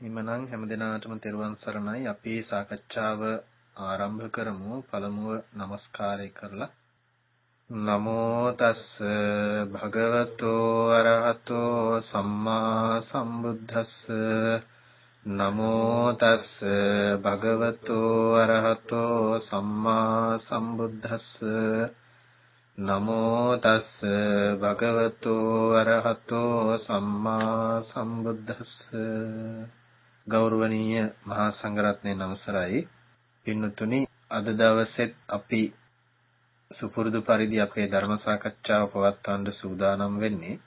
හිමනම් හැමදිනාටම තෙරුවන් සරණයි. අපි සාකච්ඡාව ආරම්භ කරමු. පළමුව নমස්කාරය කරලා නමෝ තස්ස භගවතෝ අරහතෝ සම්මා සම්බුද්දස්ස නමෝ තස්ස භගවතෝ අරහතෝ සම්මා සම්බුද්දස්ස නමෝ තස්ස භගවතෝ අරහතෝ සම්මා සම්බුද්දස්ස ගෞරවනීය මහා සංඝරත්නයේ නමස්කාරයි පින්නතුනි අද දවසෙත් අපි සුපුරුදු පරිදි අපේ ධර්ම සාකච්ඡාව පවත්වන්න සූදානම් වෙන්නේ.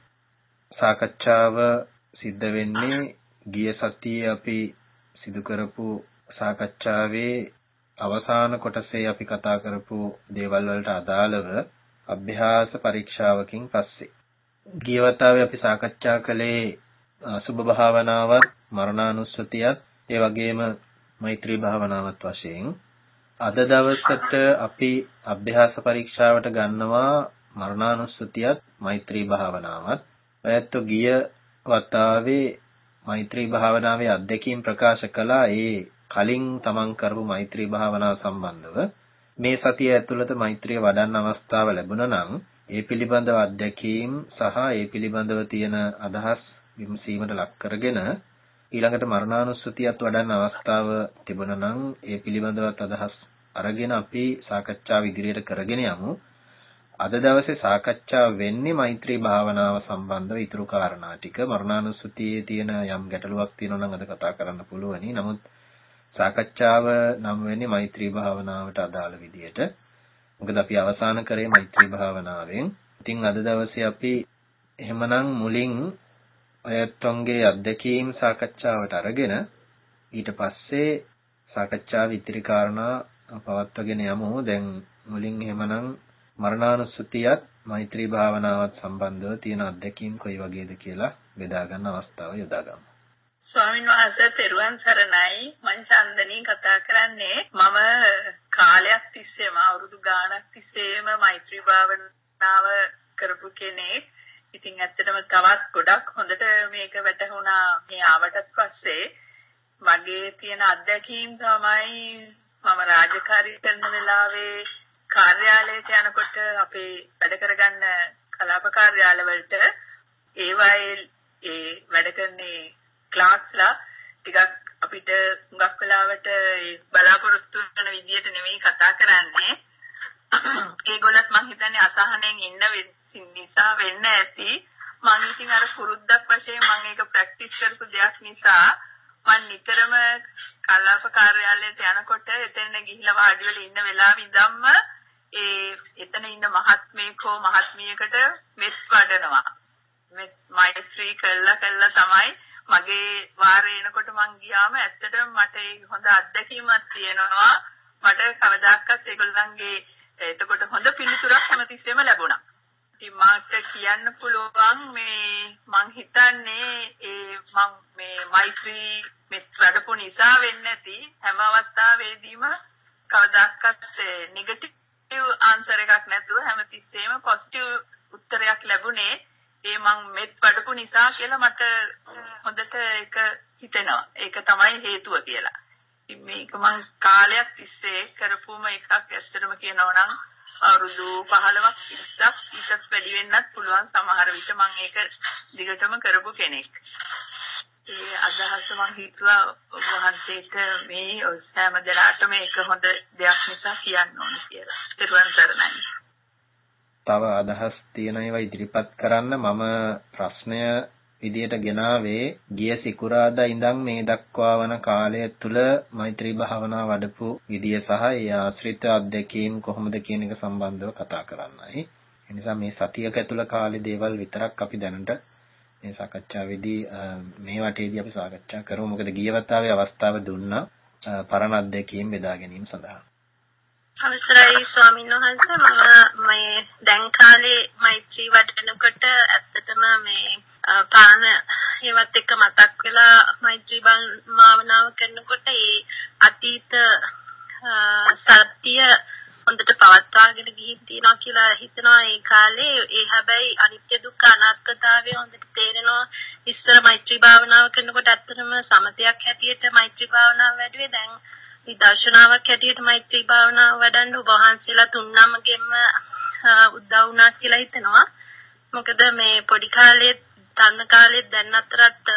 සාකච්ඡාව සිද්ධ වෙන්නේ ගිය සතියේ අපි සිදු කරපු සාකච්ඡාවේ අවසාන කොටසේ අපි කතා කරපු දේවල් වලට අදාළව අභ්‍යාස පරීක්ෂාවකින් පස්සේ ගිය වතාවේ අපි සාකච්ඡා කළේ සුභ භාවනාවත් මරණානුස්සතියත් ඒ වගේම මෛත්‍රී භාවනාවත් වශයෙන් අද දවසට අපි අභ්‍යාස පරීක්ෂාවට ගන්නවා මරණානුස්සතියත් මෛත්‍රී භාවනාවත්. ඔයත් ගිය වතාවේ මෛත්‍රී භාවනාවේ අත්දැකීම් ප්‍රකාශ කළා ඒ කලින් තමන් කරපු මෛත්‍රී භාවනාව සම්බන්ධව මේ සතිය ඇතුළත මෛත්‍රිය වඩන්න අවස්ථාව ලැබුණා නම් ඒ පිළිබඳව අත්දැකීම් සහ ඒ පිළිබඳව තියෙන අදහස් විමසීමට ලක් කරගෙන ඊළඟට මරණානුස්සතියත් වඩන්න අවස්ථාව තිබුණා නම් ඒ පිළිබඳවත් අදහස් අරගෙන අපි සාකච්ඡාව ඉදිරියට කරගෙන යමු. අද දවසේ සාකච්ඡා වෙන්නේ මෛත්‍රී භාවනාව සම්බන්ධව ඊතුරු කාරණා ටික මරණානුස්සතියේ තියෙන යම් ගැටලුවක් තියෙනවා නම් අද කතා කරන්න පුළුවනි. නමුත් සාකච්ඡාව නම් වෙන්නේ මෛත්‍රී භාවනාවට අදාළ විදියට. මොකද අපි අවසාන කරේ මෛත්‍රී භාවනාවෙන්. ඉතින් අද දවසේ අපි එහෙමනම් මුලින් ඔයත්ොන්ගේ අත්දැකීම් සාකච්ඡාවට අරගෙන ඊට පස්සේ සාකච්ඡාව ඉතිරි කාරණා පවත්වාගෙන යමු. දැන් මුලින් එහෙමනම් මරණානුස්සතියත් මෛත්‍රී භාවනාවත් සම්බන්ධව තියෙන අත්දැකීම් කොයි වගේද කියලා බෙදා ගන්න අවස්ථාව යොදා ගමු. ස්වාමීන් වහන්සේ තෙරුවන් සරණයි මං චන්දනී කතා කරන්නේ මම කාලයක් තිස්සේම අවුරුදු ගාණක් තිස්සේම මෛත්‍රී භාවනාව කරපු කෙනෙක් ඉතින් ඇත්තටම තවත් ගොඩක් හොඳට මේක වැටහුණා මේ ආවටත් පස්සේ. මගේ තියෙන අත්දැකීම් තමයි මම රාජකාරී කරන වෙලාවේ කාර්යාලයට යනකොට අපේ වැඩ කරගන්න කලාප කාර්යාලවලට ඒවායේ ඒ වැඩ කරන්නේ ක්ලාස්ලා ටිකක් අපිට හුඟක් වෙලාවට බලාපොරොත්තු වෙන විදියට නෙමෙයි කතා කරන්නේ. ඒගොල්ලත් මං හිතන්නේ අසහනෙන් ඉන්න නිසා වෙන්න ඇති. මම ඉතින් අර පුරුද්දක් වශයෙන් මම ඒක ප්‍රැක්ටිස් කරපු දෙයක් නිසා මම නිතරම කලාප කාර්යාලයට යනකොට එතන ගිහිල්ලා වාඩි වෙලා ඉන්න වෙලාවෙ ඉඳන්ම ඒ එතන ඉන්න මහත්මයෙක් හෝ මහත්මියකට මෙස් වඩනවා. මෙස් මෛත්‍රී කළා කළා තමයි මගේ වාරේ එනකොට මං ගියාම ඇත්තටම මට ඒ හොඳ අත්දැකීමක් තියෙනවා. මට කවදාකවත් ඒගොල්ලන්ගේ එතකොට හොඳ පිළිතුරක් හැමතිස්සෙම ලැබුණා. ඉතින් මාත් කියන්න පුළුවන් මේ මං හිතන්නේ ඒ මං මේ මෛත්‍රී මෙත් වැඩපු නිසා වෙන්නේ නැති හැම අවස්ථාවෙදීම කවදාකවත් නෙගටිව් ආන්සර් එකක් නැතුව හැමතිස්සෙම පොසිටිව් උත්තරයක් ලැබුණේ ඒ මං මෙත් වැඩපු නිසා කියලා මට හොඳට ඒක හිතෙනවා. ඒක තමයි හේතුව කියලා. මේක මං කාලයක් තිස්සේ කරපුම එකක් ඇත්තටම කියනවා නම් අවුරුදු 15ක් 20ක් ඊටත් වැඩි වෙන්නත් පුළුවන් සමහර විට මම ඒක දිගටම කරපු කෙනෙක්. ඒ අදහස මම හිතුවා වහන්සේට මේ සෑම දෙනාටම මේක හොඳ දෙයක් නිසා කියන්න ඕන කියලා. ඒරුවන් සරණයි. තව අදහස් තියෙන ඒවා ඉදිරිපත් කරන්න මම ප්‍රශ්නය විදියට ගෙනාවේ ගිය සිකුරාදා ඉඳන් මේ දක්වා වන කාලය තුල මෛත්‍රී භාවනා වඩපු විදිය සහ ඒ ආශ්‍රිත අධ්‍යක්ීම් කොහොමද කියන එක සම්බන්ධව කතා කරන්නයි. ඒ නිසා මේ සතියක ඇතුළ කාලේ දේවල් විතරක් අපි දැනට මේ සාකච්ඡාවේදී මේ වටේදී අපි සාකච්ඡා කරමු. මොකද ගිය වතාවේ අවස්ථාව දුන්නා පරණ අධ්‍යක්ීම් බෙදා ගැනීම සඳහා. අවසරයි ස්වාමීන් වහන්සේ මම මේ දැන් කාලේ මෛත්‍රී වඩනකොට ඇත්තටම මේ පාන ඒවත් එක්ක මතක් වෙලා මෛත්‍රී භාවනාව කරනකොට ඒ අතීත සත්‍ය හොඳට පවත්වාගෙන ගිහින් තියනවා කියලා හිතනවා ඒ කාලේ. ඒ හැබැයි අනිත්‍ය දුක්ඛ අනාත්මතාවය හොඳට තේරෙනවා. ඉස්සර ඉස්සර මෛත්‍රී භාවනාව කරනකොට ඇත්තටම සමතයක් හැටියට මෛත්‍රී භාවනාව වැඩුවේ. දැන් විදර්ශනාවක් හැටියට මෛත්‍රී භාවනාව වඩන්න ඔබ වහන්සේලා තුන්නමගෙම උදව් වුණා කියලා හිතනවා. මොකද මේ පොඩි කාලේ තන්න කාලේ දැන් අතරත්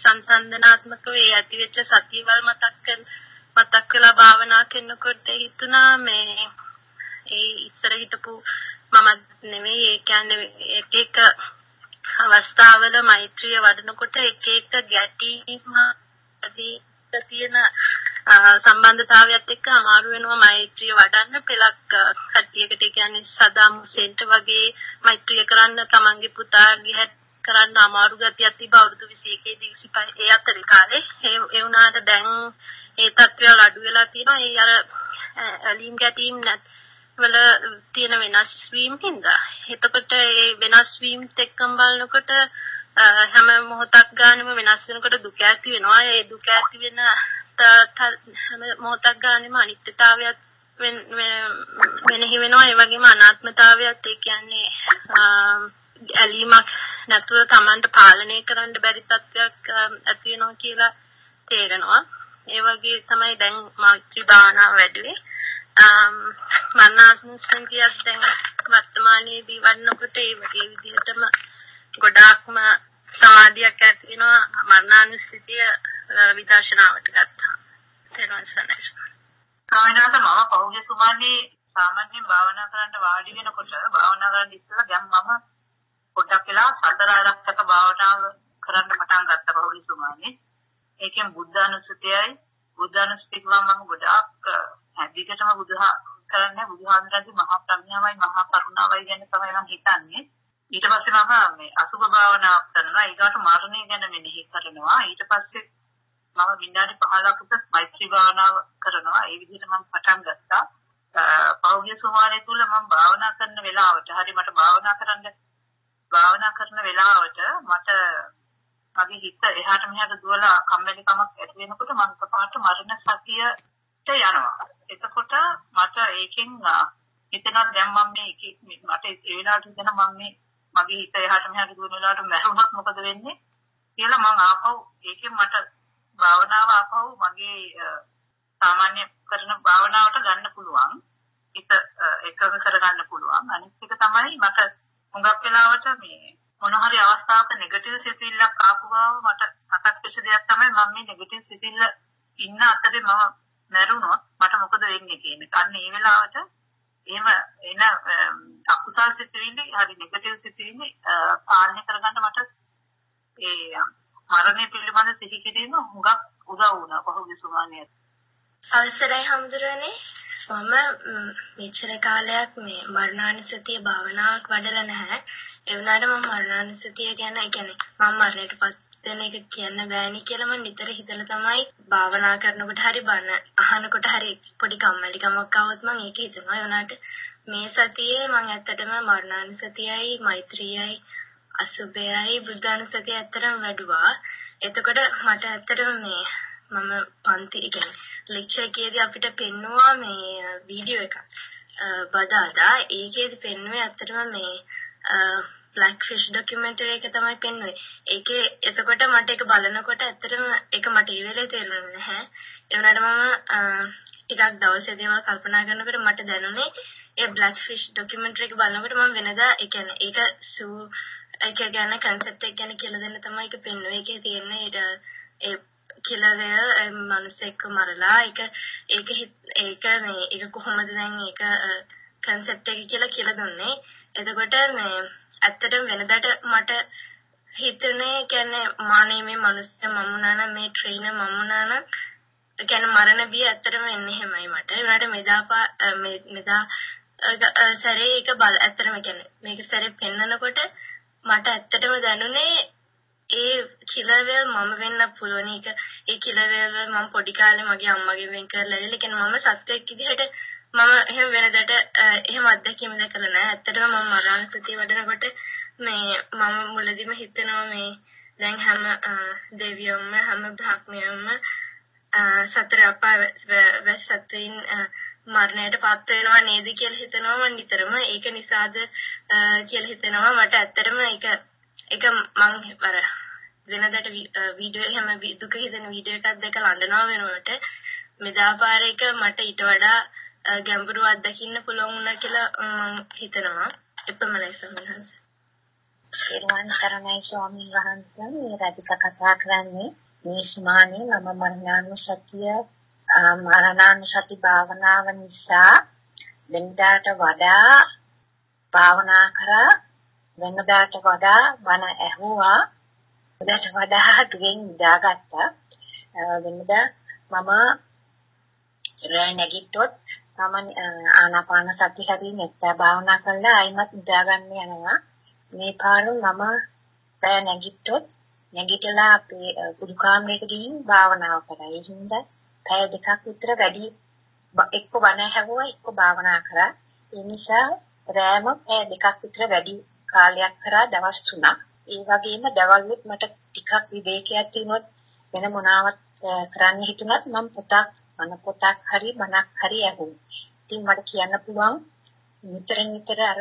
සංසන්දනාත්මකව ඒ ඇතිවෙච්ච සතියවල් මතක් මතක් වෙලා භාවනා කරනකොට හිතුණා මේ ඒ ඉස්සර හිටපු මම නෙමෙයි ඒ කියන්නේ එක එක අවස්ථාවල මෛත්‍රිය වඩනකොට එක එක ගැටීම් තියෙන සම්බන්ධතාවයත් එක්ක අමාරු වෙනවා මෛත්‍රිය වඩන්න පෙලක් කට්ටියකට කියන්නේ සදා මුසෙන්ට වගේ මෛත්‍රිය කරන්න තමන්ගේ පුතාගේ කරන්න අමාරු ගතියක් තිබ්බ අවුරුදු 21 දී 25 ඒ අතරේ කාලේ ඒ ඒ වුණාට දැන් ඒ තත්ත්වය අඩු වෙලා තියෙනවා. ඒ අර ඇලීම් ගැටීම් වල තියෙන වෙනස් වීම හින්දා. එතකොට ඒ වෙනස් වීම් එක්කම බලනකොට හැම මොහොතක් ගානෙම වෙනස් වෙනකොට දුක ඇති වෙනවා. ඒ දුක ඇති වෙන හැම මොහොතක් ගානෙම අනිත්‍යතාවයත් වෙනෙහි වෙනවා. ඒ වගේම අනාත්මතාවයත්. ඒ කියන්නේ ඇලීමක් නැතුව Tamanට පාලනය කරන්න බැරි තත්ත්වයක් ඇති වෙනවා කියලා තේරෙනවා ඒ වගේ තමයි දැන් මෛත්‍රී භාවනාව වැඩිවේ මනසන්තියක් දැන් වර්තමානයේදී වන්නකොට ඒ වගේ විදිහටම ගොඩාක්ම සමාධියක් ඇති වෙනවා මරණානුස්සතිය විදර්ශනාවට ගත්තා. තේරුවන් සනයි. කායනාත මම පෞද්ගලික සුමානේ සාමාන්‍යයෙන් භාවනා කරන්න වාඩි වෙනකොට භාවනා කරන්න ඉස්සෙල්ලා දැන් මම පොඩ්ඩක් වෙලා සතර ආරක්ෂක භාවනාව කරන්න පටන් ගත්තා පෞද්ගලික සුමානේ. ඒකෙන් බුද්ධානුස්සතියයි බුද්ධානුස්සතිකව මම ගොඩාක් හැදිකටම බුදුහා කරන්නේ බුදුහාමුදුරන්ගේ මහා ප්‍රඥාවයි මහා කරුණාවයි ගැන තමයි මම හිතන්නේ. ඊට පස්සේ මම මේ අසුභ භාවනාවක් කරනවා ඊගාට මරණය ගැන මෙනෙහි කරනවා ඊට පස්සේ මම විනාඩි 15ක විතර මෛත්‍රී භාවනාව කරනවා ඒ විදිහට මම පටන් ගත්තා පෞද්ගලික සුමානේ තුල මම භාවනා කරන වෙලාවට හරි මට භාවනා කරන්න භාවනා කරන වෙලාවට මට මගේ හිත එහාට මෙහාට දුවලා කම්මැලිකමක් ඇති වෙනකොට මම එකපාරට මරණ සතියට යනවා. එතකොට මට ඒකෙන් හිතෙනවා දැන් මම මේ මට ඒ වෙලාවට හිතෙන මම මේ මගේ හිත එහාට මෙහාට දුවන වෙලාවට මැරුණොත් මොකද වෙන්නේ කියලා මම ආපහු ඒකෙන් මට භාවනාව ආපහු මගේ සාමාන්‍ය කරන භාවනාවට ගන්න පුළුවන්. හිත එකඟ කරගන්න පුළුවන්. අනිත් එක තමයි මට හුඟක් වෙලාවට මේ මොන හරි අවස්ථාවක නෙගටිව් සිතිවිල්ලක් ආපු බව මට අකත් වෙච්ච දෙයක් තමයි මම මේ නෙගටිව් සිතිවිල්ල ඉන්න අතරේ මම මැරුණොත් මට මොකද වෙන්නේ කියන එක. අන්න ඒ වෙලාවට එහෙම එන අකුසල් සිතිවිලි හරි නෙගටිව් සිතිවිලි පාලනය කරගන්න මට ඒ මරණය පිළිබඳ සිහි කිරීම හුඟක් උදව් වුණා පහුගිය සුමානිය. අවසරයි හම්දුරනේ මම මෙච්චර කාලයක් මේ මරණානුසතිය භාවනාවක් වඩලා නැහැ. ඒ වුණාට මම මරණානුසතිය ගැන ඒ කියන්නේ මම මරණයටපත් වෙන එක කියන්න බෑනේ කියලා මම නිතර හිතලා තමයි භාවනා කරනකොට හරි බණ අහනකොට හරි පොඩි කම්මැලිකමක් આવොත් මම ඒක හිතනවා. ඒ වුණාට මේ සතියේ මම ඇත්තටම මරණානුසතියයි මෛත්‍රියයි අසුබයයි බුද්ධානුසතිය ඇත්තටම වැඩුවා. එතකොට මට ඇත්තටම මේ මම පන්ති කියන්නේ ලෙක්චර් එකේදී අපිට පෙන්නවා මේ වීඩියෝ එකක්. බදාදා ඒකේදී පෙන්වුවේ ඇත්තටම මේ black fish documentary එක තමයි පෙන්වන්නේ. ඒකේ එතකොට මට ඒක බලනකොට ඇත්තටම ඒක මට ඒ වෙලේ තේරුණේ නැහැ. ඒ වුණාට මම ටිකක් දවසේදී මම කල්පනා කරනකොට මට දැනුනේ ඒ black fish documentary එක බලනකොට මම වෙනදා ඒ කියන්නේ ඒක සූ ඒක ගැන concept එක ගැන කියලා දෙන්න තමයි ඒක පෙන්වන්නේ. ඒකේ තියෙන්නේ ඒ කියලා මනුස්සෙක්ව මරලා ඒක ඒක ඒක මේ ඒක කොහොමද දැන් ඒක concept එක කියලා කියලා දුන්නේ. එතකොට මේ ඇත්තටම වෙනදාට මට හිතනේ කියන්නේ මානේ මේ මිනිස්සු මම නාන මේ ට්‍රේනර් මම නාන කියන්නේ මරණ බිය ඇත්තටම එන්නේ එහෙමයි මට. ඒකට මෙදාපා මෙදා සැරේ ඒක බල ඇත්තටම කියන්නේ මේක සැරේ පෙන්නකොට මට ඇත්තටම දැනුනේ ඒ කිලවල් මම වෙන්න පුළුවන්. ඒක ඒ කිලවල් මම පොඩි කාලේ මගේ අම්මගෙන් වෙන් කරලා ඉල්ල කියන්නේ මම සත්‍යයක් විදිහට මම එහෙම වෙනදට එහෙම අත්දැකීම දැකලා නැහැ. ඇත්තටම මම මරණ සතිය වඩනකොට මේ මම මුලදිම හිතනවා මේ දැන් හැම දෙවියොම හැම භාග්‍යයම සතර අපාය සත්‍යයෙන් මරණයට පත් වෙනවා නේද කියලා හිතනවා. මම නිතරම ඒක නිසාද කියලා හිතනවා. මට ඇත්තටම ඒක ඒක මං අර වෙනදට වීඩියෝ එහෙම දුක හිතෙන වීඩියෝ එකක් දැකලා අඬනවා වෙනුවට මෙදාපාරේක මට ඊට වඩා ගැඹුරු අත්දකින්න පුළුවන් වුණා කියලා මම හිතනවා එපමණයි සමහරවිට. ඊර්වන් සරණයි ස්වාමීන් වහන්සේ මේ රාජික කතා කරන්නේ මේ සමානේ මම මරණානුසතිය මරණානුසති භාවනාව නිසා වෙනදාට වඩා භාවනා කරා වෙනදාට වඩා වන ඇහුවා. වෙනදාට වඩා දුෙන් ඉඳාගත්තා. වෙනදා මම රෑ නැගිට්ටොත් මම ආනාපාන සති හරි මෙත්තා භාවනා කරලා ආයිමත් ඉඳාගන්න යනවා. මේ පාර මම රෑ නැගිට්ටොත් නැගිටලා අපේ කුඩු කාමරයට ගිහින් භාවනාව කරා. ඒ හින්දා පැය දෙකක් විතර වැඩි එක්ක වණ හැවුවා එක්ක භාවනා කරා. ඒ නිසා රෑම පැය දෙකක් විතර වැඩි කාලයක් කරා දවස් තුනක්. ඒ වගේම දවල්ෙත් මට ටිකක් විවේකයක් තියුණොත් වෙන මොනාවත් කරන්න හිතුණත් මම පොතක් මන පොතක් හරි මනක් හරි ඇහුවා. ඉතින් මට කියන්න පුළුවන් නිතර නිතර අර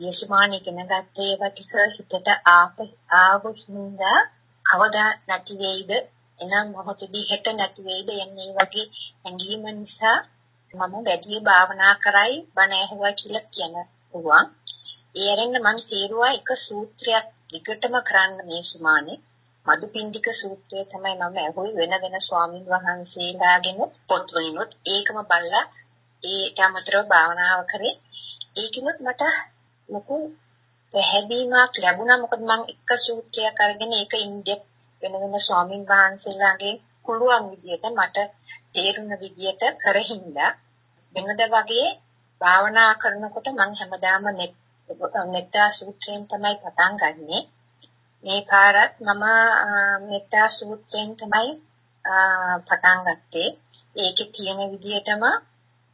යේසුමාන ඉගෙන ගත්ත ඒවා ටික හිතට ආප ආවොස්නින්දා කවදා නැති වෙයිද එනම් මොහොතදී හෙට නැති වෙයිද යන්නේ වගේ ඇඟීම නිසා මම වැඩි භාවනා කරයි බණ ඇහුවා කියලා කියන පුළුවන්. ඒ අරින්න මම තේරුවා එක සූත්‍රයක් විකටම කරන්න මේ සුමානේ. මදුපිණ්ඩික සූත්‍රය තමයි මම ඇහුවේ වෙන වෙන ස්වාමින් වහන්සේලාගෙන පොත් වලිනුත් ඒකම බලලා ඒට අමතරව භාවනාව කරේ. ඒකිනුත් මට ලොකු පැහැදීමක් ලැබුණා. මොකද මම එක සූත්‍රයක් අරගෙන ඒක ඉන්ඩෙප් වෙන වෙන ස්වාමින් වහන්සේලාගේ පුළුවන් විදියට මට තේරුණ විදියට කරහින්දා වෙනද වගේ භාවනා කරනකොට මම හැමදාම මෙත්තා සූත්‍රයෙන් තමයි පටන් ගන්නෙ. මේ පාරත් මම මෙත්තා සූත්‍රයෙන් තමයි පටන් ගත්තේ. ඒකේ තියෙන විදියටම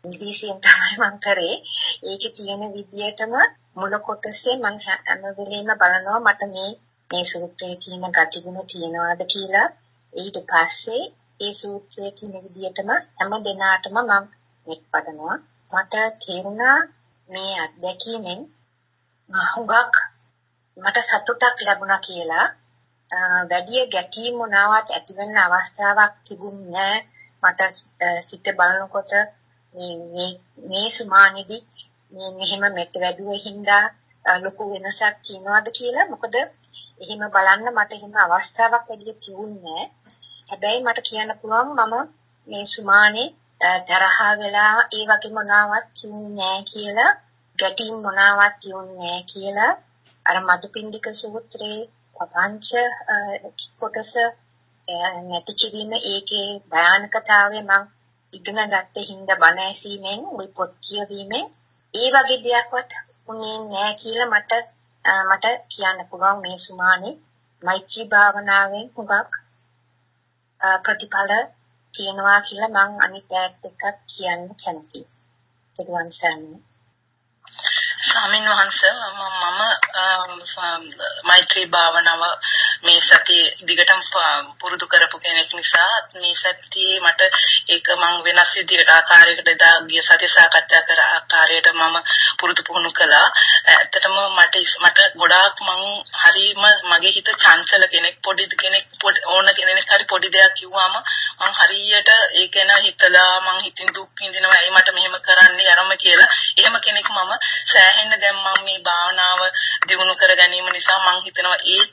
ඉංග්‍රීසියෙන් තමයි මම කරේ. ඒකේ තියෙන විදියටම මුල කොටසේ මම හැම වෙලෙම බලනවා මට මේ මේ සූත්‍රයේ කියන ගතිගුණ තියනවාද කියලා. ඊට පස්සේ ඒ සූත්‍රයේ කියන විදියටම හැම දිනාටම මම මෙත් පදනවා. මට තේරුණා මේ අත්දැකීමෙන් හුඟක් මට සතුටක් ලැබුණා කියලා වැඩි ගැටීම් මොනවත් ඇති වෙන්න අවස්ථාවක් තිබුණේ මට සිත බලනකොට මේ මේ මේ සුමානෙදි මේ මෙහෙම මෙත් වැඩුවේ හින්දා ලොකු වෙනසක් තියනවාද කියලා. මොකද එහෙම බලන්න මට එහෙම අවස්ථාවක් වැඩි තියුන්නේ හැබැයි මට කියන්න පුළුවන් මම මේ සුමානේ තරහ වෙලා ඒ වගේ මොනවත් කිව්න්නේ නැහැ කියලා. ගැටීම් මොනවත් කිව්න්නේ නැහැ කියලා අර මදුපිණ්ඩික සූත්‍රයේ පංච කොටස නැති කිරීම ඒකේ භයානකතාවය මම ඉගෙන ගත්තේ හින්දා බණ ඇසීමෙන් ওই පොත් කියවීමෙන් ඒ වගේ දෙයක්වත් උනේ නැහැ කියලා මට මට කියන්න පුළුවන් මේ සුමානේ මෛත්‍රී භාවනාවෙන් හුඟක් ප්‍රතිඵල තියෙනවා කියලා මම අනිත් ඈත් එක්ක කියන්න කැමතියි. ඒකවන් සන්නේ. ස්වාමීන් වහන්සේ මම මෛත්‍රී භාවනාව මේ සතිය දිගටම පුරුදු කරපු කෙනෙක් නිසා මේ සතියේ මට ඒක මම වෙනස් විදිහට ආකාරයකට දා ගිය සතිය සාකච්ඡා කර ආකාරයට මම පුරුදු පුහුණු කළා. ඇත්තටම මට මට ගොඩාක් මං හරීම මගේ හිත චංචල කෙනෙක් පොඩි කෙනෙක් ඕන කෙනෙක් හරි පොඩි දෙයක් කිව්වම මං හරියට ඒක ගැන හිතලා මං හිතින් දුක් විඳිනවා ඇයි මට මෙහෙම කරන්නේ අරම කියලා. එහෙම කෙනෙක් මම සෑහෙන්න දැන් මම මේ භාවනාව දියුණු කර ගැනීම නිසා මං හිතනවා ඒ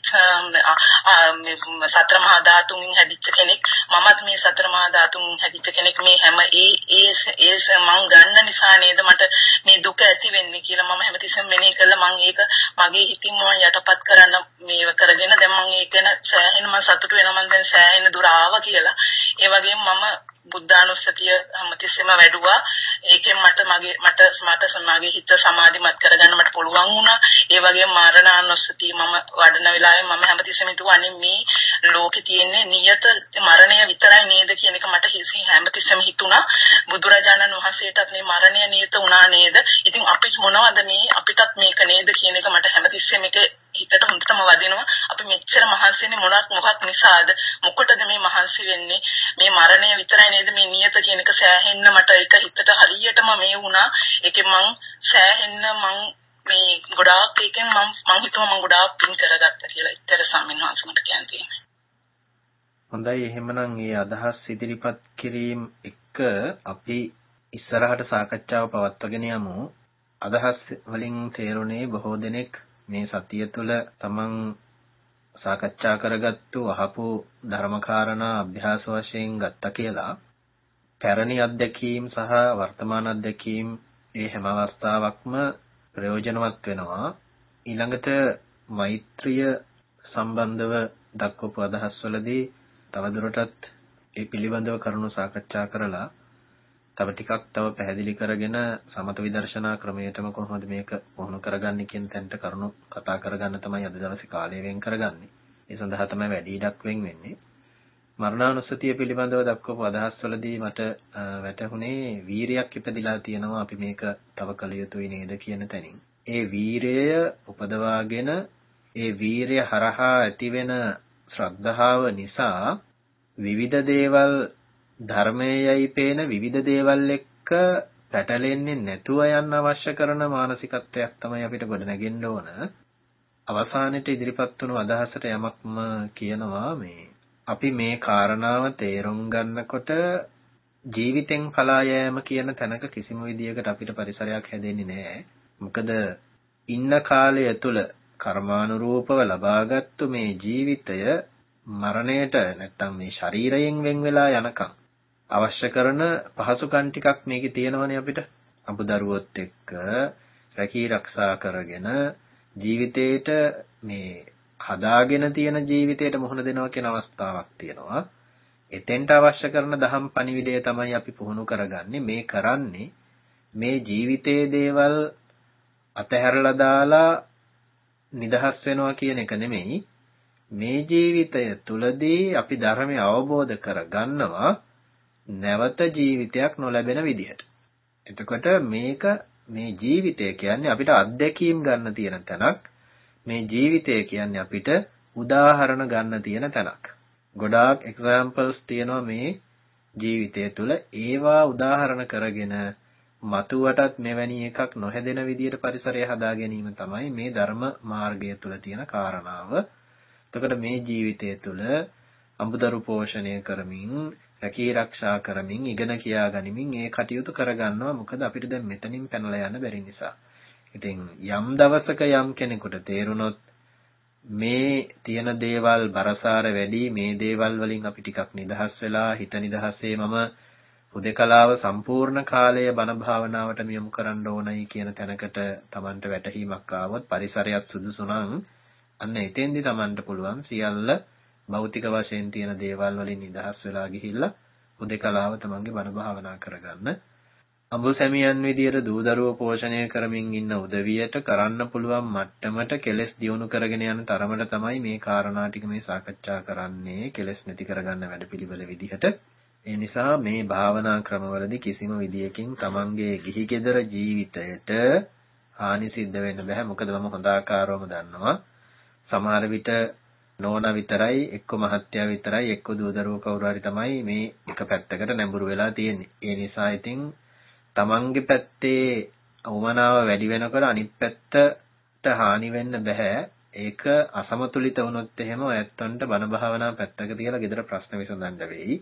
සතර මහා ධාතුන්ගෙන් හැදිච්ච කෙනෙක් මමත් මේ සතර මහා ධාතුන්ගෙන් හැදිච්ච කෙනෙක් මේ හැම ඒ ඒ ඒ මං ගන්න නිසා නේද මට මේ දුක ඇති වෙන්නේ කියලා මම හැමතිස්සෙම මෙනෙහි කළා මං ඒක මගේ හිතින් මම යටපත් කරන්න මේව කරගෙන දැන් මං ඒක ගැන සෑහෙන මම සතුටු වෙනවා මං දැන් සෑහෙන දුර ආවා කියලා ඒ වගේම මම බුද්ධානුස්සතිය හැමතිස්සෙම වැඩුවා ඒකෙන් මට මගේ මට මට සමාගේ හිත සමාධිමත් කරගන්න මට පුළුවන් වුණා ඒ වගේම මරණානුස්සතිය මම වඩන වෙලාවේ මම හැමතිස්සෙම හිතුවා මේ ලෝකේ තියෙන්නේ නියත මරණය විතරයි නේද කියන එක මට හිසි හැමතිස්සෙම හිතුණා බුදුරජාණන් වහන්සේටත් මේ මරණය නියත වුණා නේද ඉතින් අපි මොනවද මේ අපිටත් මේක නේද කියන එක මට හැමතිස්සෙම ඒක හිතට හොඳටම වදිනවා අපි මෙච්චර මහන්සි වෙන්නේ මොනක් මොකක් නිසාද මොකටද මේ මහන්සි වෙන්නේ මේ මරණය විතරයි නේද මේ නියත කියන එක සෑහෙන්න මට ඒක හිතට හරියටම මේ වුණා ඒකෙන් මං සෑහෙන්න මං මේ ගොඩාක් එකෙන් මම මම හිතුවා මම ගොඩාක් පින් කරගත්තා කියලා. ඉතර ස්වාමීන් වහන්සේ මට කියන්නේ. හොඳයි එහෙමනම් මේ අදහස් ඉදිරිපත් කිරීම එක්ක අපි ඉස්සරහට සාකච්ඡාව පවත්වාගෙන යමු. අදහස් වලින් තේරුනේ බොහෝ දෙනෙක් මේ සතිය තුළ තමන් සාකච්ඡා කරගත්තු අහපු ධර්මකාරණා අභ්‍යාස වශයෙන් ගත්තා කියලා. පැරණි අත්දැකීම් සහ වර්තමාන අත්දැකීම් මේ හැම අවස්ථාවකම ප්‍රයෝජනවත් වෙනවා. ඊළඟට මෛත්‍රිය සම්බන්ධව දක්වපු අදහස්වලදී තවදුරටත් ඒ පිළිබඳව කරුණු සාකච්ඡා කරලා තව ටිකක් තව පැහැදිලි කරගෙන සමත විදර්ශනා ක්‍රමයටම කොහොමද මේක පුහුණු කරගන්නේ කියන තැනට කරුණු කතා කරගන්න තමයි අද දවසේ කාලය වෙන් කරගන්නේ. ඒ සඳහා තමයි වැඩි ඉඩක් වෙන් වෙන්නේ. මරණානුස්සතිය පිළිබඳව දක්වපු අදහස්වලදී මට වැටහුනේ වීරයක් ඉපදිලා තියෙනවා අපි මේක තව කළ යුතුයි නේද කියන තැනින්. ඒ වීරය උපදවාගෙන ඒ වීරය හරහා ඇතිවෙන ශ්‍රද්ධාව නිසා විවිධ දේවල් ධර්මයේයි පේන විවිධ දේවල් එක්ක පැටලෙන්නේ නැතුව යන්න අවශ්‍ය කරන මානසිකත්වයක් තමයි අපිට ගොඩනගෙන්න ඕන. අවසානයේ ඉදිරිපත් වුණු අදහසට යමක්ම කියනවා මේ අපි මේ කාරණාව තේරුම් ගන්නකොට ජීවිතෙන් පලා යෑම කියන තැනක කිසිම විදියකට අපිට පරිසරයක් හැදෙන්නේ නැහැ. මොකද ඉන්න කාලය තුල කර්මානුරූපව ලබාගත්තු මේ ජීවිතය මරණයට නැත්තම් මේ ශරීරයෙන් වෙන් වෙලා යනකම් අවශ්‍ය කරන පහසුකම් ටිකක් මේකේ තියෙනවනේ අපිට. අබුදරුවොත් එක්ක රැකී ආරක්ෂා කරගෙන ජීවිතේට මේ හදාගෙන තියෙන ජීවිතයට මුහුණ දෙනවා කියන අවස්ථාවක් තියෙනවා. එතෙන්ට අවශ්‍ය කරන දහම් පණිවිඩය තමයි අපි පුහුණු කරගන්නේ. මේ කරන්නේ මේ ජීවිතයේ දේවල් අතහැරලා දාලා නිදහස් වෙනවා කියන එක නෙමෙයි මේ ජීවිතය තුලදී අපි ධර්මය අවබෝධ කරගන්නවා නැවත ජීවිතයක් නොලැබෙන විදිහට. එතකොට මේක මේ ජීවිතය කියන්නේ අපිට අත්දැකීම් ගන්න තියෙන තැනක්. මේ ජීවිතය කියන්නේ අපිට උදාහරණ ගන්න තියෙන තැනක්. ගොඩාක් එක්සැම්පල්ස් තියෙනවා මේ ජීවිතය තුළ ඒවා උදාහරණ කරගෙන මතුවටත් මෙවැනි එකක් නොහැදෙන විදියට පරිසරය හදා ගැනීම තමයි මේ ධර්ම මාර්ගය තුල තියෙන කාරණාව. එතකොට මේ ජීවිතය තුළ අඹදරු පෝෂණය කරමින් රැකී ආරක්ෂා කරමින් ඉගෙන කියා ගනිමින් ඒ කටයුතු කරගන්නවා මොකද අපිට දැන් මෙතනින් පැනලා යන්න බැරි නිසා. ඉතින් යම් දවසක යම් කෙනෙකුට තේරුනොත් මේ තියෙන දේවල් බරසාර වැඩි මේ දේවල් වලින් අපි ටිකක් නිදහස් වෙලා හිත නිදහසේ මම හුදකලාව සම්පූර්ණ කාලය බණ භාවනාවට යොමු කරන්න ඕනයි කියන තැනකට Tamanට වැටහීමක් ආවොත් පරිසරයත් සුදුසු නම් අන්න එතෙන්දි Tamanට පුළුවන් සියල්ල භෞතික වශයෙන් තියෙන දේවල් වලින් නිදහස් වෙලා ගිහිල්ලා හුදකලාව Tamanගේ බණ භාවනා කරගන්න අඹු සැමියන් විදියට දූ දරුවෝ පෝෂණය කරමින් ඉන්න උදවියට කරන්න පුළුවන් මට්ටමට කෙලස් දියුණු කරගෙන යන තරමට තමයි මේ කාරණා ටික මේ සාකච්ඡා කරන්නේ කෙලස් නැති කරගන්න වැඩපිළිවෙල විදිහට ඒ නිසා මේ භාවනා ක්‍රමවලදී කිසිම විදියකින් තමන්ගේ ගිහි ගෙදර ජීවිතයට හානි සිද්ධ වෙන්න බෑ. මොකද මම හොඳ ආකාරවම දන්නවා. සමහර විට නෝනා විතරයි එක්ක මහත්තයා විතරයි එක්ක දූ දරුවෝ කවුරු හරි තමයි මේ එක පැත්තකට නැඹුරු වෙලා තියෙන්නේ. ඒ නිසා ඉතින් තමන්ගේ පැත්තේ අවමනාව වැඩි වෙනකොට අනිත් පැත්තට හානි වෙන්න බෑ. ඒක අසමතුලිත වුණොත් එහෙම ඇත්තන්ට බන භාවනා පැත්තක තියලා ගෙදර ප්‍රශ්න විසඳන්න වෙයි.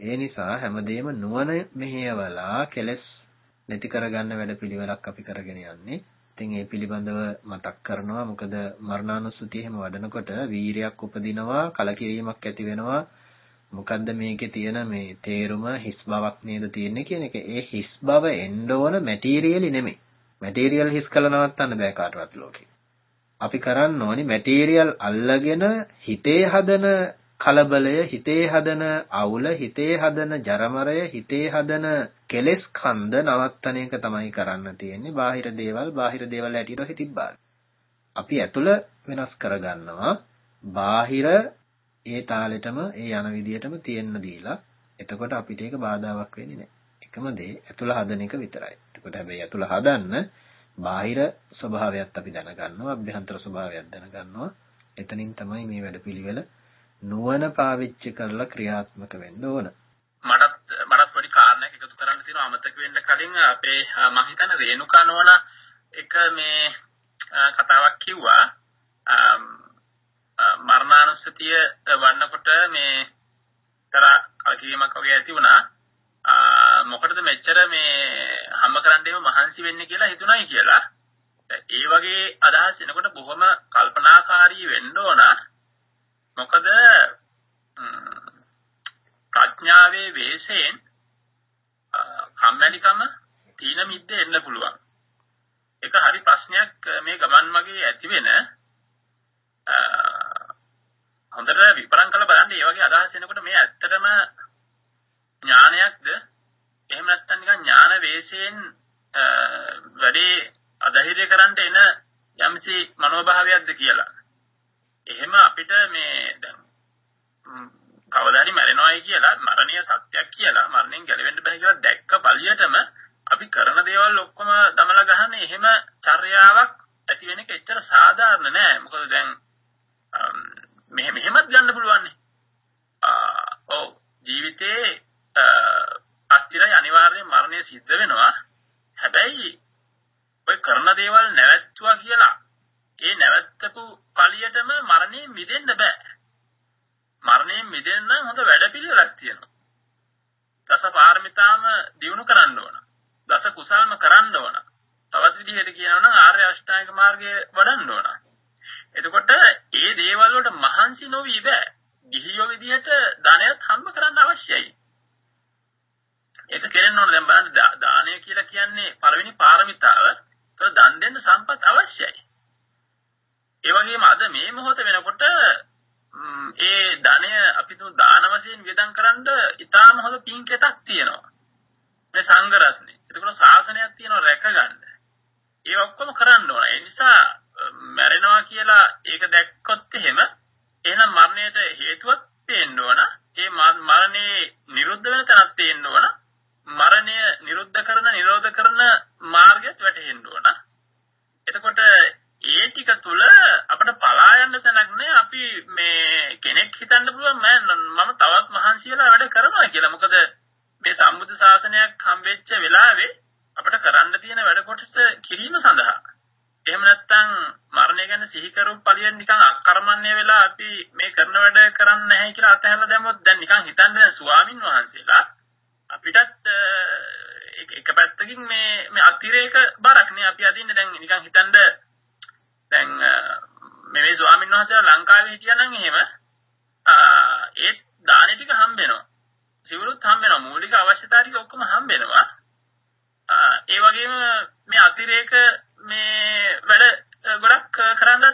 ඒ නිසා හැමදේම නුවණ මෙහෙයවලා කෙලස් නැති කරගන්න වැඩපිළිවෙලක් අපි කරගෙන යන්නේ. ඉතින් ඒ පිළිබඳව මතක් කරනවා මොකද මරණානුස්සතිය එහෙම වඩනකොට වීරියක් උපදිනවා කලකිරීමක් ඇති වෙනවා මොකද්ද මේකේ තියෙන මේ තේරුම හිස් බවක් නේද තියෙන්නේ කියන එක. ඒ හිස් බව එන්න ඕන මැටීරියලි නෙමෙයි. මැටීරියල් හිස් කළ නවත්තන්න බෑ කාටවත් ලෝකේ. අපි කරන්න ඕනි මැටීරියල් අල්ලගෙන හිතේ හදන කලබලය හිතේ හදන අවුල හිතේ හදන ජරමරය හිතේ හදන කෙලෙස් කන්ද නවත්තන එක තමයි කරන්න තියෙන්නේ. බාහිර දේවල් බාහිර දේවල් ඇටියට හිතිබ්බා අපි ඇතුළ වෙනස් කරගන්නවා බාහිර ඒ තාලෙටම ඒ යන විදියටම තියෙන්න දීලා. එතකොට අපිට ඒක බාධාවක් වෙන්නේ නැහැ. එකම දේ ඇතුළ හදන එක විතරයි. එතකොට හැබැයි ඇතුළ හදන්න බාහිර ස්වභාවයත් අපි දැනගන්නවා අභ්‍යන්තර ස්වභාවයත් දැනගන්නවා. එතනින් තමයි මේ වැඩපිළිවෙල නුවණ පාවිච්චි කරලා ක්‍රියාත්මක වෙන්න ඕන. මටත් මටත් පොඩි කාරණයක් එකතු කරන්න තියෙනවා අමතක වෙන්න කලින් අපේ මම හිතන්නේ රේණුකා නෝන එක මේ කතාවක් කිව්වා මරණානුස්සතිය වන්නකොට මේ එක්තරා කලකිරීමක් වගේ ඇති වුණා. මොකටද මෙච්චර මේ හම්බ කරන්නේම මහන්සි වෙන්නේ කියලා හිතුණයි කියලා. ඒ වගේ අදහස් එනකොට බොහොම කල්පනාකාරී වෙන්න ඕන. මොකද ප්‍රඥාවේ වේසයෙන් කම්මැලිකම තීන මිද්ද එන්න පුළුවන්. ඒක හරි ප්‍රශ්නයක් මේ ගමන් මගේ ඇති වෙන හොඳට විපරම් කළ බලන්න මේ වගේ අදහස් එනකොට මේ ඇත්තටම ඥානයක්ද එහෙම නැත්නම් නිකන් ඥාන වේශයෙන් වැඩි අධෛර්ය කරන්න එන යම්සි මනෝභාවයක්ද කියලා. එහෙම අපිට මේ දැන් කවදාරි මැරෙනවායි කියලා මරණීය සත්‍යයක් කියලා මරණයෙන් ගැලවෙන්න බෑ කියලා දැක්ක පළියටම අපි කරන දේවල් ඔක්කොම දමලා ගහන්නේ එහෙම චර්යාවක් ඇති වෙන එක එච්චර සාධාරණ නෑ. මොකද දැන් මෙහෙම මෙහෙමත් ගන්න පුළුවන් නේ. ඔව් ජීවිතේ අස්තිරයි අනිවාර්යෙන් මරණය සිද්ධ වෙනවා. හැබැයි ඔය කරන දේවල් නැවැත්තුවා කියලා ඒ නැවැත්තපු පළියටම මරණයෙන් මිදෙන්න බෑ. මරණයෙන් මිදෙන්න නම් හොඳ වැඩපිළිවෙලක් තියෙනවා. දස පාරමිතාම දිනු කරන්න ඕන. දස කුසල්ම කරන්න ඕන. තවත් විදිහට කියනවා නම් ආර්ය අෂ්ටාංගික මාර්ගය වඩන්න ඕන. එතකොට ඒ දේවල් වලට මහන්සි නොවි බෑ. ගිහියෝ විදිහට ධනයත් හම්බ කරන්න අවශ්‍යයි. ඒක කෙරෙන්න ඕන දැන් බලන්න දානය කියලා කියන්නේ පළවෙනි පාරමිතාව. ඒක දන් දෙන්න සම්පත් අවශ්‍යයි. ඒ වගේම අද මේ මොහොත වෙනකොට ඒ ධනය අපි තු දාන වශයෙන් වියදම් කරන්න ඉතාම හොඳ පින්කෙතක් තියෙනවා. මේ සංඝ රත්නේ. ඒකන ශාසනයක් තියෙනවා රැක ගන්න. ඒ ඔක්කොම කරන්න ඕන. ඒ නිසා මැරෙනවා කියලා ඒක දැක්කොත් එහෙම එහෙනම් මරණයට හේතුවක් තියෙන්න ඕන. ඒ මරණේ නිරුද්ධ වෙන තැනක් තියෙන්න ඕන. මරණය නිරුද්ධ කරන නිරෝධ කරන මාර්ගයත් වැටහෙන්න ඕන. එතකොට ඒ ටික තුල අපිට පලා යන්න තැනක් නෑ. අපි මේ කෙනෙක් හිතන්න පුළුවන් මම තවත් මහන්සි වෙලා වැඩ කරනවා කියලා. මොකද මේ සම්බුද්ධ ශාසනයක් හම්බෙච්ච වෙලාවේ අපිට කරන්න තියෙන වැඩ කොටස කිරීම සඳහා. එහෙම නැත්නම් මරණය ගැන සිහි කරු පළියෙන් නිකන් අකර්මණ්‍ය වෙලා අපි මේ කරන වැඩ කරන්නේ නැහැ කියලා අතහැරලා දැම්මොත් දැන් නිකන් හිතන්න දැන් ස්වාමින් වහන්සේලා අපිටත් එක පැත්තකින් මේ මේ අතිරේක බරක් නේ. අපි අදින්නේ දැන් නිකන් හිතන්න දැන් මේ ස්වාමීන් වහන්සේලා ලංකාවේ හිටියනම් එහෙම ඒ දානෙ ටික හම්බ වෙනවා. සිවුරුත් හම්බ වෙනවා. මූලික අවශ්‍යතා ටික ඔක්කොම හම්බ වෙනවා. ඒ වගේම මේ අතිරේක මේ වැඩ ගොඩක් කරන්නත්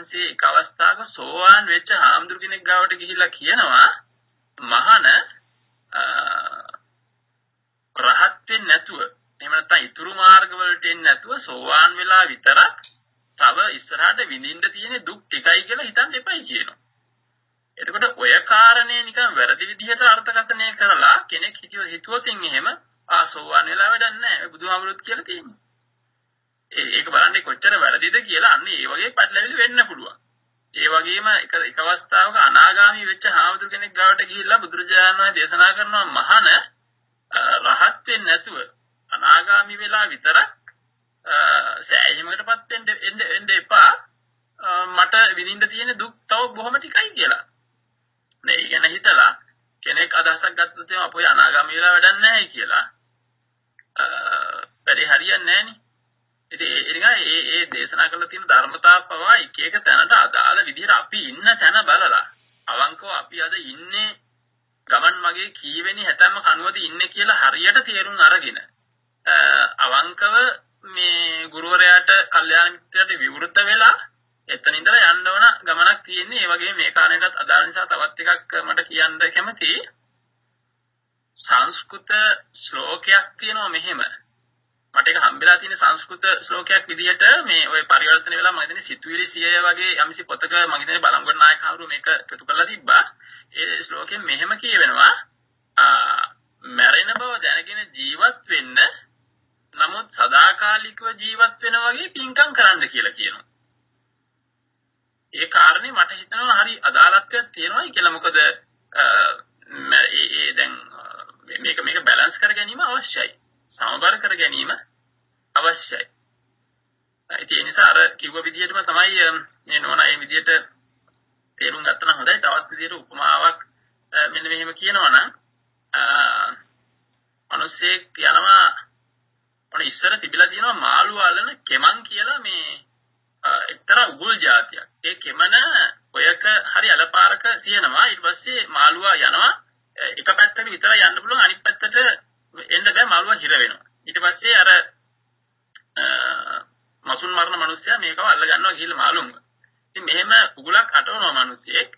වහන්සේ එක අවස්ථාවක සෝවාන් වෙච්ච හාමුදුරු කෙනෙක් ගාවට ගිහිල්ලා කියනවා මහාන රහත් වෙන්නේ නැතුව එහෙම නැත්නම් ඉතුරු මාර්ග වලට එන්නේ නැතුව සෝවාන් වෙලා විතරක් තව ඉස්සරහට විඳින්න තියෙන දුක් ටිකයි කියලා හිතන්න එපයි කියනවා. එතකොට ඔය කාරණේ නිකන් වැරදි විදිහට අර්ථකථනය කරලා කෙනෙක් හිතුව හිතුවකින් එහෙම ආ සෝවාන් වෙලා වැඩක් නැහැ. බුදුහාමුදුරුවෝ කියලා තියෙනවා. ඒක බලන්නේ කොච්චර වැරදිද කියලා අන්න ඒ වගේ පැටලෙවිලි වෙන්න පුළුවන්. ඒ වගේම එක එක අවස්ථාවක අනාගාමී වෙච්ච හාමුදුර කෙනෙක් ගාවට ගිහිල්ලා බුදුරජාණන් වහන්සේ දේශනා කරනවා මහාන රහත් වෙන්නේ නැතුව අනාගාමී වෙලා විතරක් සෑහීමකටපත් වෙන්න එන්න එපා මට විඳින්න තියෙන දුක් තව බොහොම ටිකයි කියලා. නේ ගැන හිතලා කෙනෙක් අදහසක් ගත්තොත් එහම අපේ අනාගාමී වෙලා වැඩක් නැහැ කියලා. වැඩි හරියන්නේ නැහනේ. ඉතින් ඒ ඒ ඒ දේශනා කරලා තියෙන ධර්මතාව පවා එක එක තැනට අදාළ විදිහට අපි ඉන්න තැන බලලා අවංකව අපි අද ඉන්නේ ගමන් මගේ කීවෙනි හැතැම්ම කනුවද ඉන්නේ කියලා හරියට තේරුම් අරගෙන අවංකව මේ ගුරුවරයාට කල්යාණ මිත්‍රයාට විවෘත වෙලා එතන ඉඳලා යන්න ඕන ගමනක් තියෙන්නේ. ඒ වගේ මේ කාරණේටත් අදාළ නිසා තවත් එකක් මට කියන්න කැමතියි. සංස්කෘත ශ්ලෝකයක් තියෙනවා මෙහෙම. මට ඒක හම්බෙලා තියෙන සංස්කෘත ශ්ලෝකයක් විදිහට මේ ওই පරිවර්තන වෙලා මම හිතන්නේ සිතුවිලි 100 වගේ යම්සි පොතක මම හිතන්නේ බලංගොඩ නායක හවුරු මේක එකතු කරලා තිබ්බා. ඒ ශ්ලෝකයෙන් මෙහෙම කියවෙනවා මැරෙන බව දැනගෙන ජීවත් වෙන්න නමුත් සදාකාලිකව ජීවත් වෙන වගේ පින්කම් කරන්න කියලා කියනවා. ඒ කාරණේ මට හිතෙනවා හරි අදාළත්වයක් තියෙනවා කියලා මොකද ඒ දැන් මේක මේක බැලන්ස් කර ගැනීම අවශ්‍යයි. සමබර කර ගැනීම අවශ්‍යයි. ඒ නිසා අර කිව්ව විදිහටම තමයි මේ නෝනා මේ විදිහට තේරුම් ගත්තා නම් හොඳයි. තවත් විදිහට උපමාවක් මෙන්න මෙහෙම කියනවා නම් මිනිස්සෙක් යනවා ඔන්න ඉස්සර තිබිලා තියෙනවා මාළු අලන කෙමන් කියලා මේ එක්තරා උගුල් జాතියක්. ඒ කෙමන ඔයක හරි අලපාරක තියෙනවා. ඊට පස්සේ මාළුවා යනවා එක පැත්තකට විතර යන්න පුළුවන් අනිත් පැත්තට එන්න බෑ මාළුවා හිර වෙනවා. ඊට පස්සේ අර මසුන් මරන මිනිස්සයා මේකව අල්ල ගන්නවා ගිහිල්ලා මාළුන්ව. ඉතින් මෙහෙම කුකුලක් අටවනවා මිනිස්සෙක්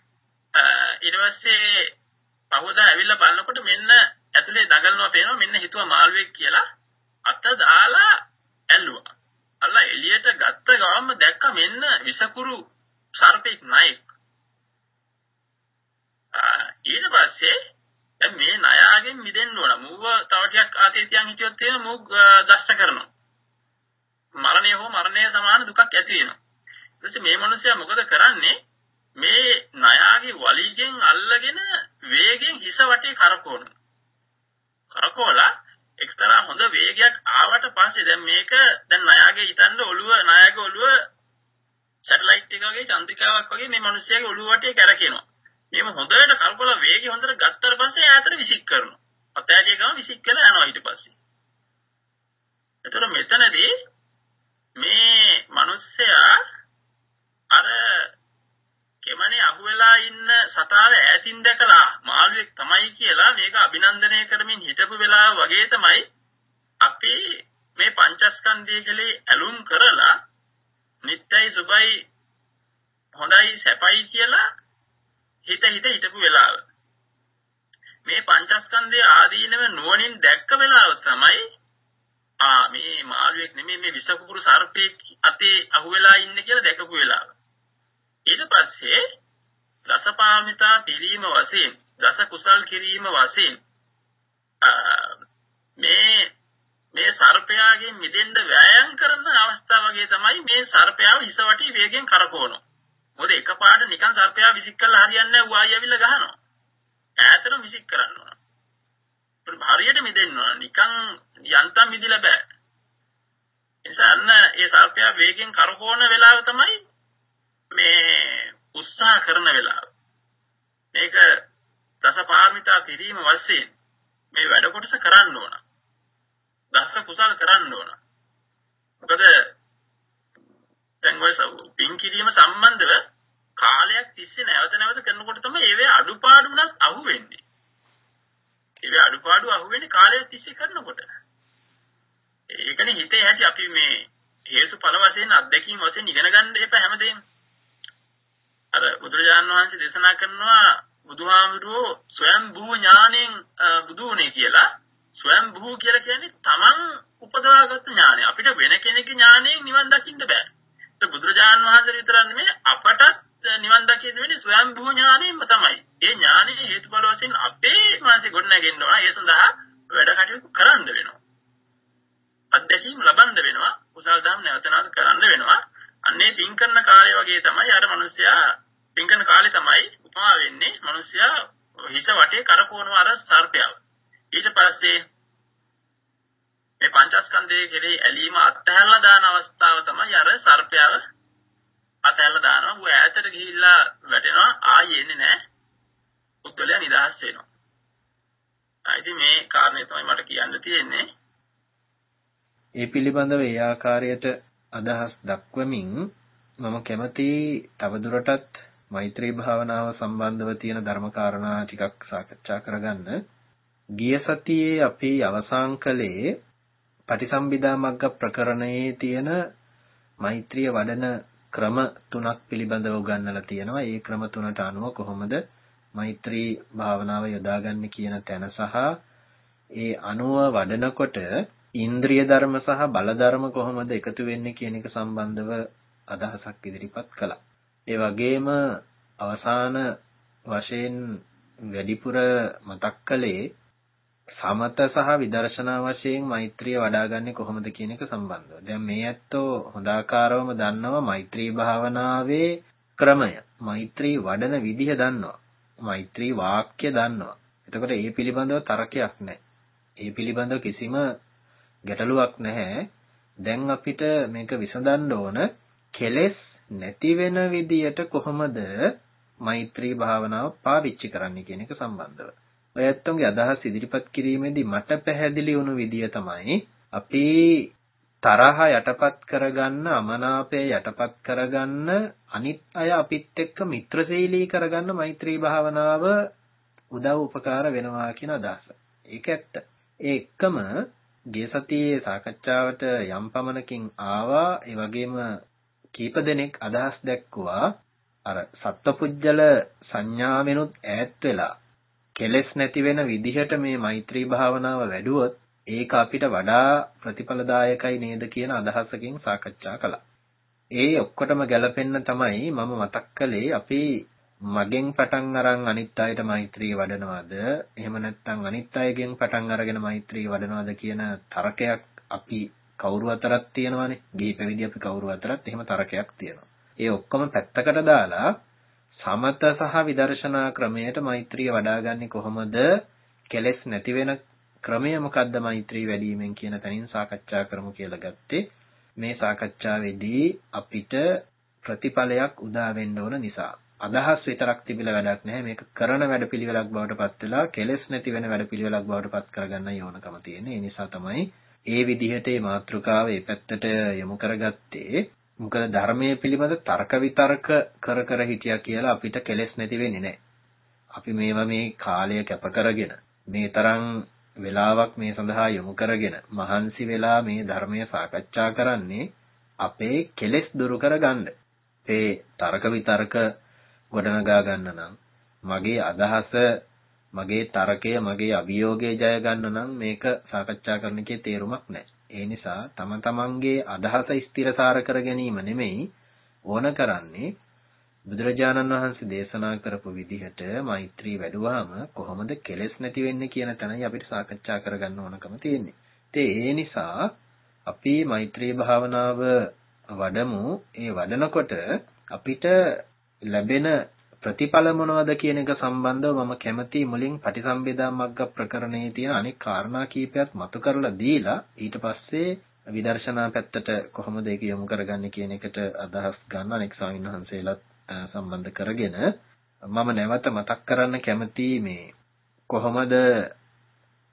ඊට පස්සේ පහවදා ඇවිල්ලා බලනකොට මෙන්න ඇතුලේ දඟලනවා පේනවා මෙන්න හිතුවා මාළුවෙක් කියලා අත දාලා ඇල්ලුවා අල්ලා එළියට ගත්ත ගමන්ම දැක්ක මෙන්න විසකුරු සර්පෙක් නයෙක් ඊට පස්සේ දැන් මේ ණයාගෙන් මිදෙන්න ඕන. මූව තව ටිකක් ආතේ තියන් හිටියොත් එහෙම මූ දෂ්ට කරනවා. මරණය හෝ මරණය සමාන දුකක් ඇති වෙනවා. ඊට මේ මිනිස්සයා මොකද කරන්නේ? මේ ණයාගේ වලිගෙන් අල්ලගෙන වේගෙන් හිස වටේ කරකවනවා. කරකවලා එක්තරා හොඳ වේගයක් ආවට පස්සේ දැන් මේක දැන් ණයාගේ හිතන්න ඔළුව ණයාගේ ඔළුව සැටලයිට් එක වගේ චන්ද්‍රිකාවක් වගේ මේ මිනිස්සයාගේ ඔළුව වටේ කැරකෙනවා. එහෙම හොඳට කල්පලා වේගය හොඳට ගත්තට පස්සේ ඈතට විසික් කරනවා. අතෑගේ ගම විසික් කරලා යනවා ඊට පස්සේ. එතකොට මෙතනදී මේ මිනිස්සයා අර කෙමනේ අහුවෙලා ඉන්න සතාව ඈතින් දැකලා මාළුවෙක් තමයි කියලා මේක අභිනන්දනය කරමින් හිටපු වෙලාව වගේ තමයි අපි මේ පංචස්කන්ධය කෙලේ ඇලුම් කරලා නිත්‍යයි සුභයි හොඳයි සැපයි කියලා හිත හිත හිටපු වෙලාව. මේ පංචස්කන්ධයේ ආදීනව නුවණින් දැක්ක වෙලාව තමයි ආ මේ මාළුවෙක් නෙමෙයි මේ විසකුපුරු සර්පෙක් අතේ අහුවෙලා ඉන්නේ කියලා දැකපු වෙලාව. ඊට පස්සේ දසපාමිතා පිරීම වශයෙන් දස කුසල් කිරීම වශයෙන් මේ මේ සර්පයාගෙන් මිදෙන්න වෑයම් කරන අවස්ථාව වගේ තමයි මේ සර්පයාව හිස වටේ වේගෙන් කරකවනවා. මොකද එකපාරට නිකන් සර්පයා විසික් කරලා හරියන්නේ නැහැ ඌ ආයෙ ඇවිල්ලා ගහනවා. ඈතට විසික් කරන්න ඕන. හරියට මිදෙන්න ඕන. නිකන් යන්තම් මිදිලා බෑ. එසන්න ඒ සර්පයා වේගෙන් කරකවන වෙලාව තමයි මේ උත්සාහ කරන වෙලාව. මේක දසපාරමිතා පිරීම වශයෙන් මේ වැඩ කොටස කරන්න ඕන. දස කුසල කරන්න ඕන. මොකද දැන් ඔය පින් කිරීම සම්බන්ධව කාලයක් තිස්සේ නැවත නැවත කරනකොට තමයි ඒවේ අඩුපාඩු උනත් අහුවෙන්නේ. ඒවේ අඩුපාඩු අහුවෙන්නේ කාලයක් තිස්සේ කරනකොට. ඒකනේ හිතේ ඇති අපි මේ හේතුඵල වශයෙන් අත්දැකීම් වශයෙන් ඉගෙන ගන්න එපා හැමදේම. අර බුදුරජාණන් වහන්සේ දේශනා කරනවා බුදුහාමුදුරුවෝ ස්වයං භූ ඥාණයෙන් බුදු වුණේ කියලා. ස්වයං භූ කියලා කියන්නේ තමන් උපදවාගත්තු ඥානය. අපිට වෙන කෙනෙකුගේ ඥාණයෙන් නිවන් දකින්න බෑ. බුදුරජාණන් වහන්සේ විතරක් නෙමෙයි අපටත් නිවන් දකින්න වෙන්නේ ස්වයං භූ ඥාණයෙන්ම තමයි. ඒ ඥානෙ හේතුඵල වශයෙන් අපේ මානසික ගොඩනැගෙන්න ඕන. ඒ සඳහා වැඩ කටයුතු කරන්න වෙනවා. අධ්‍යක්ීම් ලබන්න වෙනවා. කුසල් දහම් නැවත නැවත කරන්න වෙනවා. අන්නේ පින් කරන කාලය වගේ තමයි අර මිනිස්සයා පින් කරන කාලේ තමයි උපමා වෙන්නේ. මිනිස්සයා හිත වටේ කරකවනවා අර සර්පයාව. ඊට පස්සේ මේ පංචස්කන්ධයේ කෙරෙහි ඇලීම අත්හැරලා දාන අවස්ථාව තමයි අර සර්පයාව අත්හැරලා දානවා. ඌ ඈතට ගිහිල්ලා වැටෙනවා ආයෙ එන්නේ නැහැ. පුද්ගලයා නිදහස් වෙනවා. ඉතින් මේ කාරණේ තමයි මට කියන්න තියෙන්නේ. ඒ පිළිබඳව ඒ ආකාරයට අදහස් දක්වමින් මම කැමති තවදුරටත් මෛත්‍රී භාවනාව සම්බන්ධව තියෙන ධර්ම කාරණා ටිකක් සාකච්ඡා කරගන්න. ගිය සතියේ අපි අවසන් කළේ පටිසම්භිදා මග්ග ප්‍රකරණයේ තියෙන මෛත්‍රිය වඩන ක්‍රම තුනක් පිළිබඳව උගන්වලා තියෙනවා. ඒ ක්‍රම තුනට අනුව කොහොමද මෛත්‍රී භාවනාව යොදාගන්නේ කියන තැන සහ ඒ අනුව වඩනකොට ඉන්ද්‍රිය ධර්ම සහ බල ධර්ම කොහොමද එකතු වෙන්නේ කියන එක සම්බන්ධව අදහසක් ඉදිරිපත් කළා. ඒ වගේම අවසාන වශයෙන් වැඩිපුර මතක් කළේ සමත සහ විදර්ශනා වශයෙන් මෛත්‍රිය වඩාගන්නේ කොහොමද කියන එක සම්බන්ධව. දැන් මේ ඇත්තෝ හොඳාකාරවම දන්නවා මෛත්‍රී භාවනාවේ ක්‍රමය. මෛත්‍රී වඩන විදිහ දන්නවා. මෛත්‍රී වාක්‍ය දන්නවා. එතකොට ඒ පිළිබඳව තර්කයක් නැහැ. ඒ පිළිබඳව කිසිම ගැටලුවක් නැහැ. දැන් අපිට මේක විසඳන්න ඕන කෙලෙස් නැති වෙන විදියට කොහොමද මෛත්‍රී භාවනාව පාවිච්චි කරන්න කියන එක සම්බන්ධව. ඔය ඇත්තන්ගේ අදහස් ඉදිරිපත් කිරීමේදී මට පැහැදිලි වුණු විදිය තමයි අපි තරහ යටපත් කරගන්න අමනාපය යටපත් කරගන්න අනිත් අය අපිත් එක්ක මිත්‍රශීලී කරගන්න මෛත්‍රී භාවනාව උදව් උපකාර වෙනවා කියන අදහස. ඒක ඇත්ත. ඒ එක්කම ගිය සතියේ සාකච්ඡාවට යම් පමණකින් ආවා ඒ වගේම කීප දෙනෙක් අදහස් දැක්කුවා අර සත්පුජ්‍යල සංඥාවෙනුත් ඈත් වෙලා කෙලෙස් නැති වෙන විදිහට මේ මෛත්‍රී භාවනාව වැඩුවොත් ඒක අපිට වඩා ප්‍රතිඵලදායකයි නේද කියන අදහසකින් සාකච්ඡා කළා. ඒ ඔක්කොටම ගැලපෙන්න තමයි මම මතක් කළේ අපි මගෙන් පටන් අරන් අනිත් අයට මෛත්‍රී වඩනවද එහෙම නැත්නම් අනිත් අයගෙන් පටන් අරගෙන මෛත්‍රී වඩනවද කියන තරකයක් අපි කවුරු අතරක් තියෙනවානේ. ගිහි පැවිදි අපි කවුරු අතරත් එහෙම තරකයක් තියෙනවා. ඒ ඔක්කොම පැත්තකට දාලා සමත සහ විදර්ශනා ක්‍රමයට මෛත්‍රිය වඩාගන්නේ කොහොමද? කෙලෙස් නැති වෙන ක්‍රමය මොකද්ද මෛත්‍රී වැඩිවීමෙන් කියන තැනින් සාකච්ඡා කරමු කියලා ගත්තේ. මේ සාකච්ඡාවේදී අපිට ප්‍රතිඵලයක් උදා වෙන්න ඕන නිසා අදහස් විතරක් තිබිලා වැඩක් නැහැ මේක කරන වැඩපිළිවෙලක් බවට පත් වෙලා කෙලෙස් නැති වෙන වැඩපිළිවෙලක් බවට පත් කරගන්න ඕනකම තියෙන්නේ ඒ නිසා තමයි ඒ විදිහට මේ මාතෘකාව ඒ පැත්තට යොමු කරගත්තේ මොකද ධර්මයේ පිළිබඳ තර්ක විතර්ක කර කර හිටියා කියලා අපිට කෙලෙස් නැති වෙන්නේ නැහැ. අපි මේවා මේ කාලය කැප කරගෙන මේ තරම් වෙලාවක් මේ සඳහා යොමු කරගෙන මහන්සි වෙලා මේ ධර්මය සාකච්ඡා කරන්නේ අපේ කෙලෙස් දුරු කරගන්න. ඒ තර්ක විතර්ක ගොඩනගා ගන්න නම් මගේ අදහස මගේ තරකය මගේ අභියෝගය ජය ගන්න නම් මේක සාකච්ඡා කරන එකේ තේරුමක් නැහැ. ඒ නිසා තම තමන්ගේ අදහස ස්ථිරසාර කර ගැනීම නෙමෙයි ඕන කරන්නේ බුදුරජාණන් වහන්සේ දේශනා කරපු විදිහට මෛත්‍රී වැඩුවාම කොහොමද කෙලෙස් නැති වෙන්නේ කියන තැනයි අපිට සාකච්ඡා කරගන්න ඕනකම තියෙන්නේ. ඒ නිසා අපි මෛත්‍රී භාවනාව වඩමු. ඒ වඩනකොට අපිට ලැබෙන ප්‍රතිඵල මොනවද කියන එක සම්බන්ධව මම කැමති මුලින් පටිසම්භේදා මග්ග ප්‍රකරණයේ තියෙන අනෙක් කාරණා කීපයක් මතු කරලා දීලා ඊට පස්සේ විදර්ශනා පැත්තට කොහොමද ඒක යොමු කරගන්නේ කියන එකට අදහස් ගන්න අනෙක් ස්වාමීන් වහන්සේලාත් සම්බන්ධ කරගෙන මම නැවත මතක් කරන්න කැමති මේ කොහොමද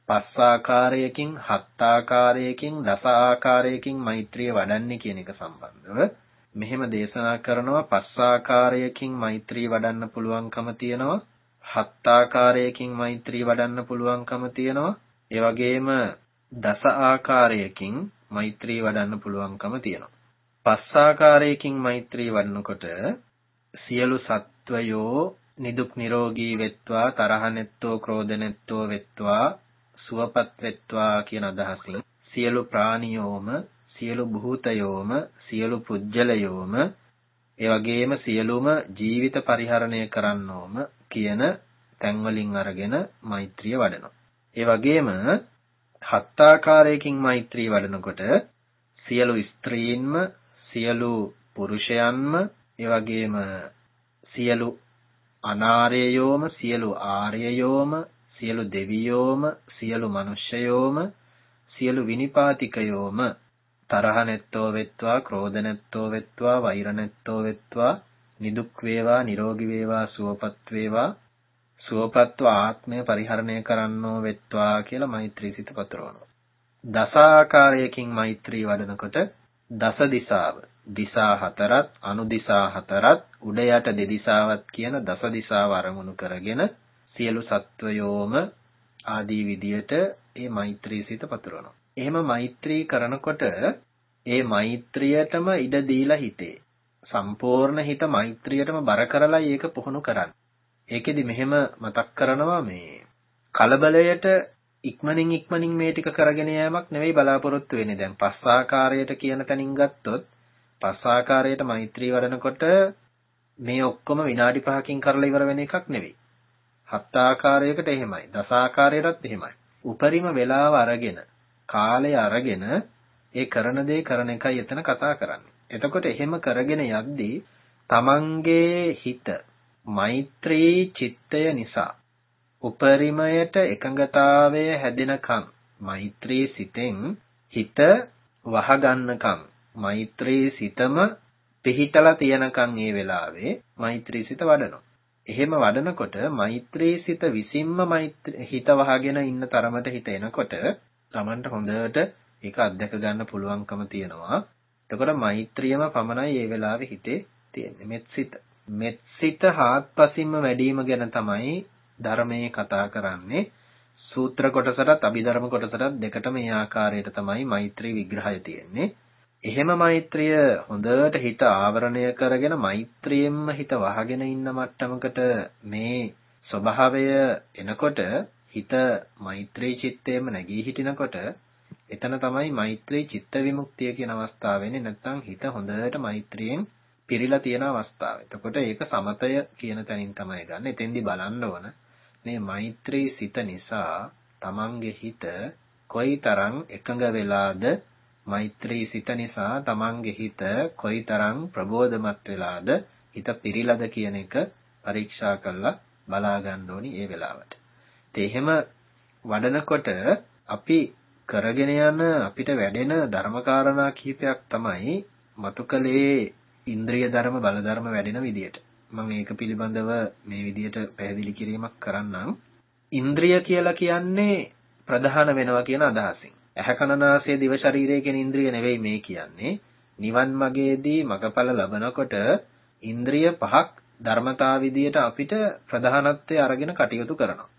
පස් ආකාරයකින් හත් ආකාරයකින් දස ආකාරයකින් මෛත්‍රිය වඩන්නේ කියන එක සම්බන්ධව මෙහෙම දේශනා කරනවා පස් ආකාරයකින් මෛත්‍රී වඩන්න පුළුවන්කම තියෙනවා. හත් ආකාරයකින් මෛත්‍රී වඩන්න පුළුවන්කම තියෙනවා. ඒ වගේම දස ආකාරයකින් මෛත්‍රී වඩන්න පුළුවන්කම තියෙනවා. පස් ආකාරයකින් මෛත්‍රී වඩනකොට සියලු සත්වයෝ නිදුක් නිරෝගී වෙත්වා තරහ නැත්තෝ ක්‍රෝධ නැත්තෝ වෙත්වා සුවපත් වෙත්වා කියන අදහසින් සියලු ප්‍රාණියෝම සියලු භූතයෝම සියලු පුජ්‍යලයෝම ඒ වගේම සියලුම ජීවිත පරිහරණය කරන්නෝම කියන තැන්වලින් අරගෙන මෛත්‍රිය වඩනවා. ඒ වගේම හත් ආකාරයකින් මෛත්‍රී වඩනකොට සියලු ස්ත්‍රීන්ම සියලු පුරුෂයන්ම ඒ වගේම සියලු අනාර්යයෝම සියලු ආර්යයෝම සියලු දෙවියෝම සියලු මනුෂ්‍යයෝම සියලු විනිපාතිකයෝම තරහ නැත්තෝ වෙත්වා ක්‍රෝධ නැත්තෝ වෙත්වා වෛර නැත්තෝ වෙත්වා නිදුක් වේවා නිරෝගී වේවා සුවපත් වේවා සුවපත්ව ආත්මය පරිහරණය කරන්නෝ වෙත්වා කියලා මෛත්‍රී සිත පතරවනවා. දස ආකාරයකින් මෛත්‍රී වඩනකොට දස දිසාව දිසා හතරත් අනු දිසා හතරත් උඩ යට දෙදිසාවත් කියන දස දිසාව අරමුණු කරගෙන සියලු සත්වයෝම ආදී විදියට මේ මෛත්‍රී සිත පතරවනවා. එහෙම මෛත්‍රී කරනකොට ඒ මෛත්‍රියටම ඉඩ දීලා හිතේ සම්පූර්ණ හිත මෛත්‍රියටම බර කරලා ඒක පුහුණු කරන්න. ඒකෙදි මෙහෙම මතක් කරනවා මේ කලබලයට ඉක්මනින් ඉක්මනින් මේ ටික කරගෙන යෑමක් නෙවෙයි බලාපොරොත්තු වෙන්නේ. දැන් පස් ආකාරයට කියන තැනින් ගත්තොත් පස් ආකාරයට මෛත්‍රී වඩනකොට මේ ඔක්කොම විනාඩි 5කින් කරලා ඉවර වෙන එකක් නෙවෙයි. හත් ආකාරයකට එහෙමයි. දස ආකාරයටත් එහෙමයි. උපරිම වේලාව අරගෙන කාලය අරගෙන ඒ කරන දේ කරන එකයි එතන කතා කරන්නේ. එතකොට එහෙම කරගෙන යද්දී තමන්ගේ හිත මෛත්‍රී චිත්තය නිසා උපරිමයට එකඟතාවය හැදෙනකම් මෛත්‍රී සිතෙන් හිත වහගන්නකම් මෛත්‍රී සිතම පිහිටලා තියනකම් ඒ වෙලාවේ මෛත්‍රී සිත වඩනවා. එහෙම වඩනකොට මෛත්‍රී සිත විසින්ම මෛත්‍රී හිත වහගෙන ඉන්න තරමට හිත එනකොට Tamanට හොඳට ඒක අත්දැක ගන්න පුළුවන්කම තියෙනවා. එතකොට මෛත්‍රියම පමණයි මේ වෙලාවේ හිතේ තියෙන්නේ. මෙත්සිත. මෙත්සිත හාත්පසින්ම වැඩිම ගැන තමයි ධර්මයේ කතා කරන්නේ. සූත්‍ර කොටසටත් අභිධර්ම කොටසටත් දෙකටම මේ ආකාරයට තමයි මෛත්‍රී විග්‍රහය තියෙන්නේ. එහෙම මෛත්‍රිය හොඳට හිත ආවරණය කරගෙන මෛත්‍රියෙන්ම හිත වහගෙන ඉන්න මට්ටමකට මේ ස්වභාවය එනකොට හිත මෛත්‍රී චිත්තයෙන්ම නැගී හිටිනකොට එතන තමයි මෛත්‍රී චිත්ත විමුක්තිය කියන අවස්ථාව වෙන්නේ නැත්නම් හිත හොඳට මෛත්‍රියෙන් පිරීලා තියෙන අවස්ථාව. එතකොට ඒක සමතය කියන තැනින් තමයි ගන්න. එතෙන්දී බලන්න ඕන මේ මෛත්‍රී සිත නිසා තමන්ගේ හිත කොයිතරම් එකඟ වෙලාද මෛත්‍රී සිත නිසා තමන්ගේ හිත කොයිතරම් ප්‍රබෝධමත් වෙලාද හිත පිරීලාද කියන එක පරීක්ෂා කරලා බලා ගන්න ඕනි ඒ වෙලාවට. ඒ එහෙම වඩනකොට අපි කරගෙන යන අපිට වැඩෙන ධර්මකාරණා කිහිපයක් තමයි මතුකලේ ඉන්ද්‍රිය ධර්ම බල ධර්ම වැඩෙන විදියට. මම ඒක පිළිබඳව මේ විදියට පැහැදිලි කිරීමක් කරන්නම්. ඉන්ද්‍රිය කියලා කියන්නේ ප්‍රධාන වෙනවා කියන අදහසින්. ඇහැ කන නාසය දිව ශරීරය කියන ඉන්ද්‍රිය නෙවෙයි මේ කියන්නේ. නිවන් මාගේදී මගඵල ලබනකොට ඉන්ද්‍රිය පහක් ධර්මතා විදියට අපිට ප්‍රධානත්වයේ අරගෙන කටයුතු කරනවා.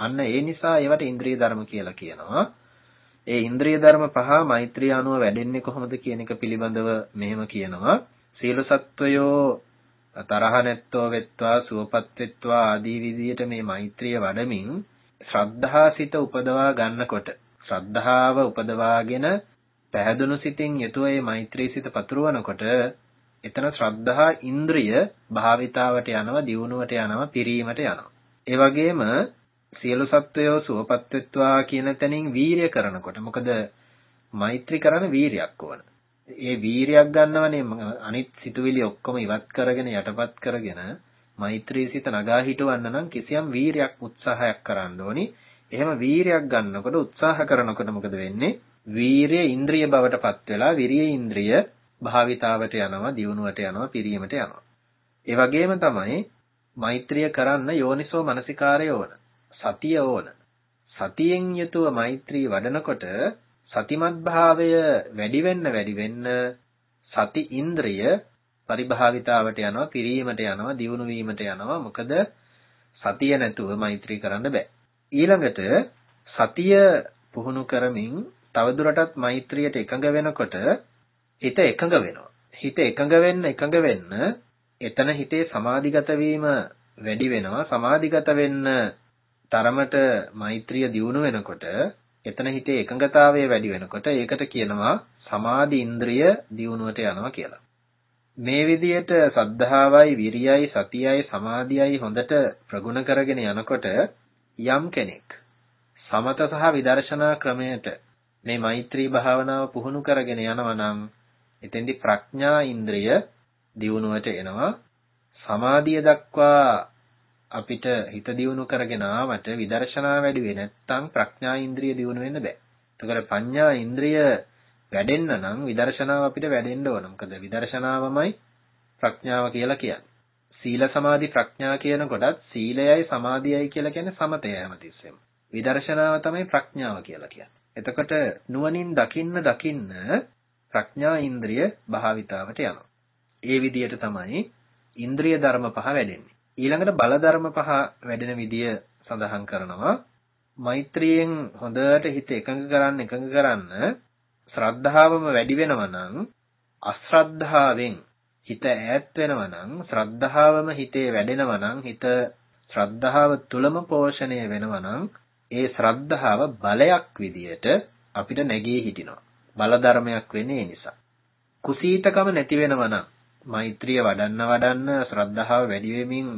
අන්න ඒ නිසා ඒවට ඉන්ද්‍රිය ධර්ම කියලා කියනවා. ඒ ඉන්ද්‍රිය ධර්ම පහ මෛත්‍රිය අනුව වැඩෙන්නේ කොහොමද කියන එක පිළිබඳව මෙහෙම කියනවා. සීල සත්වයෝ තරහ නැත්තෝ වෙත්වා සුවපත් වෙත්වා ආදී විදියට මේ මෛත්‍රිය වඩමින් ශ්‍රද්ධා සිත උපදවා ගන්නකොට ශ්‍රද්ධාව උපදවාගෙන පැහැදුණු සිතින් යුතුව මේ මෛත්‍රී සිත පතුරවනකොට එතන ශ්‍රද්ධා ඉන්ද්‍රිය භාවිතාවට යනවා දියුණුවට යනවා පිරීමට යනවා ඒ වගේම සියලු සත්වයෝ සුවපත් වෙත්වා කියන තැනින් වීරිය කරනකොට මොකද මෛත්‍රී කරන වීරියක් ඕන. ඒ වීරියක් ගන්නවනේ අනිත් සිතුවිලි ඔක්කොම ඉවත් කරගෙන යටපත් කරගෙන මෛත්‍රී සිත නගා හිටවන්න නම් කිසියම් වීරියක් උත්සාහයක් කරන්න ඕනි. එහෙම වීරියක් ගන්නකොට උත්සාහ කරනකොට මොකද වෙන්නේ? වීරිය ඉන්ද්‍රිය බවට පත් වෙලා විරිය ඉන්ද්‍රිය භාවිතාවට යනවා, දියුණුවට යනවා, පිරීමට යනවා. ඒ වගේම තමයි මෛත්‍රිය කරන්න යෝනිසෝ මනසිකාරය ඕන. සතිය ඕන. සතියෙන් යුතුව මෛත්‍රී වඩනකොට සතිමත් භාවය වැඩි වෙන්න වැඩි වෙන්න සති ඉන්ද්‍රිය පරිභාවිතාවට යනවා පිරීමට යනවා දියුණු වීමට යනවා. මොකද සතිය නැතුව මෛත්‍රී කරන්න බෑ. ඊළඟට සතිය පුහුණු කරමින් තවදුරටත් මෛත්‍රියට එකඟ වෙනකොට හිත එකඟ වෙනවා. හිත එකඟ වෙන්න එකඟ වෙන්න එතන හිතේ සමාධිගත වීම වැඩි වෙනවා. සමාධිගත වෙන්න තරමට මෛත්‍රිය දියුණු වෙනකොට එතන හිතේ එකඟතාවය වැඩි වෙනකොට ඒකට කියනවා සමාධි ඉන්ද්‍රිය දියුණුවට යනවා කියලා. මේ විදිහට සද්ධාවයි විරියයි සතියයි සමාධියයි හොඳට ප්‍රගුණ කරගෙන යනකොට යම් කෙනෙක් සමත සහ විදර්ශනා ක්‍රමයට මේ මෛත්‍රී භාවනාව පුහුණු කරගෙන යනවා නම් එතෙන්දි ප්‍රඥා ඉන්ද්‍රිය දියුණුවට එනවා සමාධිය දක්වා අපිට හිත දියුණු කරගෙන ආවට විදර්ශනා වැඩි වෙන්නේ නැත්නම් ප්‍රඥා ඉන්ද්‍රිය දියුණු වෙන්න බෑ. එතකොට පඤ්ඤා ඉන්ද්‍රිය වැඩෙන්න නම් විදර්ශනාව අපිට වැඩෙන්න ඕන. මොකද විදර්ශනාවමයි ප්‍රඥාව කියලා කියන්නේ. සීල සමාධි ප්‍රඥා කියන කොටත් සීලයයි සමාධියයි කියලා කියන්නේ සමතය හැමතිස්සෙම. විදර්ශනාව තමයි ප්‍රඥාව කියලා කියන්නේ. එතකොට නුවණින් දකින්න දකින්න ප්‍රඥා ඉන්ද්‍රිය භාවිතාවට යනවා. ඒ විදිහට තමයි ඉන්ද්‍රිය ධර්ම පහ වැඩෙන්නේ. ඊළඟට බල ධර්ම පහ වැඩෙන විදිය සඳහන් කරනවා. මෛත්‍රියෙන් හොඳට හිත එකඟ කරන්න එකඟ කරන්න ශ්‍රද්ධාවම වැඩි වෙනවා නම් අශ්‍රද්ධාවෙන් හිත ඈත් වෙනවා නම් ශ්‍රද්ධාවම හිතේ වැඩෙනවා නම් හිත ශ්‍රද්ධාව තුලම පෝෂණය වෙනවා නම් ඒ ශ්‍රද්ධාව බලයක් විදියට අපිට නැගී හිටිනවා. බල ධර්මයක් වෙන්නේ ඒ නිසා. කුසීතකම නැති වෙනවා නම් මෛත්‍රිය වඩන්න වඩන්න ශ්‍රද්ධාව වැඩි වෙමින්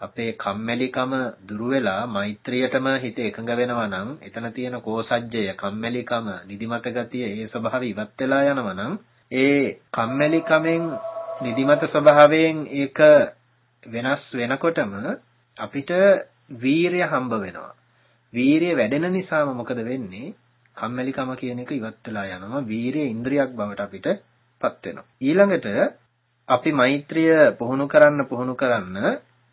අපේ කම්මැලිකම දුරු වෙලා මෛත්‍රියටම හිත එකඟ වෙනවා නම් එතන තියෙන කෝසජ්ජය කම්මැලිකම නිදිමත ගතිය ඒ ස්වභාවය ඉවත් වෙලා යනවා නම් ඒ කම්මැලිකමෙන් නිදිමත ස්වභාවයෙන් ඒක වෙනස් වෙනකොටම අපිට වීරිය හම්බ වෙනවා. වීරිය වැඩෙන නිසාම මොකද වෙන්නේ? කම්මැලිකම කියන එක ඉවත් වෙලා යනවා. වීරිය ඉන්ද්‍රියක් බවට අපිට පත් වෙනවා. ඊළඟට අපි මෛත්‍රිය පුහුණු කරන්න පුහුණු කරන්න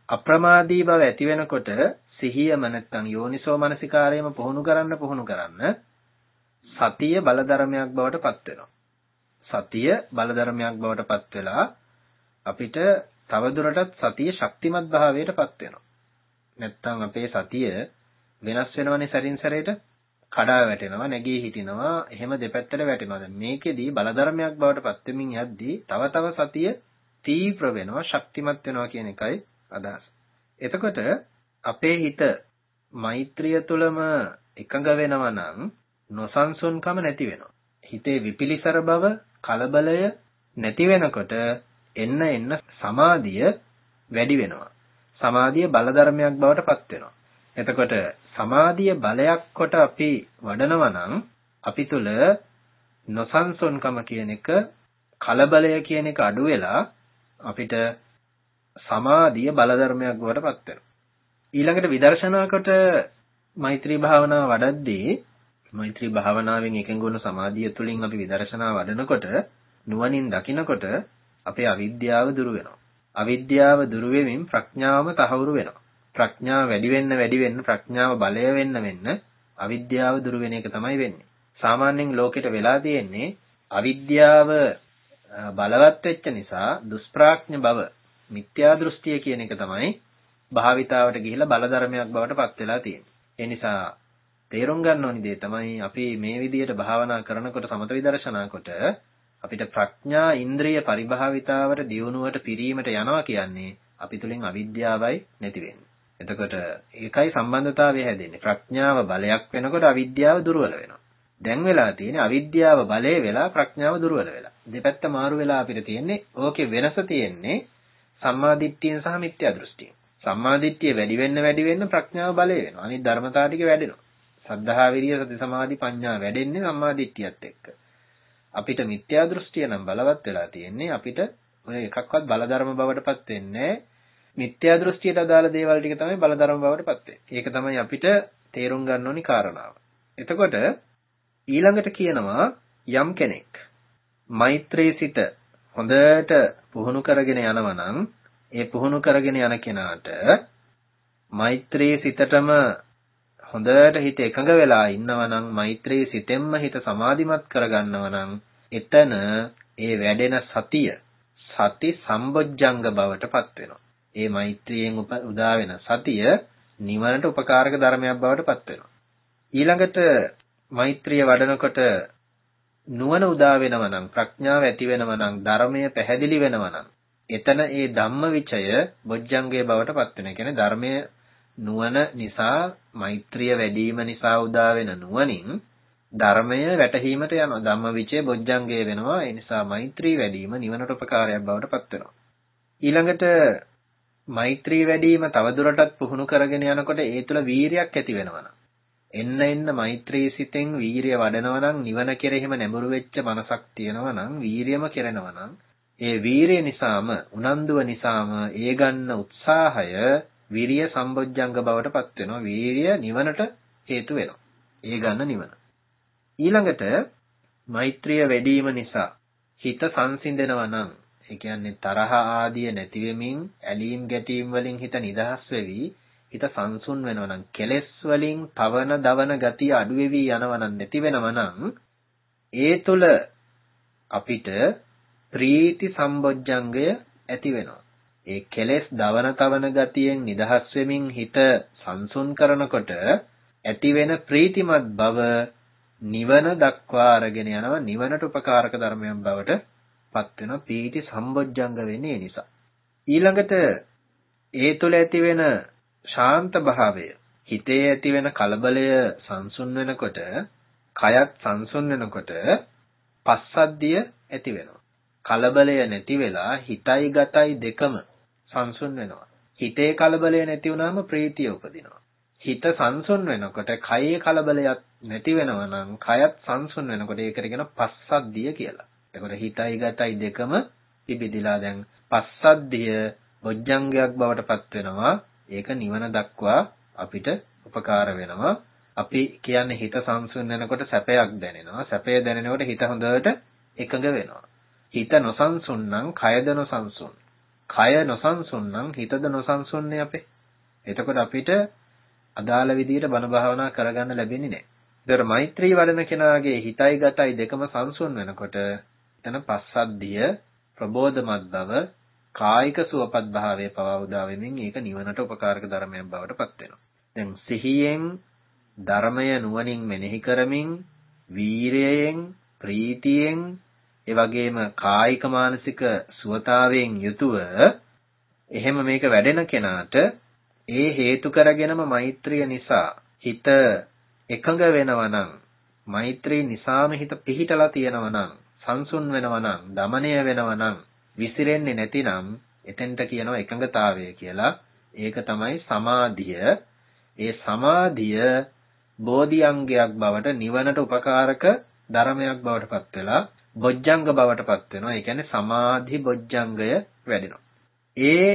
අප්‍රමාදී බව ඇති වෙනකොට සිහියම නැත්තම් යෝනිසෝ මනසිකාරයම පුහුණු කරන්න පුහුණු කරන්න සතිය බලධර්මයක් බවට පත් වෙනවා. සතිය බලධර්මයක් බවට පත් වෙලා අපිට තවදුරටත් සතිය ශක්තිමත් භාවයට පත් වෙනවා. නැත්තම් අපේ සතිය වෙනස් වෙනවනේ සරින් සරේට කඩා වැටෙනවා නැගී හිටිනවා එහෙම දෙපැත්තට වැටෙනවා දැන් මේකෙදී බලධර්මයක් බවට පත් වෙමින් යද්දී තව තව සතිය තීව්‍ර වෙනවා ශක්තිමත් වෙනවා කියන එකයි අදහස. එතකොට අපේ හිත මෛත්‍රිය තුළම එකඟ වෙනවා නම් නොසන්සුන්කම නැති වෙනවා. හිතේ විපිලිසර බව, කලබලය නැති වෙනකොට එන්න එන්න සමාධිය වැඩි වෙනවා. සමාධිය බලධර්මයක් බවට පත් වෙනවා. එතකොට සමාධිය බලයක් කොට අපි වඩනවා නම් අපි තුල නොසන්සුන්කම කියන එක කලබලය කියන එක අඩු වෙලා අපිට සමාධිය බලධර්මයක් බවට පත් වෙනවා. ඊළඟට විදර්ශනා කොට මෛත්‍රී භාවනාව වඩද්දී මෛත්‍රී භාවනාවෙන් එකඟ වුණු සමාධිය තුළින් අපි විදර්ශනා වඩනකොට නුවණින් දකිනකොට අපේ අවිද්‍යාව දුරු වෙනවා. අවිද්‍යාව දුරු වෙමින් ප්‍රඥාවම තහවුරු වෙනවා. ප්‍රඥාව වැඩි වෙන්න වැඩි වෙන්න ප්‍රඥාව බලය වෙන්න වෙන්න අවිද්‍යාව දුරු වෙන එක තමයි වෙන්නේ. සාමාන්‍යයෙන් ලෝකෙට වෙලා තියෙන්නේ අවිද්‍යාව බලවත් වෙච්ච නිසා දුෂ්ප්‍රඥ බව මිත්‍යා දෘෂ්ටිය කියන එක තමයි භාවිතාවට ගිහිලා බලධර්මයක් බවට පත් වෙලා තියෙන්නේ. ඒ නිසා තේරුම් ගන්න ඕනි දේ තමයි අපි මේ විදිහට භාවනා කරනකොට සමත විදර්ශනා කොට අපිට ප්‍රඥා ඉන්ද්‍රිය පරිභාවිතාවට දියුණුවට පිරීමට යනවා කියන්නේ අපි තුලින් අවිද්‍යාවයි නැති වෙන්නේ. එතකොට ඒකයි සම්බන්ධතාවය හැදෙන්නේ. ප්‍රඥාව බලයක් වෙනකොට අවිද්‍යාව දුර්වල වෙනවා. දැන් වෙලා තියෙන්නේ අවිද්‍යාව බලය වෙලා ප්‍රඥාව දුර්වල වෙලා. දෙපැත්ත මාරු වෙලා අපිට තියෙන්නේ ඕකේ වෙනස තියෙන්නේ සම්මාදිට්ඨියෙන් සහ මිත්‍යා දෘෂ්ටියෙන්. සම්මාදිට්ඨිය වැඩි වෙන්න වැඩි වෙන්න ප්‍රඥාව බලය වෙනවා. අනිත් ධර්මතාව ටික වැඩෙනවා. සද්ධා විරිය සති සමාධි ප්‍රඥා වැඩෙන්නේ සම්මාදිට්ඨියත් එක්ක. අපිට මිත්‍යා දෘෂ්ටිය නම් බලවත් වෙලා තියෙන්නේ අපිට ඔය එකක්වත් බලධර්ම බවටපත් වෙන්නේ මිත්‍යා දෘෂ්ටියට අදාළ දේවල් ටික තමයි බලධර්ම බවටපත් වෙන්නේ. ඒක තමයි අපිට තේරුම් ගන්න ඕනි කාරණාව. එතකොට ඊළඟට කියනවා යම් කෙනෙක් මෛත්‍රී සිත හොඳට පුහුණු කරගෙන යනවා නම් ඒ පුහුණු කරගෙන යන කෙනාට මෛත්‍රී සිතටම හොඳට හිත එකඟ වෙලා ඉන්නවා නම් මෛත්‍රී සිතෙන්ම හිත සමාධිමත් කරගන්නවා නම් එතන ඒ වැඩෙන සතිය සති සම්බොජ්ජංග බවට පත් වෙනවා. ඒ මෛත්‍රියෙන් උදා වෙන සතිය නිවනට උපකාරක ධර්මයක් බවට පත් වෙනවා. ඊළඟට මෛත්‍රිය වඩනකොට නුවණ උදා වෙනවා නම් ප්‍රඥාව ඇති වෙනවා නම් ධර්මය පැහැදිලි වෙනවා නම් එතන ඒ ධම්මවිචය බොජ්ජංගයේ බවට පත් වෙනවා. කියන්නේ ධර්මය නුවණ නිසා මෛත්‍රිය වැඩිම නිසා උදා වෙන නුවණින් ධර්මය වැටහීමට යනවා. ධම්මවිචය බොජ්ජංගයේ වෙනවා. ඒ නිසා මෛත්‍රී වැඩිම නිවනට උපකාරයක් බවට පත් වෙනවා. ඊළඟට මෛත්‍රී වැඩිම තවදුරටත් පුහුණු කරගෙන යනකොට ඒ තුළ වීරියක් ඇති වෙනවා. එන්න එන්න මෛත්‍රී සිතෙන් වීරිය වඩනවා නම් නිවන කෙරෙහිම නැඹුරු වෙච්ච මනසක් තියෙනවා නම් වීරියම කෙරෙනවා නම් ඒ වීරිය නිසාම උනන්දුව නිසාම ඒ ගන්න උත්සාහය විරිය සම්බොජ්ජංග බවට පත් වෙනවා. වීරිය නිවනට හේතු වෙනවා. ඒ ගන්න නිවන. ඊළඟට මෛත්‍රිය වැඩිම නිසා හිත සංසිඳෙනවා නම් ඒ කියන්නේ තරහ ආදිය නැති වෙමින් ඇලීම් ගැටීම් වලින් හිත නිදහස් වෙවි. හිත සංසුන් වෙනවා නම් කෙලෙස් වලින් තවන දවන ගතිය අඩු වෙවි යනවා නම් නැති වෙනවා නම් ඒ තුල අපිට ප්‍රීති සම්බොජ්ජංගය ඇති වෙනවා. ඒ කෙලෙස් දවන තවන ගතියෙන් නිදහස් වෙමින් හිත සංසුන් කරනකොට ඇති වෙන ප්‍රීතිමත් බව නිවන දක්වා අරගෙන යනවා. නිවනට උපකාරක ධර්මයන් බවට පත් වෙන පීටි සම්බොජ්ජංග වෙන්නේ ඒ නිසා. ඊළඟට ඒ තුළ ඇති වෙන ශාන්ත භාවය හිතේ ඇති වෙන කලබලය සංසුන් වෙනකොට කයත් සංසුන් වෙනකොට පස්සද්ධිය ඇති වෙනවා කලබලය නැති වෙලා හිතයි ගතයි දෙකම සංසුන් වෙනවා. හිතේ කලබලය නැති වුනහම ප්‍රීතිය උපදිනවා. හිත සංසුන් වෙනකොට කයේ කලබලයක් නැති වෙනවා නම් කයත් සංසුන් වෙනකොට ඒකට කියන පස්සද්ධිය කියලා. එතකොට හිතයි ගතයි දෙකම ඉබිදිලා දැන් පස්සද්ධිය බොජ්ජංගයක් බවට පත් වෙනවා. ඒක නිවන දක්වා අපිට උපකාර වෙනවා. අපි කියන්නේ හිත සංසුන් වෙනකොට සැපයක් දැනෙනවා. සැපය දැනෙනකොට හිත හොඳට එකඟ වෙනවා. හිත නොසන්සුන් නම් කයද නොසන්සුන්. කය නොසන්සුන් නම් හිතද නොසන්සුන්නේ අපේ. එතකොට අපිට අදාළ විදිහට බණ භාවනා කරගන්න ලැබෙන්නේ නැහැ. ඒතර මෛත්‍රී වඩන කෙනාගේ හිතයි ගතයි දෙකම සංසුන් වෙනකොට එතන පස්සද්ධිය ප්‍රබෝධමත් බව කායික සුවපත් භාවය පවා උදා වෙමින් ඒක නිවනට උපකාරක ධර්මයක් බවට පත් වෙනවා. දැන් සිහියෙන් ධර්මය නුවණින් මෙනෙහි කරමින් වීරයෙන් ප්‍රීතියෙන් ඒ වගේම කායික මානසික සුවතාවයෙන් යුතුව එහෙම මේක වැඩෙන කෙනාට ඒ හේතු කරගෙනම මෛත්‍රිය නිසා හිත එකඟ වෙනවා නම් මෛත්‍රී නිසාම හිත පිහිටලා තියෙනවා නම් සංසුන් වෙනවා නම් দমনය වෙනවා නම් විසිරෙන්නේ නැතිනම් එතෙන්ට කියනවා එකඟතාවය කියලා. ඒක තමයි සමාධිය. ඒ සමාධිය බෝධිඅංගයක් බවට නිවනට උපකාරක ධර්මයක් බවට පත් වෙලා බොජ්ජංග බවට පත් වෙනවා. ඒ කියන්නේ සමාධි බොජ්ජංගය වැඩෙනවා. ඒ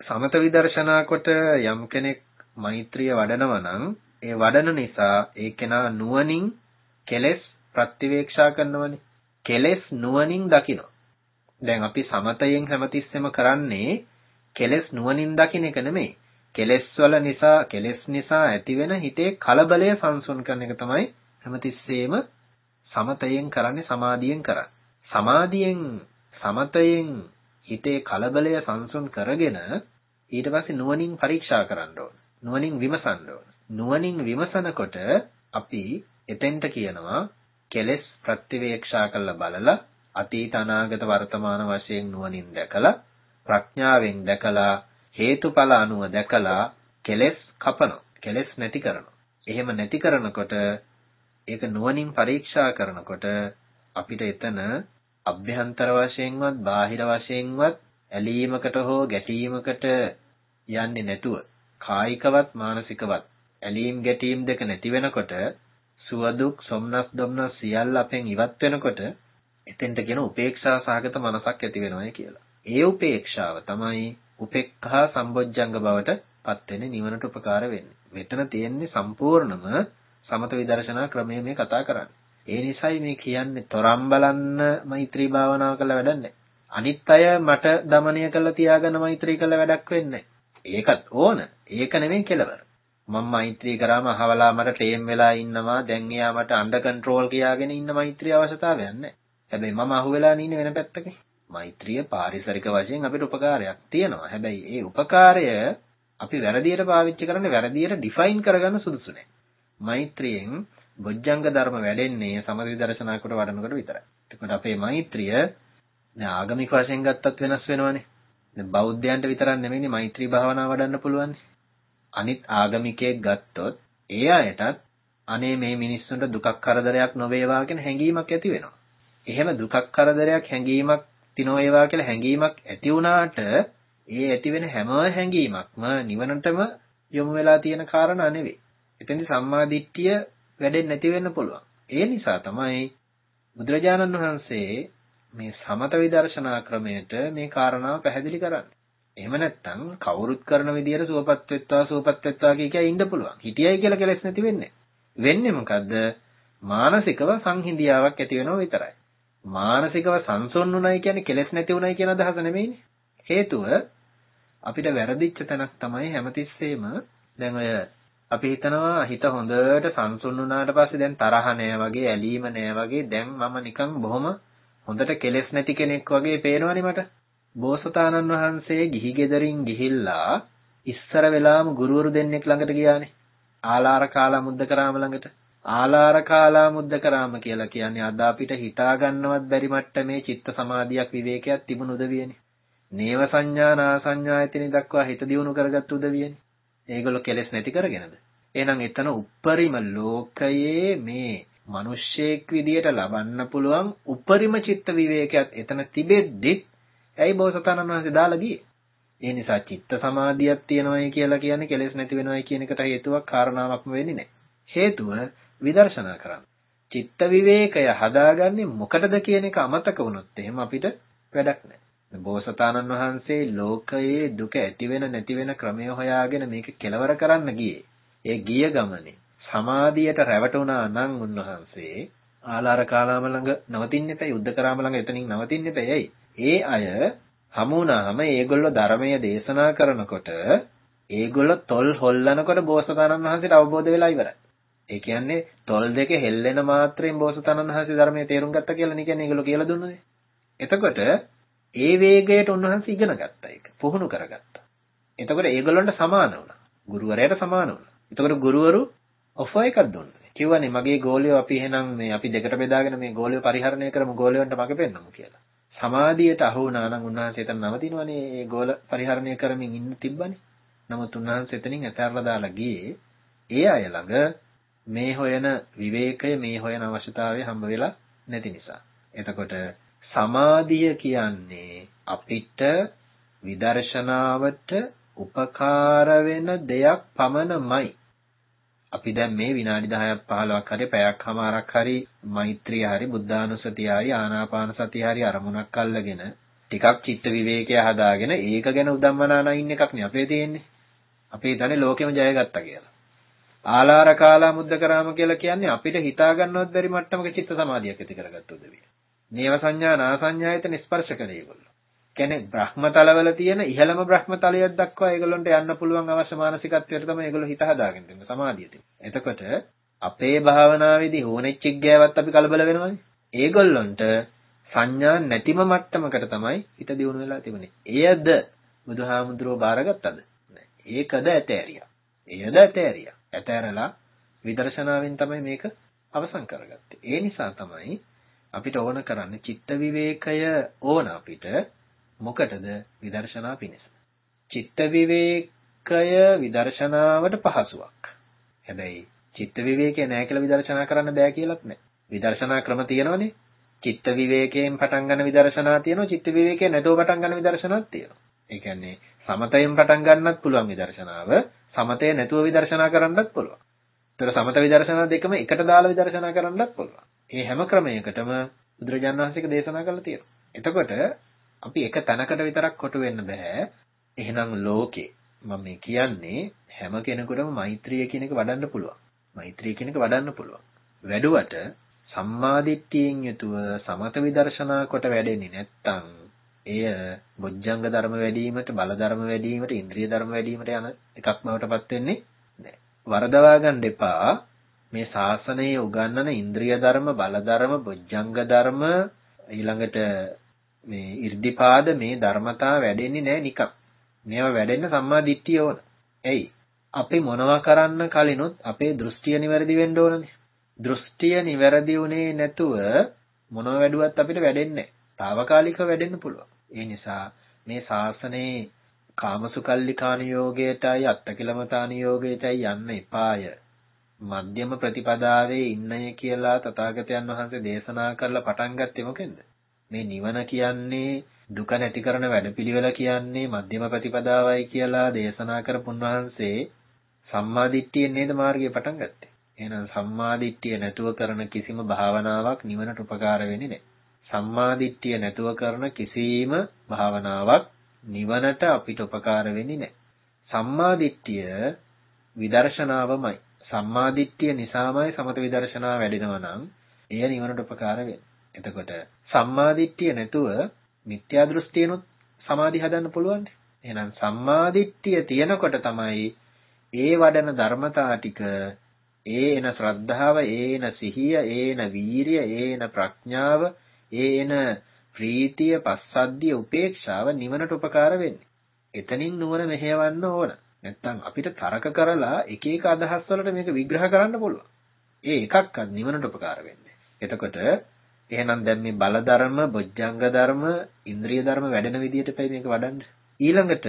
සමත විදර්ශනා කොට යම් කෙනෙක් මෛත්‍රිය වඩනවා නම් ඒ වඩන නිසා ඒ කෙනා නුවණින් කෙලෙස් ප්‍රතිවේක්ෂා කරනවනේ. කෙලෙස් නුවණින් දකිනවා. දැන් අපි සමතයෙන් හැමතිස්සෙම කරන්නේ කෙලෙස් නුවණින් දකින්න එක නෙමෙයි. කෙලෙස් වල නිසා කෙලෙස් නිසා ඇතිවෙන හිතේ කලබලය සංසුන් කරන එක තමයි හැමතිස්සෙම සමතයෙන් කරන්නේ සමාධියෙන් කරන්නේ. සමාධියෙන් සමතයෙන් හිතේ කලබලය සංසුන් කරගෙන ඊට පස්සේ නුවණින් පරීක්ෂා කරන්න ඕන. නුවණින් විමසන්න ඕන. නුවණින් විමසනකොට අපි එතෙන්ට කියනවා කෙලෙස් ප්‍රතිවේක්ෂා කරලා බලලා අතීත අනාගත වර්තමාන වශයෙන් නුවණින් දැකලා ප්‍රඥාවෙන් දැකලා හේතුඵල අනුව දැකලා කෙලෙස් කපනවා. කෙලෙස් නැති කරනවා. එහෙම නැති කරනකොට ඒක නුවණින් පරීක්ෂා කරනකොට අපිට එතන අභ්‍යන්තර වශයෙන්වත් බාහිර වශයෙන්වත් ඇලීමකට හෝ ගැටීමකට යන්නේ නැතුව කායිකවත් මානසිකවත් ඇලීම් ගැටීම් දෙක නැති වෙනකොට සුව දුක් සොම්නස් දුම්නස් සියල්ල අපෙන් ඉවත් වෙනකොට එතෙන්ට කියන උපේක්ෂා සහගත මනසක් ඇති වෙනවායි කියලා. ඒ උපේක්ෂාව තමයි උපේක්ඛා සම්බොජ්ජංග බවට පත් වෙන්නේ නිවනට උපකාර වෙන්නේ. මෙතන තියෙන්නේ සම්පූර්ණම සමත විදර්ශනා ක්‍රමය මේ කතා කරන්නේ. ඒ නිසයි මේ කියන්නේ තරම් බලන්න මෛත්‍රී භාවනාව කළ වැඩක් අනිත් අය මට দমনය කරලා තියාගෙන මෛත්‍රී කළ වැඩක් වෙන්නේ ඒකත් ඕන. ඒක නෙමෙයි කෙලවර. මම මෛත්‍රී කරාම අහවලා මට ටේම් වෙලා ඉන්නවා දැන් එයා මට අන්ඩර් කන්ට්‍රෝල් කියාගෙන ඉන්න මෛත්‍රී අවශ්‍යතාවයක් නැහැ. හැබැයි මම අහුවෙලා ඉන්නේ වෙන පැත්තක. මෛත්‍රිය පාරිසරික වශයෙන් අපිට උපකාරයක් තියෙනවා. හැබැයි ඒ උපකාරය අපි වැරදියට පාවිච්චි කරන්නේ වැරදියට ඩිෆයින් කරගන්න සුදුසු නැහැ. මෛත්‍රියෙන් බොජ්ජංග ධර්ම වැඩෙන්නේ සමථ දර්ශනා කොට වඩනකොට විතරයි. එතකොට අපේ මෛත්‍රිය දැන් ආගමික වශයෙන් ගත්තත් වෙනස් වෙනවනේ. දැන් බෞද්ධයන්ට විතරක් නෙමෙයිනේ මෛත්‍රී භාවනාව වඩන්න පුළුවන්. අනිත් ආගමිකයෙක් ගත්තොත් ඒ අයටත් අනේ මේ මිනිස්සුන්ට දුකක් කරදරයක් නොවේවා කියන හැඟීමක් ඇති වෙනවා. එහෙම දුකක් කරදරයක් හැඟීමක් තිනෝවේවා කියලා හැඟීමක් ඇති වුණාට ඒ ඇති වෙන හැම හැඟීමක්ම නිවනටම යොමු වෙලා තියෙන කාරණා නෙවෙයි. එතෙන්දි සම්මා දිට්ඨිය වැඩෙන්නේ නැති වෙන්න පුළුවන්. ඒ නිසා තමයි බුදුරජාණන් වහන්සේ මේ සමත විදර්ශනා ක්‍රමයට මේ කාරණාව පැහැදිලි කරන්නේ. එහෙම නැත්නම් කවුරුත් කරන විදියට සුවපත් වෙත්වා සුවපත් වෙත්වා කිය කිය ඉන්න පුළුවන්. හිටියයි කියලා කෙලස් නැති වෙන්නේ. වෙන්නේ මොකද්ද? මානසිකව සංහිඳියාවක් ඇති වෙනවා විතරයි. මානසිකව සංසොන් උනායි කියන්නේ කෙලස් නැති උනායි කියන අදහස නෙමෙයිනේ. හේතුව අපිට වැරදිච්ච තැනක් තමයි හැමතිස්සෙම දැන් ඔය අපි හිතනවා හිත හොඳට සංසුන් වුණාට පස්සේ දැන් තරහ නෑ වගේ ඇලීම නෑ වගේ දැන් මම නිකන් බොහොම හොඳට කෙලස් නැති කෙනෙක් වගේ පේනවනේ මට. බෝසතාණන් වහන්සේ ගිහි ගෙදරින් ගිහිල්ලා ඉස්සර වෙලාම ගුරුවරු දෙන්නෙක් ළඟට ගියානේ. ආලාර කාලා මුද්දකරාම ළඟට. ආලාර කාලා මුද්දකරාම කියලා කියන්නේ අද අපිට හිතා ගන්නවත් බැරි මට්ටමේ චිත්ත සමාධියක් විවේකයක් තිබුණු උදවියනේ. නේව සංඥා නා සංඥායතනෙ දක්වා හිත දියුණු කරගත්තු උදවියනේ. ඒගොල්ලෝ කෙලෙස් නැති කරගෙනද? එහෙනම් එතන උප්පරිම ලෝකයේ මේ මිනිස්සෙක් විදියට ලබන්න පුළුවන් උපරිම චිත්ත විවේකයක් එතන තිබෙද්දිත් ඇයි බෝසතාණන් වහන්සේ දාලා ගියේ? ඒ නිසා චිත්ත සමාධියක් තියෙනවයි කියලා කියන්නේ කෙලෙස් නැති වෙනවයි කියන එකට හේතුවක් කාරණාවක්ම වෙන්නේ නැහැ. හේතුව විදර්ශනා කරන්න. චිත්ත විවේකය හදාගන්නේ මොකටද කියන එක අමතක වුණොත් එහෙම අපිට වැඩක් නැහැ. බෝසතාණන් වහන්සේ ලෝකයේ දුක ඇති වෙන නැති වෙන ක්‍රමය හොයාගෙන මේක කෙලවර කරන්න ගියේ. ඒ ගිය ගමනේ සමාධියට රැවටුණා නම් උන්වහන්සේ ආලාර කාලාම ළඟ නවතින්න එපැයි උද්දකරාම ළඟ එතනින් නවතින්න එපැයි. ඒ අය හමු වුණාම ඒගොල්ලෝ ධර්මය දේශනා කරනකොට ඒගොල්ලෝ තොල් හොල්ලනකොට බෝසතාණන් වහන්සේට අවබෝධ වෙලා ඉවරයි. ඒ කියන්නේ තොල් දෙක හෙල්ලෙන මාත්‍රයෙන් බෝසතාණන් වහන්සේ ධර්මයේ තේරුම් ගත්තා කියලා නේ කියන්නේ ඒගොල්ලෝ කියලා දුන්නනේ. එතකොට ඒ වේගයට උන්වහන්සේ ඉගෙන ගත්තා ඒක. පුහුණු කරගත්තා. එතකොට ඒගොල්ලන්ට සමාන වුණා. ගුරුවරයාට සමාන වුණා. එතකොට ගුරුවරු ඔෆර් එකක් දුන්නා. කිව්වනේ මගේ ගෝලියෝ අපි එහෙනම් මේ අපි දෙකට බෙදාගෙන මේ ගෝලියෝ පරිහරණය කරමු ගෝලියන්ට මග පෙන්නමු කියලා. සමාධියට අහු වුණා නම් උන්වහන්සේ එතන නවතිනවනේ ඒ ගෝල පරිහරණය කරමින් ඉන්න තිබ්බනේ. නමුත් උන්වහන්සේ එතනින් ඇතැරලා දාලා ගියේ ඒ අය ළඟ මේ හොයන විවේකය මේ හොයන අවශ්‍යතාවය හම්බ වෙලා නැති නිසා. එතකොට සමාධිය කියන්නේ අපිට විදර්ශනාවට උපකාර වෙන දෙයක් පමණමයි. අපි දැන් මේ විනාඩි 10ක් 15ක් හරි පැයක් හමාරක් හරි මෛත්‍රිය හරි බුද්ධානුසතිය හරි ආනාපාන සතිය හරි අරමුණක් අල්ලගෙන ටිකක් චිත්ත විවේකය හදාගෙන ඒක ගැන උදම්මනානා ඉන්න එකක් නේ අපේ තියෙන්නේ. අපි හිතන්නේ ලෝකෙම ජයගත්තා කියලා. ආලාර කාලා මුද්ද කරාම කියලා කියන්නේ අපිට හිතා ගන්නවත් බැරි මට්ටමක චිත්ත සමාධියක් ඇති කරගත්ත උදවිය. නේව සංඥා නා සංඥායතන ස්පර්ශ කළේ ඒගොල්ලෝ. කියන්නේ බ්‍රහ්මතලවල තියෙන ඉහළම බ්‍රහ්මතලයක් දක්වා ඒගොල්ලන්ට යන්න පුළුවන් අවශ්‍ය මානසිකත්වයට තමයි ඒගොල්ලෝ හිත හදාගෙන ඉන්නේ සමාධියට. එතකොට අපේ භාවනාවේදී ඕනෙච්චික් ගෑවත් අපි කලබල වෙනවනේ. ඒගොල්ලන්ට සංඥා නැතිම මට්ටමකට තමයි හිත දියුණු වෙලා තිබුණේ. එයද බුදුහාමුදුරුවෝ බාරගත්තද? ඒකද ඇතෑරියා. එයද ඇතෑරියා. ඇතෑරලා විදර්ශනාවෙන් තමයි මේක අවසන් කරගත්තේ. ඒ නිසා තමයි අපිට ඕන කරන්නේ චිත්ත විවේකය ඕන අපිට මොකටද විදර්ශනා පිණිස. චිත්ත විවේකය විදර්ශනාවට පහසුවක්. හැබැයි චිත්ත විවේකය නැහැ කියලා විදර්ශනා කරන්න බෑ කියලත් නෑ. විදර්ශනා ක්‍රම තියෙනවනේ. චිත්ත විවේකයෙන් පටන් ගන්න විදර්ශනා තියෙනවා. චිත්ත විවේකයෙන් නැතුව පටන් ගන්න විදර්ශනාවක් තියෙනවා. ඒ කියන්නේ සමතයෙන් පටන් ගන්නත් පුළුවන් විදර්ශනාව. සමතය නැතුව විදර්ශනා කරන්නත් පුළුවන්. ඒතර සමත විදර්ශනා දෙකම එකට දාලා විදර්ශනා කරන්නත් පුළුවන්. මේ හැම ක්‍රමයකටම බුදුරජාණන් වහන්සේක දේශනා කරලා තියෙනවා. එතකොට අපි එක තැනකට විතරක් කොටු වෙන්න බෑ. එහෙනම් ලෝකේ මම මේ කියන්නේ හැම කෙනෙකුටම මෛත්‍රිය කියන එක වඩන්න පුළුවන්. මෛත්‍රිය කියන එක වඩන්න පුළුවන්. වැඩුවට සම්මාදිට්ඨියෙන් යුතුව සමත විදර්ශනා කොට වැඩෙන්නේ නැත්තම් එය බොජ්ජංග ධර්ම වැඩිවීමට බල ධර්ම වැඩිවීමට ඉන්ද්‍රිය ධර්ම වැඩිවීමට යන එකක් බවටපත් වෙන්නේ නැහැ. වරදවා ගන්න එපා. මේ ශාසනයේ උගන්වන ඉන්ද්‍රිය ධර්ම බල ධර්ම බොජ්ජංග ධර්ම ඊළඟට මේ irdipaද මේ ධර්මතා වැඩෙන්නේ නැහැ නිකන්. මේවා වැඩෙන්න සම්මා දිට්ඨිය ඕන. එයි අපි මොනවා කරන්න කලිනුත් අපේ දෘෂ්ටිය නිවැරදි වෙන්න ඕනනේ. දෘෂ්ටිය නිවැරදි උනේ නැතුව මොනවා වැඩුවත් අපිට වැඩෙන්නේ නැහැ. తాවකාලිකව වැඩෙන්න පුළුවන්. ඒ නිසා මේ ශාසනයේ කාමසුකල්ලිකාන යෝගයටයි අත්තකිලමතාන යෝගයටයි යන්න එපාය. මධ්‍යම ප්‍රතිපදාවේ ඉන්නය කියලා තථාගතයන් වහන්සේ දේශනා කරලා පටන් ගත්තේ මොකෙන්ද? මේ නිවන කියන්නේ දුක නැති කරන වැඩපිළිවෙල කියන්නේ මධ්‍යම ප්‍රතිපදාවයි කියලා දේශනා කරපුන් වහන්සේ සම්මාදිට්ඨියෙන් නේද මාර්ගය පටන් ගත්තේ. එහෙනම් සම්මාදිට්ඨිය නැතුව කරන කිසිම භාවනාවක් නිවනට උපකාර වෙන්නේ නැහැ. සම්මාදිට්ඨිය නැතුව කරන කිසිම භාවනාවක් නිවනට අපිට උපකාර වෙන්නේ නැහැ. සම්මාදිට්ඨිය විදර්ශනාවමයි. සම්මාදිට්ඨිය නිසාමයි සමත විදර්ශනාව වැඩෙනවා නම් එය නිවනට උපකාර වෙන්නේ. එතකොට සම්මාදිට්ඨිය නැතුව මිත්‍යා දෘෂ්ටියනොත් සමාධි හදන්න පුළුවන්. එහෙනම් සම්මාදිට්ඨිය තියෙනකොට තමයි ඒ වඩන ධර්මතා ටික ඒ එන ශ්‍රද්ධාව, ඒ එන සිහිය, ඒ එන වීරිය, ඒ එන ප්‍රඥාව ඒ එන ප්‍රීතිය, පස්සද්ධිය, උපේක්ෂාව නිවනට උපකාර වෙන්නේ. එතනින් නුවණ මෙහෙයවන්න ඕන. නැත්තම් අපිට තරක කරලා එක එක අදහස් වලට මේක විග්‍රහ කරන්න පුළුවන්. ඒ එකක්වත් නිවනට උපකාර වෙන්නේ. එතකොට එහෙනම් දැන් මේ බල ධර්ම, බොජ්ජංග ධර්ම, ඉන්ද්‍රිය ධර්ම වැඩෙන විදිහට මේක වඩන්න. ඊළඟට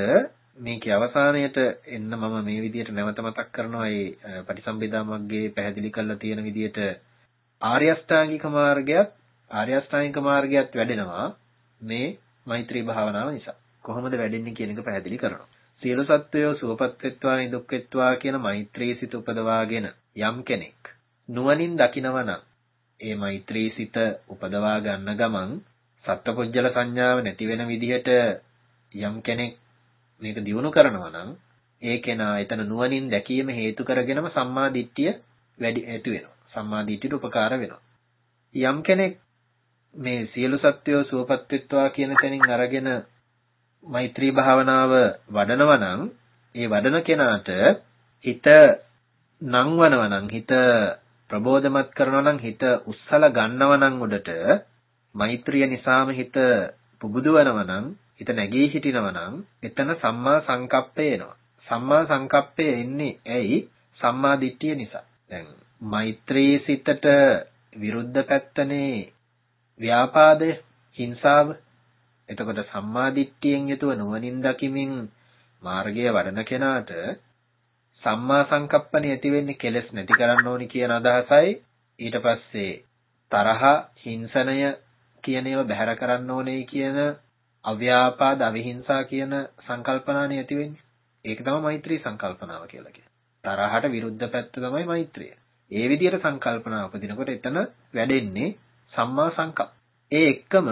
මේකේ අවසානයට එන්න මම මේ විදිහට නැවත මතක් කරනවා මේ පටිසම්භිදා මග්ගේ පැහැදිලි කරලා තියෙන විදිහට ආර්ය අෂ්ටාංගික මාර්ගයත් ආර්ය අෂ්ටාංගික මාර්ගයත් වැඩෙනවා මේ මෛත්‍රී භාවනාව නිසා. කොහොමද වැඩෙන්නේ කියන එක පැහැදිලි කරනවා. සියලු සත්වයෝ සුවපත් වෙත්වා නිදුක් වෙත්වා කියන මෛත්‍රී සිත උපදවාගෙන යම් කෙනෙක් නුවණින් දකිනවා නම් ඒ මෛත්‍රී සිත උපදවා ගන්න ගමන් සත්පුජ්‍යල සංඥාව නැති වෙන විදිහට යම් කෙනෙක් මේක දියුණු කරනවා නම් ඒ කෙනා එතන නුවණින් දැකීම හේතු කරගෙනම සම්මා දිට්ඨිය වැඩි ඇති වෙනවා. සම්මා දිට්ඨියට උපකාර වෙනවා. යම් කෙනෙක් මේ සියලු සත්වයෝ සුවපත් වෙත්වා කියන තැනින් අරගෙන මෛත්‍රී භාවනාව වඩනවා නම් ඒ වඩන කෙනාට හිත නංවනවා නම් හිත ප්‍රබෝධමත් කරනවා නම් හිත උස්සල ගන්නවා නම් උඩට මෛත්‍රිය නිසාම හිත පුබුදවනවා නම් හිත නැගී හිටිනවා නම් එතන සම්මා සංකප්පය එනවා. සම්මා සංකප්පය එන්නේ ඇයි? සම්මා දිට්ඨිය නිසා. දැන් මෛත්‍රී සිතට විරුද්ධ පැත්තනේ ව්‍යාපාදය, හිංසාව. එතකොට සම්මාදිට්ඨියෙන් යුතුව නුවණින් දකිමින් මාර්ගය වඩන කෙනාට සම්මා සංකප්පණිය ඇති වෙන්නේ කෙලස් නැති කරන්න ඕනි කියන අදහසයි ඊට පස්සේ තරහ හිංසනය කියන ඒවා බැහැර කරන්න ඕනේ කියන අව්‍යාපාද අවිහිංසා කියන සංකල්පනානේ ඇති වෙන්නේ. ඒක තමයි මෛත්‍රී සංකල්පනාව කියලා කියන්නේ. තරහට විරුද්ධ පැත්ත තමයි මෛත්‍රිය. ඒ විදිහට සංකල්පනා උපදිනකොට එතන වැඩෙන්නේ සම්මා සංකප්ප. ඒ එක්කම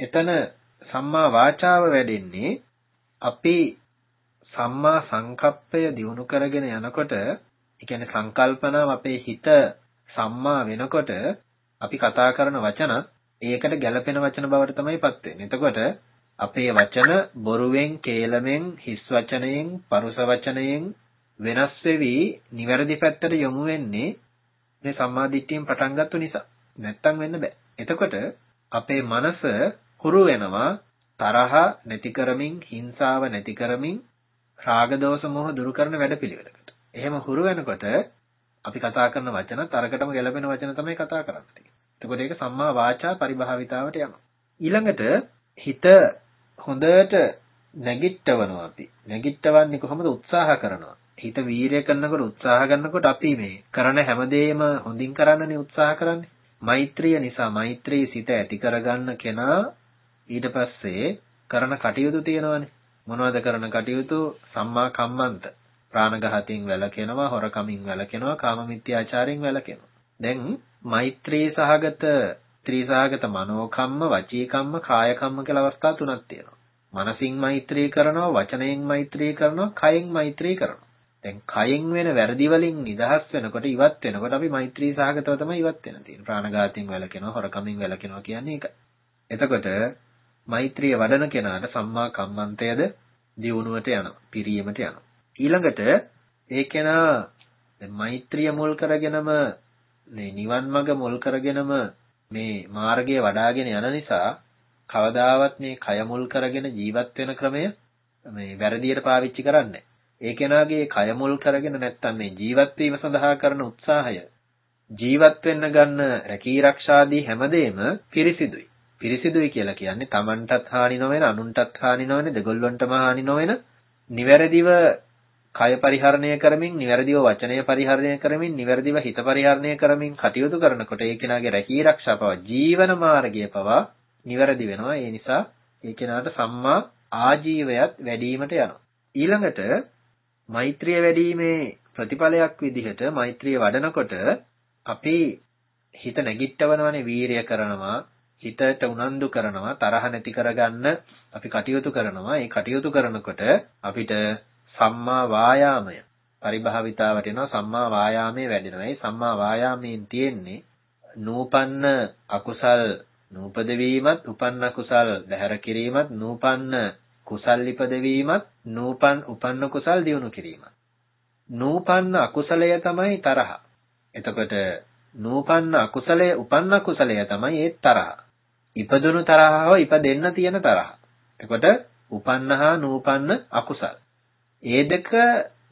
එතන සම්මා වාචාව වැඩෙන්නේ අපි සම්මා සංකප්පය දියුණු කරගෙන යනකොට ඒ කියන්නේ සංකල්පනාව අපේ හිත සම්මා වෙනකොට අපි කතා කරන වචන ඒකට ගැළපෙන වචන බවට තමයිපත් වෙන්නේ. එතකොට අපේ වචන බොරුවෙන්, කේලමෙන්, හිස් වචනයෙන්, පරුස වචනයෙන් වෙනස් වෙවි නිවැරදි පැත්තට යොමු වෙන්නේ මේ සම්මාදිට්ඨියෙන් පටන් ගත්ත නිසා. නැත්තම් වෙන්න බෑ. එතකොට අපේ මනස හුරු වෙනවා තරහ නැති කරමින්, හිංසාව නැති කරමින්, රාග දෝෂ මොහ දුරු කරන වැඩපිළිවෙලකට. එහෙම හුරු වෙනකොට අපි කතා කරන වචනත් අරකටම ගැලපෙන වචන තමයි කතා කරන්නේ. එතකොට ඒක සම්මා වාචා පරිභාවිතාවට යනවා. ඊළඟට හිත හොඳට නැගිටවනවා අපි. නැගිටවන්නේ කොහොමද උත්සාහ කරනවා. හිත වීරය කරනකොට උත්සාහ ගන්නකොට අපි මේ කරන හැමදේම හොඳින් කරන්නනේ උත්සාහ කරන්නේ. මෛත්‍රිය නිසා මෛත්‍රී සිත ඇති කරගන්න කෙනා ඊට පස්සේ කරන කටයුතු තියෙනවානේ. මොනවද කරන කටයුතු? සම්මා කම්මන්ත. ප්‍රාණඝාතයෙන් වැළකෙනවා, හොරකමින් වැළකෙනවා, කාමමිත්‍යාචාරයෙන් වැළකෙනවා. දැන් මෛත්‍රී සහගත ත්‍රිසහගත මනෝකම්ම, වචීකම්ම, කායකම්ම කියලා අවස්ථා තුනක් තියෙනවා. මනසින් මෛත්‍රී කරනවා, වචනයෙන් මෛත්‍රී කරනවා, කයෙන් මෛත්‍රී කරනවා. දැන් කයෙන් වෙන වැරදි වලින් නිදහස් වෙනකොට ඉවත් වෙනකොට අපි මෛත්‍රී සහගතව තමයි ඉවත් වෙන තියෙන්නේ. ප්‍රාණඝාතයෙන් වැළකෙනවා, හොරකමින් වැළකෙනවා කියන්නේ ඒක. එතකොට මෛත්‍රිය වඩන කෙනාට සම්මා කම්මන්තයද දියුණුවට යනවා, පිරියීමට යනවා. ඊළඟට ඒ කෙනා මෛත්‍රිය මුල් කරගෙනම මේ නිවන් මඟ මුල් කරගෙනම මේ මාර්ගය වඩාගෙන යන නිසා කවදාවත් මේ කය මුල් කරගෙන ජීවත් වෙන ක්‍රමය මේ වැරදියට පාවිච්චි කරන්නේ ඒ කෙනාගේ කය මුල් කරගෙන නැත්තම් මේ ජීවත් වීම සඳහා කරන උත්සාහය ජීවත් වෙන්න ගන්න රැකී ආරක්ෂාදී හැමදේම පිරිසිදුයි. පිරිසිදුයි කියලා කියන්නේ Tamanටත් හානි නොවන, අනුන්ටත් හානි නොවන, දෙගොල්ලන්ටම හානි නොවන නිවැරදිව කය පරිහරණය කරමින්, නිවැරදිව වචනය පරිහරණය කරමින්, නිවැරදිව හිත පරිහරණය කරමින් කටයුතු කරනකොට ඒ කෙනාගේ රැකී ආරක්ෂා පවා ජීවන මාර්ගය පවා නිවැරදි වෙනවා. ඒ නිසා ඒ කෙනාට සම්මා ආජීවයත් වැඩිවීමට යනවා. ඊළඟට මෛත්‍රිය වැඩිීමේ ප්‍රතිඵලයක් විදිහට මෛත්‍රිය වඩනකොට අපි හිත නැගිටවනවනේ වීරිය කරනවා හිතට උනන්දු කරනවා තරහ නැති කරගන්න අපි කටයුතු කරනවා. ඒ කටයුතු කරනකොට අපිට සම්මා වායාමය පරිභාවිතාවට එනවා සම්මා වායාමයේ වැඩෙනවා. ඒ සම්මා වායාමයෙන් තියෙන්නේ නූපන්න අකුසල් නූපද වීමත් උපන්න කුසල් බැහැර කිරීමත් නූපන්න කුසල් ඉපදවීමත් නූපන් උපන්න කුසල් දියුණු කිරීමත්. නූපන්න අකුසලය තමයි තරහ. එතකොට නූපන්න අකුසලය උපන්න කුසලය තමයි ඒ තරහ. ඉපදුණු තරහ හෝ ඉපදෙන්න තියෙන තරහ. එතකොට උපන්න හා නූපන්න අකුසල්. ඒ දෙක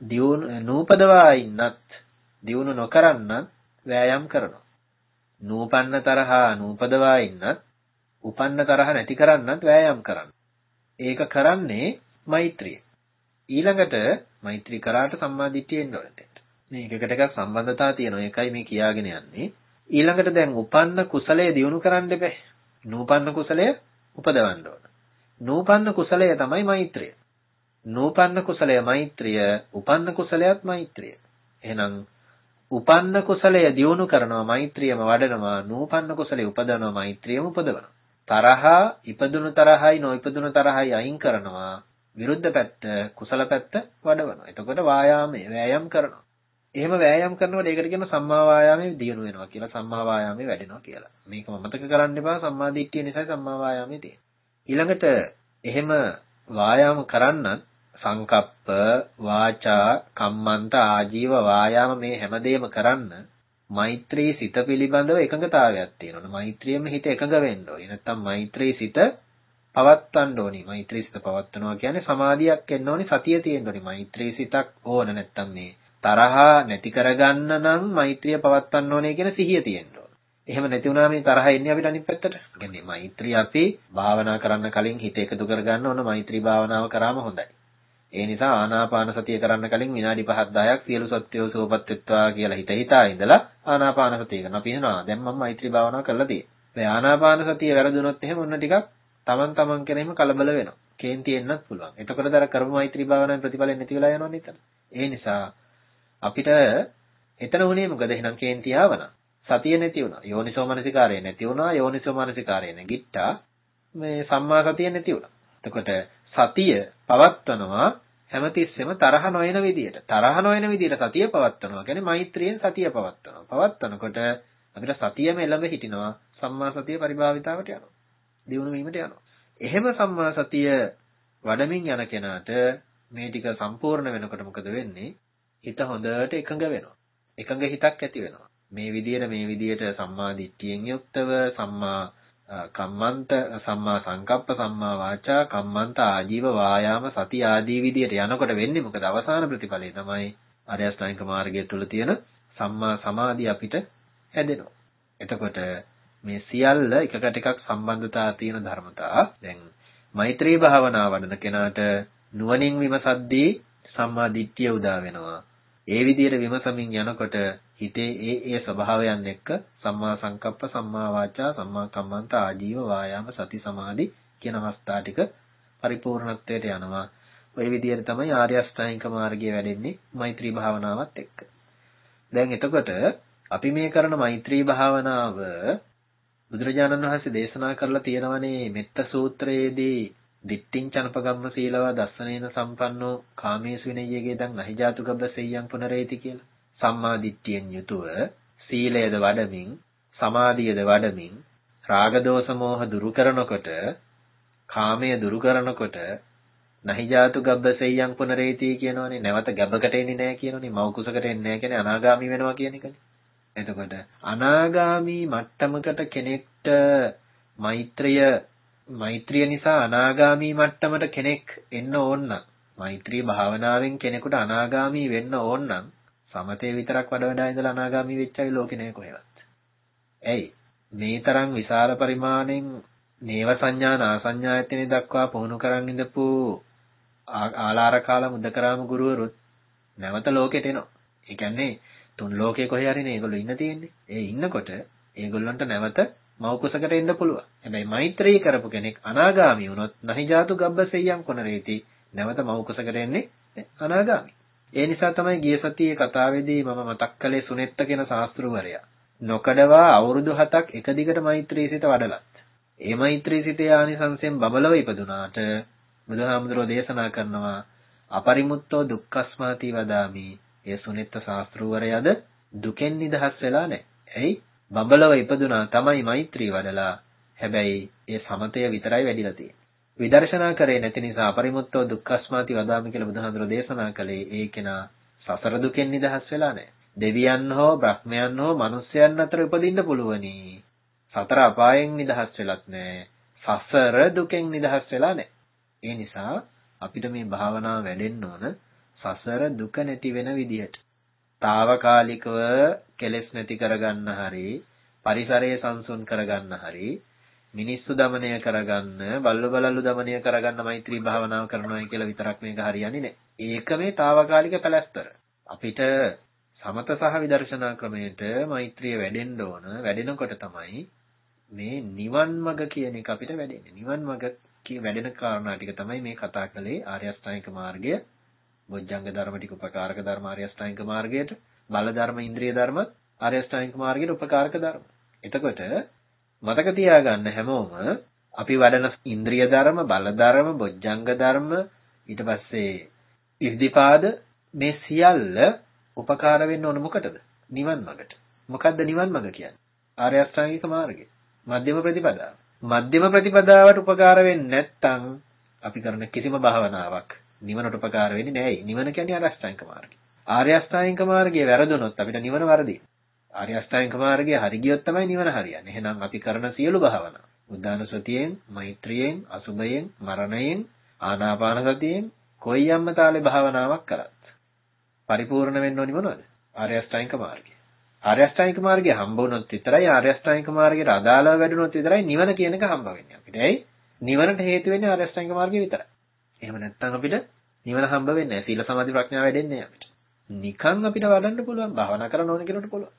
දියුණු නූපදවා ඉන්නත් දියුණු නොකරන්නත් වෑයම් කරනවා. නූපන්න තරහා නූපදවා ඉන්නත් උපන්න තරහ නැති කරන්නත් වෑයම් කරනවා. ඒක කරන්නේ මෛත්‍රිය. ඊළඟට මෛත්‍රී කරාට සම්මාදිට්ඨිය එන්න ඕනේ. මේක එකට එකක් සම්බන්ධතාව තියෙනවා. ඒකයි මේ කියාගෙන යන්නේ. ඊළඟට දැන් උපන්න කුසලය දියුණු කරන්න එපේ. නූපන්න කුසලය උපදවන්න ඕන. නූපන්න කුසලය තමයි මෛත්‍රිය. නූපන්න කුසලය මෛත්‍රිය, උපන්න කුසලයත් මෛත්‍රිය. එහෙනම් උපන්න කුසලය දියුණු කරනවා මෛත්‍රියම වඩනවා නූපන්න කුසලය උපදවනවා මෛත්‍රියම උපදවනවා තරහා ඉපදුණු තරහයි නොඉපදුණු තරහයි අයින් කරනවා විරුද්ධ පැත්ත කුසල පැත්ත වඩවනවා. එතකොට වායාමයේ වෑයම් කරනවා. එහෙම වෑයම් කරනකොට ඒකට කියන සම්මා වායාමයේ දියුණු වෙනවා කියලා සම්මා වායාමයේ වැඩෙනවා කියලා. මේක මතක කරන්න එපා සම්මා දිට්ඨිය නිසා සම්මා වායාමයේ තියෙන. ඊළඟට එහෙම වායාම කරන්නත් සංකප්ප වාචා කම්මන්ත ආජීව වායාම මේ හැමදේම කරන්න මෛත්‍රී සිත පිළිබඳව එකඟතාවයක් තියෙනවා. මෛත්‍රියෙම හිත එකඟ වෙන්න ඕනේ. නැත්තම් මෛත්‍රී සිත පවත්වන්න ඕනේ. මෛත්‍රී සිත පවත්වනවා කියන්නේ සමාධියක් එන්න ඕනේ, සතිය තියෙන්න ඕනේ. මෛත්‍රී සිතක් ඕන නැත්තම් මේ තරහා නැති කරගන්න නම් මෛත්‍රිය පවත්වන්න ඕනේ කියන සිහිය තියෙන්න ඕන. එහෙම නැති වුණාම මේ තරහ එන්නේ අපිට අනිත් පැත්තට. කියන්නේ මෛත්‍රිය අපි භාවනා කරන්න කලින් හිත එකතු කරගන්න ඕන මෛත්‍රී භාවනාව කරාම හොඳයි. ඒ නිසා ආනාපාන සතිය කරන්න කලින් විනාඩි 5ක් 10ක් සියලු සත්‍යෝ සෝපත් වෙත්වා කියලා හිත හිතා ඉඳලා ආනාපාන සතිය කරනවා. අපි හිතනවා දැන් මම මෛත්‍රී භාවනාව කරලා තියෙනවා. මේ ආනාපාන සතිය වැරදුනොත් එහෙම ඔන්න ටිකක් තමන් තමන් කෙරෙහිම කලබල වෙනවා. කේන්ති එන්නත් පුළුවන්. එතකොට දර කරපු මෛත්‍රී භාවනාවේ ප්‍රතිඵල නැති වෙලා යනවා නේද? ඒ නිසා අපිට එතන උනේ මොකද එහෙනම් කේන්ති ආවනම් සතිය නැති වුණා. යෝනිසෝ මනසිකාරය නැති වුණා. යෝනිසෝ මනසිකාරය නැගිට්ටා. මේ සම්මා සතිය නැති වුණා. එතකොට සතිය පවත්වනවා හැමතිස්සෙම තරහ නොයන විදියට. තරහ නොයන විදියට සතිය පවත්වනවා. කියන්නේ මෛත්‍රියෙන් සතිය පවත්වනවා. පවත්වනකොට අපිට සතියම එළඹ හිටිනවා. සම්මා සතිය පරිභාවිතාවට යනවා. දියුණු වීමට යනවා. එහෙම සම්මා සතිය වඩමින් යන කෙනාට මේ ටික සම්පූර්ණ වෙනකොට මොකද වෙන්නේ? හිත හොඳට එකඟ වෙනවා. එකඟ හිතක් ඇති වෙනවා. මේ විදියට මේ විදියට සම්මා දිට්ඨියෙන් යුක්තව සම්මා කම්මන්ත සම්මා සංකප්ප සම්මා වාචා කම්මන්ත ආජීව වායාම සති ආදී විදියට යනකොට වෙන්නේ මොකද අවසාන ප්‍රතිඵලය තමයි ආර්ය අෂ්ටාංගික මාර්ගය තුල තියෙන සම්මා සමාධිය අපිට හැදෙනවා. එතකොට මේ සියල්ල එකකට එකක් සම්බන්ධතා තියෙන ධර්මතා. දැන් මෛත්‍රී භාවනාව වඩන කෙනාට නුවණින් විමසද්දී සම්මා දිට්ඨිය උදා වෙනවා. ඒ විදිහට විමසමින් යනකොට හිතේ ඒ ඒ ස්වභාවයන් එක්ක සම්මා සංකප්ප සම්මා වාචා සම්මා කම්මන්ත ආජීව වායාම සති සමාධි කියන අවස්ථා ටික පරිපූර්ණත්වයට යනවා. ওই විදිහට තමයි ආර්ය අෂ්ටාංගික මාර්ගය වැඩෙන්නේ මෛත්‍රී භාවනාවත් එක්ක. දැන් එතකොට අපි මේ කරන මෛත්‍රී භාවනාව බුදුරජාණන් වහන්සේ දේශනා කරලා තියෙනවනේ මෙත්ත සූත්‍රයේදී දිට්ඨින් චනපගම්ම සීලවා දස්සනේන සම්පන්නෝ කාමේසු විනයයේ දන් අහිජාතු ගබ්බ සෙය්‍යං පුනරේති කියලා. සම්මා දිට්ඨියෙන් යුතුව සීලයද වඩමින් සමාධියද වඩමින් රාග දෝෂ මෝහ දුරු කරනකොට කාමය දුරු කරනකොට නහිජාතු ගබ්බ සෙය්‍යං පුනරේති කියනවනේ නැවත ගැබකට එන්නේ නැහැ කියනවනේ මව් කුසකට එන්නේ නැහැ කියන්නේ අනාගාමි වෙනවා කියන එකනේ. එතකොට අනාගාමි මට්ටමකට කෙනෙක්ට මෛත්‍රිය මෛත්‍රිය නිසා අනාගාමි මට්ටමට කෙනෙක් එන්න ඕන නම් මෛත්‍රී භාවනාවෙන් කෙනෙකුට අනාගාමි වෙන්න ඕන නම් සමතේ විතරක් වඩ වඩා ඉඳලා අනාගාමි වෙච්චයි ලෝකේ නෑ කොහෙවත්. ඇයි? මේ තරම් විශාල පරිමාණයෙන් නේව සංඥා නාසඤ්ඤායතනෙ දක්වා පුහුණු කරන් ඉඳපු ආලාර කාල මුදකරාම ගුරුවරුත් නැවත ලෝකෙට එනවා. ඒ කියන්නේ තුන් ලෝකේ කොහේ හරි නේ ඒගොල්ලෝ ඉන්න තියෙන්නේ. ඒ ඉන්නකොට ඒගොල්ලන්ට නැවත මෞකුසකට එන්න පුළුවන්. හැබැයි මෛත්‍රී කරපු කෙනෙක් අනාගාමී වුණොත් නහි ජාතු ගබ්බසෙය්‍යම් කොනරේති නැවත මෞකුසකට එන්නේ අනාගාමී. ඒ නිසා තමයි ගිය සතියේ කතාවේදී මම මතක් කළේ සුනෙත්ත කියන ශාස්ත්‍රවරයා. නොකඩවා අවුරුදු 7ක් එක දිගට මෛත්‍රී සිත වඩලත්. ඒ මෛත්‍රී සිතේ ආනිසංසයෙන් බබලව ඉපදුනාට බුදුහාමුදුරෝ දේශනා කරනවා අපරිමුත්තෝ දුක්ඛස්මාති වදාමි. ඒ සුනෙත්ත ශාස්ත්‍රවරයාද දුකෙන් නිදහස් වෙලා නැහැ. ඇයි? බබලව ඉපදුනා තමයි මෛත්‍රී වඩලා. හැබැයි ඒ සමතය විතරයි වැඩිලා තියෙන්නේ. විදර්ශනා කරේ නැති නිසා අපරිමුත්තෝ දුක්ඛස්මාති වදාමි කියලා බුදුහාමුදුරෝ දේශනා කළේ ඒ කෙනා සසර දුකෙන් නිදහස් වෙලා නැහැ. දෙවියන් හෝ බ්‍රහ්මයන් හෝ මිනිස්යන් අතර උපදින්න පුළුවනි. සතර අපායෙන් නිදහස් වෙලත් නැහැ. සසර දුකෙන් නිදහස් වෙලා නැහැ. ඒ නිසා අපිට මේ භාවනාව වැඩෙන්න ඕන සසර දුක නැති වෙන විදිහට. తాවකාලිකව කෙලෙස් නැති කරගන්න හරි පරිසරය සංසුන් කරගන්න හරි මිනිස්සු দমনය කරගන්න, බල්ල බලල්ලු দমনය කරගන්න මෛත්‍රී භාවනාව කරනවා කියලා විතරක් මේක හරියන්නේ නැහැ. ඒක මේ తాවකාලික පැලැස්තර. අපිට සමත සහ විදර්ශනා ක්‍රමයට මෛත්‍රිය වැඩෙන්න ඕන. වැඩෙනකොට තමයි මේ නිවන් මඟ කියන එක අපිට වැඩෙන්නේ. නිවන් මඟ වැඩෙන කාරණා ටික තමයි මේ කතා කළේ ආර්ය අෂ්ටාංගික මාර්ගය, බොජ්ජංග ධර්ම ටික උපකාරක ධර්ම ආර්ය අෂ්ටාංගික මාර්ගයට, බල ධර්ම, ඉන්ද්‍රිය ධර්ම ආර්ය අෂ්ටාංගික මාර්ගයට උපකාරක ධර්ම. එතකොට මතක තියාගන්න හැමෝම අපි වඩන ඉන්ද්‍රිය ධර්ම, බල ධර්ම, බොජ්ජංග ධර්ම ඊට පස්සේ ඉර්ධිපාද මේ සියල්ල උපකාර වෙන්න ඕන මොකටද? නිවන් මඟට. මොකද්ද නිවන් මඟ කියන්නේ? ආර්ය අෂ්ටාංගික මාර්ගය. මධ්‍යම ප්‍රතිපදාව. මධ්‍යම ප්‍රතිපදාවට උපකාර වෙන්නේ නැත්නම් අපි කරන කිසිම භාවනාවක් නිවනට උපකාර වෙන්නේ නැහැ. නිවන කියන්නේ ආර්ය අෂ්ටාංගික මාර්ගය. ආර්ය අෂ්ටාංගික මාර්ගය වැරදුනොත් අපිට නිවන වරදී. ආර්ය අෂ්ටාංගික මාර්ගය හරි ගියොත් තමයි නිවන හරියන්නේ. එහෙනම් අපි කරන සියලු භාවනා උද්දානසතියෙන්, මෛත්‍රියෙන්, අසුබයෙන්, මරණයෙන්, ආනාපාන සතියෙන් කොයි යම්ම තාලේ භාවනාවක් කරත් පරිපූර්ණ වෙන්න ඕනි මොනවද? ආර්ය අෂ්ටාංගික මාර්ගය. ආර්ය අෂ්ටාංගික මාර්ගය හම්බ වුණොත් විතරයි ආර්ය අෂ්ටාංගික මාර්ගයට අදාළව වැඩුණොත් විතරයි නිවන කියන එක හම්බ වෙන්නේ අපිට. ඇයි? නිවනට හේතු වෙන්නේ ආර්ය අෂ්ටාංගික මාර්ගය විතරයි. එහෙම නැත්නම් අපිට නිවන හම්බ වෙන්නේ නැහැ. සීල සමාධි ප්‍රඥා වැඩෙන්නේ නැහැ අපිට. නිකන් අපිට වඩන්න පුළුවන් භාවනා කරන්න ඕන කෙනෙකුට පුළුවන්.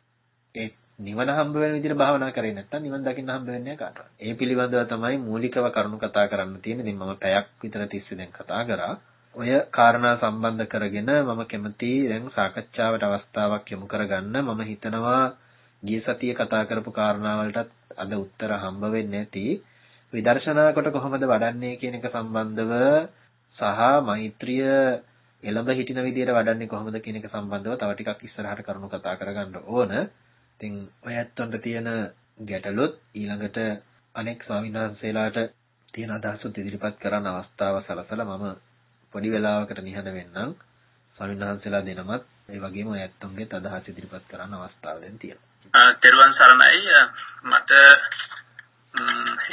ඒ නිවන හම්බ වෙන විදිහට භාවනා කරේ නැත්නම් නිවන දකින්න හම්බ වෙන්නේ කාටවත්. ඒ පිළිබඳව තමයි මූලිකව කරුණු කතා කරන්න තියෙන්නේ. ඉතින් මම පැයක් විතර තිස්සේ දැන් කතා කරා. ඔය කාරණා සම්බන්ධ කරගෙන මම කැමති දැන් සාකච්ඡාවට අවස්ථාවක් යොමු කරගන්න මම හිතනවා ගිය සතියේ කතා කරපු කාරණා වලටත් අද උත්තර හම්බ වෙන්නේ නැති විදර්ශනා කොට කොහොමද වඩන්නේ කියන එක සම්බන්ධව සහ මෛත්‍රිය එළඹ හිටින විදියට වඩන්නේ කොහොමද කියන එක සම්බන්ධව තව ටිකක් ඉස්සරහට කරුණු කතා කරගන්න ඕන. ඉතින් ඔය ඇත්තන්ට තියෙන ගැටලුත් ඊළඟට අනෙක් ස්වාමීන් වහන්සේලාට තියෙන අදහසුත් ඉදිරිපත් කරන්න අවස්ථාව සලසලා මම පොඩි වෙලාවකට නිහඬ වෙන්නම්. ස්වාමීන් වහන්සේලා දෙනමත් ඒ වගේම ඔය ඇත්තන්ගේ අදහස් ඉදිරිපත් කරන්න අවස්ථාව දැන් තියෙනවා. තෙරුවන් සරණයි මට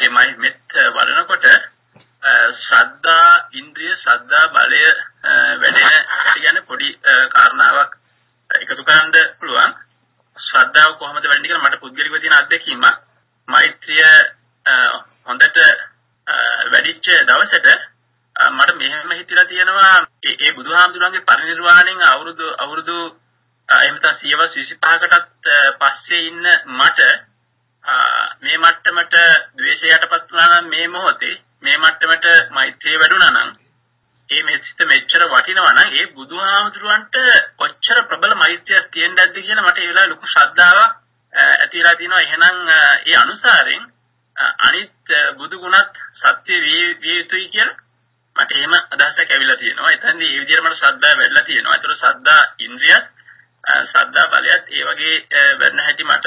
එමයි මෙත් වඩනකොට ශ්‍රද්ධා ඉන්ද්‍රිය ශ්‍රද්ධා බලය වැඩෙන හැටි ගැන පොඩි කාරණාවක් එකතු කරන්න පුළුවන්. ශ්‍රද්ධාව කොහොමද වැඩෙන්නේ කියලා මට පුද්ගලිකව තියෙන අත්දැකීමක්. මෛත්‍රිය හොඳට වැඩිච්ච දවසට මට මෙහෙම හිතලා තියෙනවා ඒ බුදුහාමුදුරන්ගේ පරිනිර්වාණයෙන් අවුරුදු අවුරුදු එහෙම නැත්නම් සියවස් 25කටත් පස්සේ ඉන්න මට මේ මට්ටමට ද්වේෂයටපත් වුණා නම් මේ මොහොතේ මේ මට්ටමට මෛත්‍රිය වැඩුණා නම් ඒ මෙසිත මෙච්චර වටිනවා නම් ඒ බුදුහාමුදුරන්ට කොච්චර ප්‍රබල මෛත්‍රියක් තියෙන්නද කියලා මට ඒ වෙලාවේ ලොකු ශ්‍රද්ධාවක් ඇතිලා තියෙනවා. එහෙනම් ඒ අනුසාරයෙන් අනිත් බුදු ගුණත් සත්‍ය විය යුතුයි කියලා මට එහෙම අදහසක් ඇවිල්ලා තියෙනවා. එතනදී මේ විදිහට මට ශ්‍රද්ධාව වැඩිලා තියෙනවා. ඒතර ශ්‍රද්ධා ඉන්ද්‍රියත් ශ්‍රද්ධා බලයත් ඒ වගේ වැඩන හැටි මට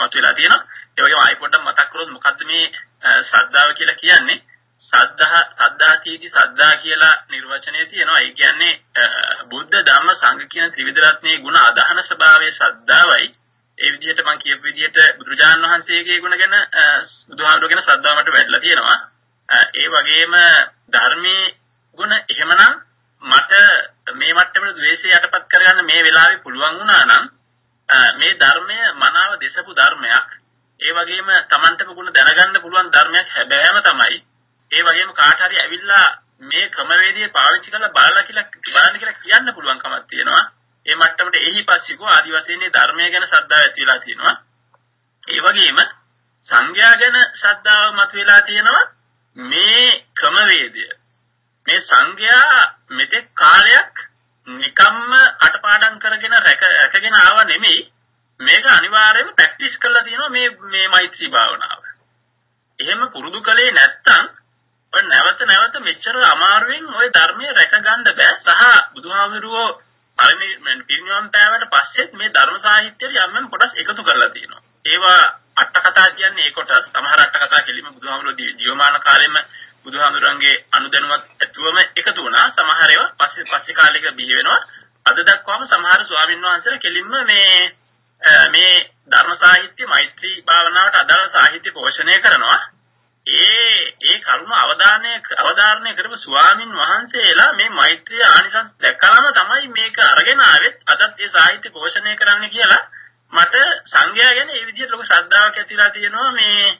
මතුවලා තියෙනවා. ඒ වගේම ආයි පොඩ්ඩක් මතක් කරොත් මොකද්ද මේ ශ්‍රද්ධාව කියලා කියන්නේ? සද්ධා සද්ධාතීති සද්ධා කියලා නිර්වචනය තියෙනවා. ඒ කියන්නේ බුද්ධ ධම්ම සංඝ කියන ත්‍රිවිධ රත්නයේ ගුණ අදහන ස්වභාවයේ සද්ධාවයි. ඒ විදිහට මම කියපු විදිහට බුදුරජාණන් වහන්සේගේ ගුණ ගැන බුදුහාමුදුරුවෝ ගැන සද්ධා මට වැඩිලා තියෙනවා. ඒ වගේම ධර්මයේ ගුණ එහෙමනම් මට මේ මට්ටමේ ද්වේෂය යටපත් කරගන්න මේ වෙලාවේ පුළුවන් වුණා නම් මේ ධර්මය මනාව දේශපු ධර්මයක්. ඒ වගේම Tamanටම ගුණ දැනගන්න පුළුවන් ධර්මයක් හැබෑම තමයි ඒ වගේම කාට හරි ඇවිල්ලා මේ ක්‍රමවේදය පාවිච්චි කරලා බලලා කියලා බලන්න කියලා කියන්න පුළුවන් කමක් තියෙනවා. ඒ මට්ටමට එහිපස්සිකෝ ආදි වශයෙන් ධර්මය ගැන ශ්‍රද්ධාව ඇති වෙලා තියෙනවා. ඒ වගේම සංඥා ගැන ශ්‍රද්ධාව මතුවලා තියෙනවා. මේ ක්‍රමවේදය මේ සංඥා මෙතෙක් කාලයක් නිකම්ම අටපාඩම් කරගෙන රැකගෙන ආව නෙමෙයි මේක අනිවාර්යයෙන්ම ප්‍රැක්ටිස් කරලා තියෙනවා මේ මේ මෛත්‍රී භාවනාව. එහෙම පුරුදු කළේ නැත්නම් ඔය නැවත නැවත මෙච්චර අමාරුවෙන් ওই ධර්මයේ රැකගන්න බෑ සහ බුදුහාමුදුරුවෝ පරිමේ පිරිනිවන් පෑවට පස්සෙත් මේ ධර්ම සාහිත්‍යය යම් යම් කොටස් එකතු කරලා තියෙනවා. ඒවා අට කතා කියන්නේ ඒ කොටස් සමහර අට කතා කෙලිම බුදුහාමුදුරුවෝ ජීවමාන කාලෙම බුදුහාමුදුරන්ගේ අනුදැනුවත් ඇතුවම එකතු වුණා. සමහර ඒවා පස්සේ පස්සේ කාලෙක බිහි වෙනවා. අද දක්වාම සමහර ස්වාමීන් වහන්සේලා කෙලින්ම මේ මේ ධර්ම සාහිත්‍ය මෛත්‍රී භාවනාවට අදාළ සාහිත්‍ය පෝෂණය කරනවා. ඒ ඒ කරුණ අවධානය අවධාරණය කරපු ස්වාමින් වහන්සේලා මේ මෛත්‍රිය ආනිසංස දැක්කම තමයි මේක අරගෙන ආවෙත්. අදත් ඒ සාහිත්‍ය පෝෂණය කරන්න කියලා මට සංඝයා ගැන ඒ විදිහට ලොකු ශ්‍රද්ධාවක් ඇතිලා තියෙනවා. මේ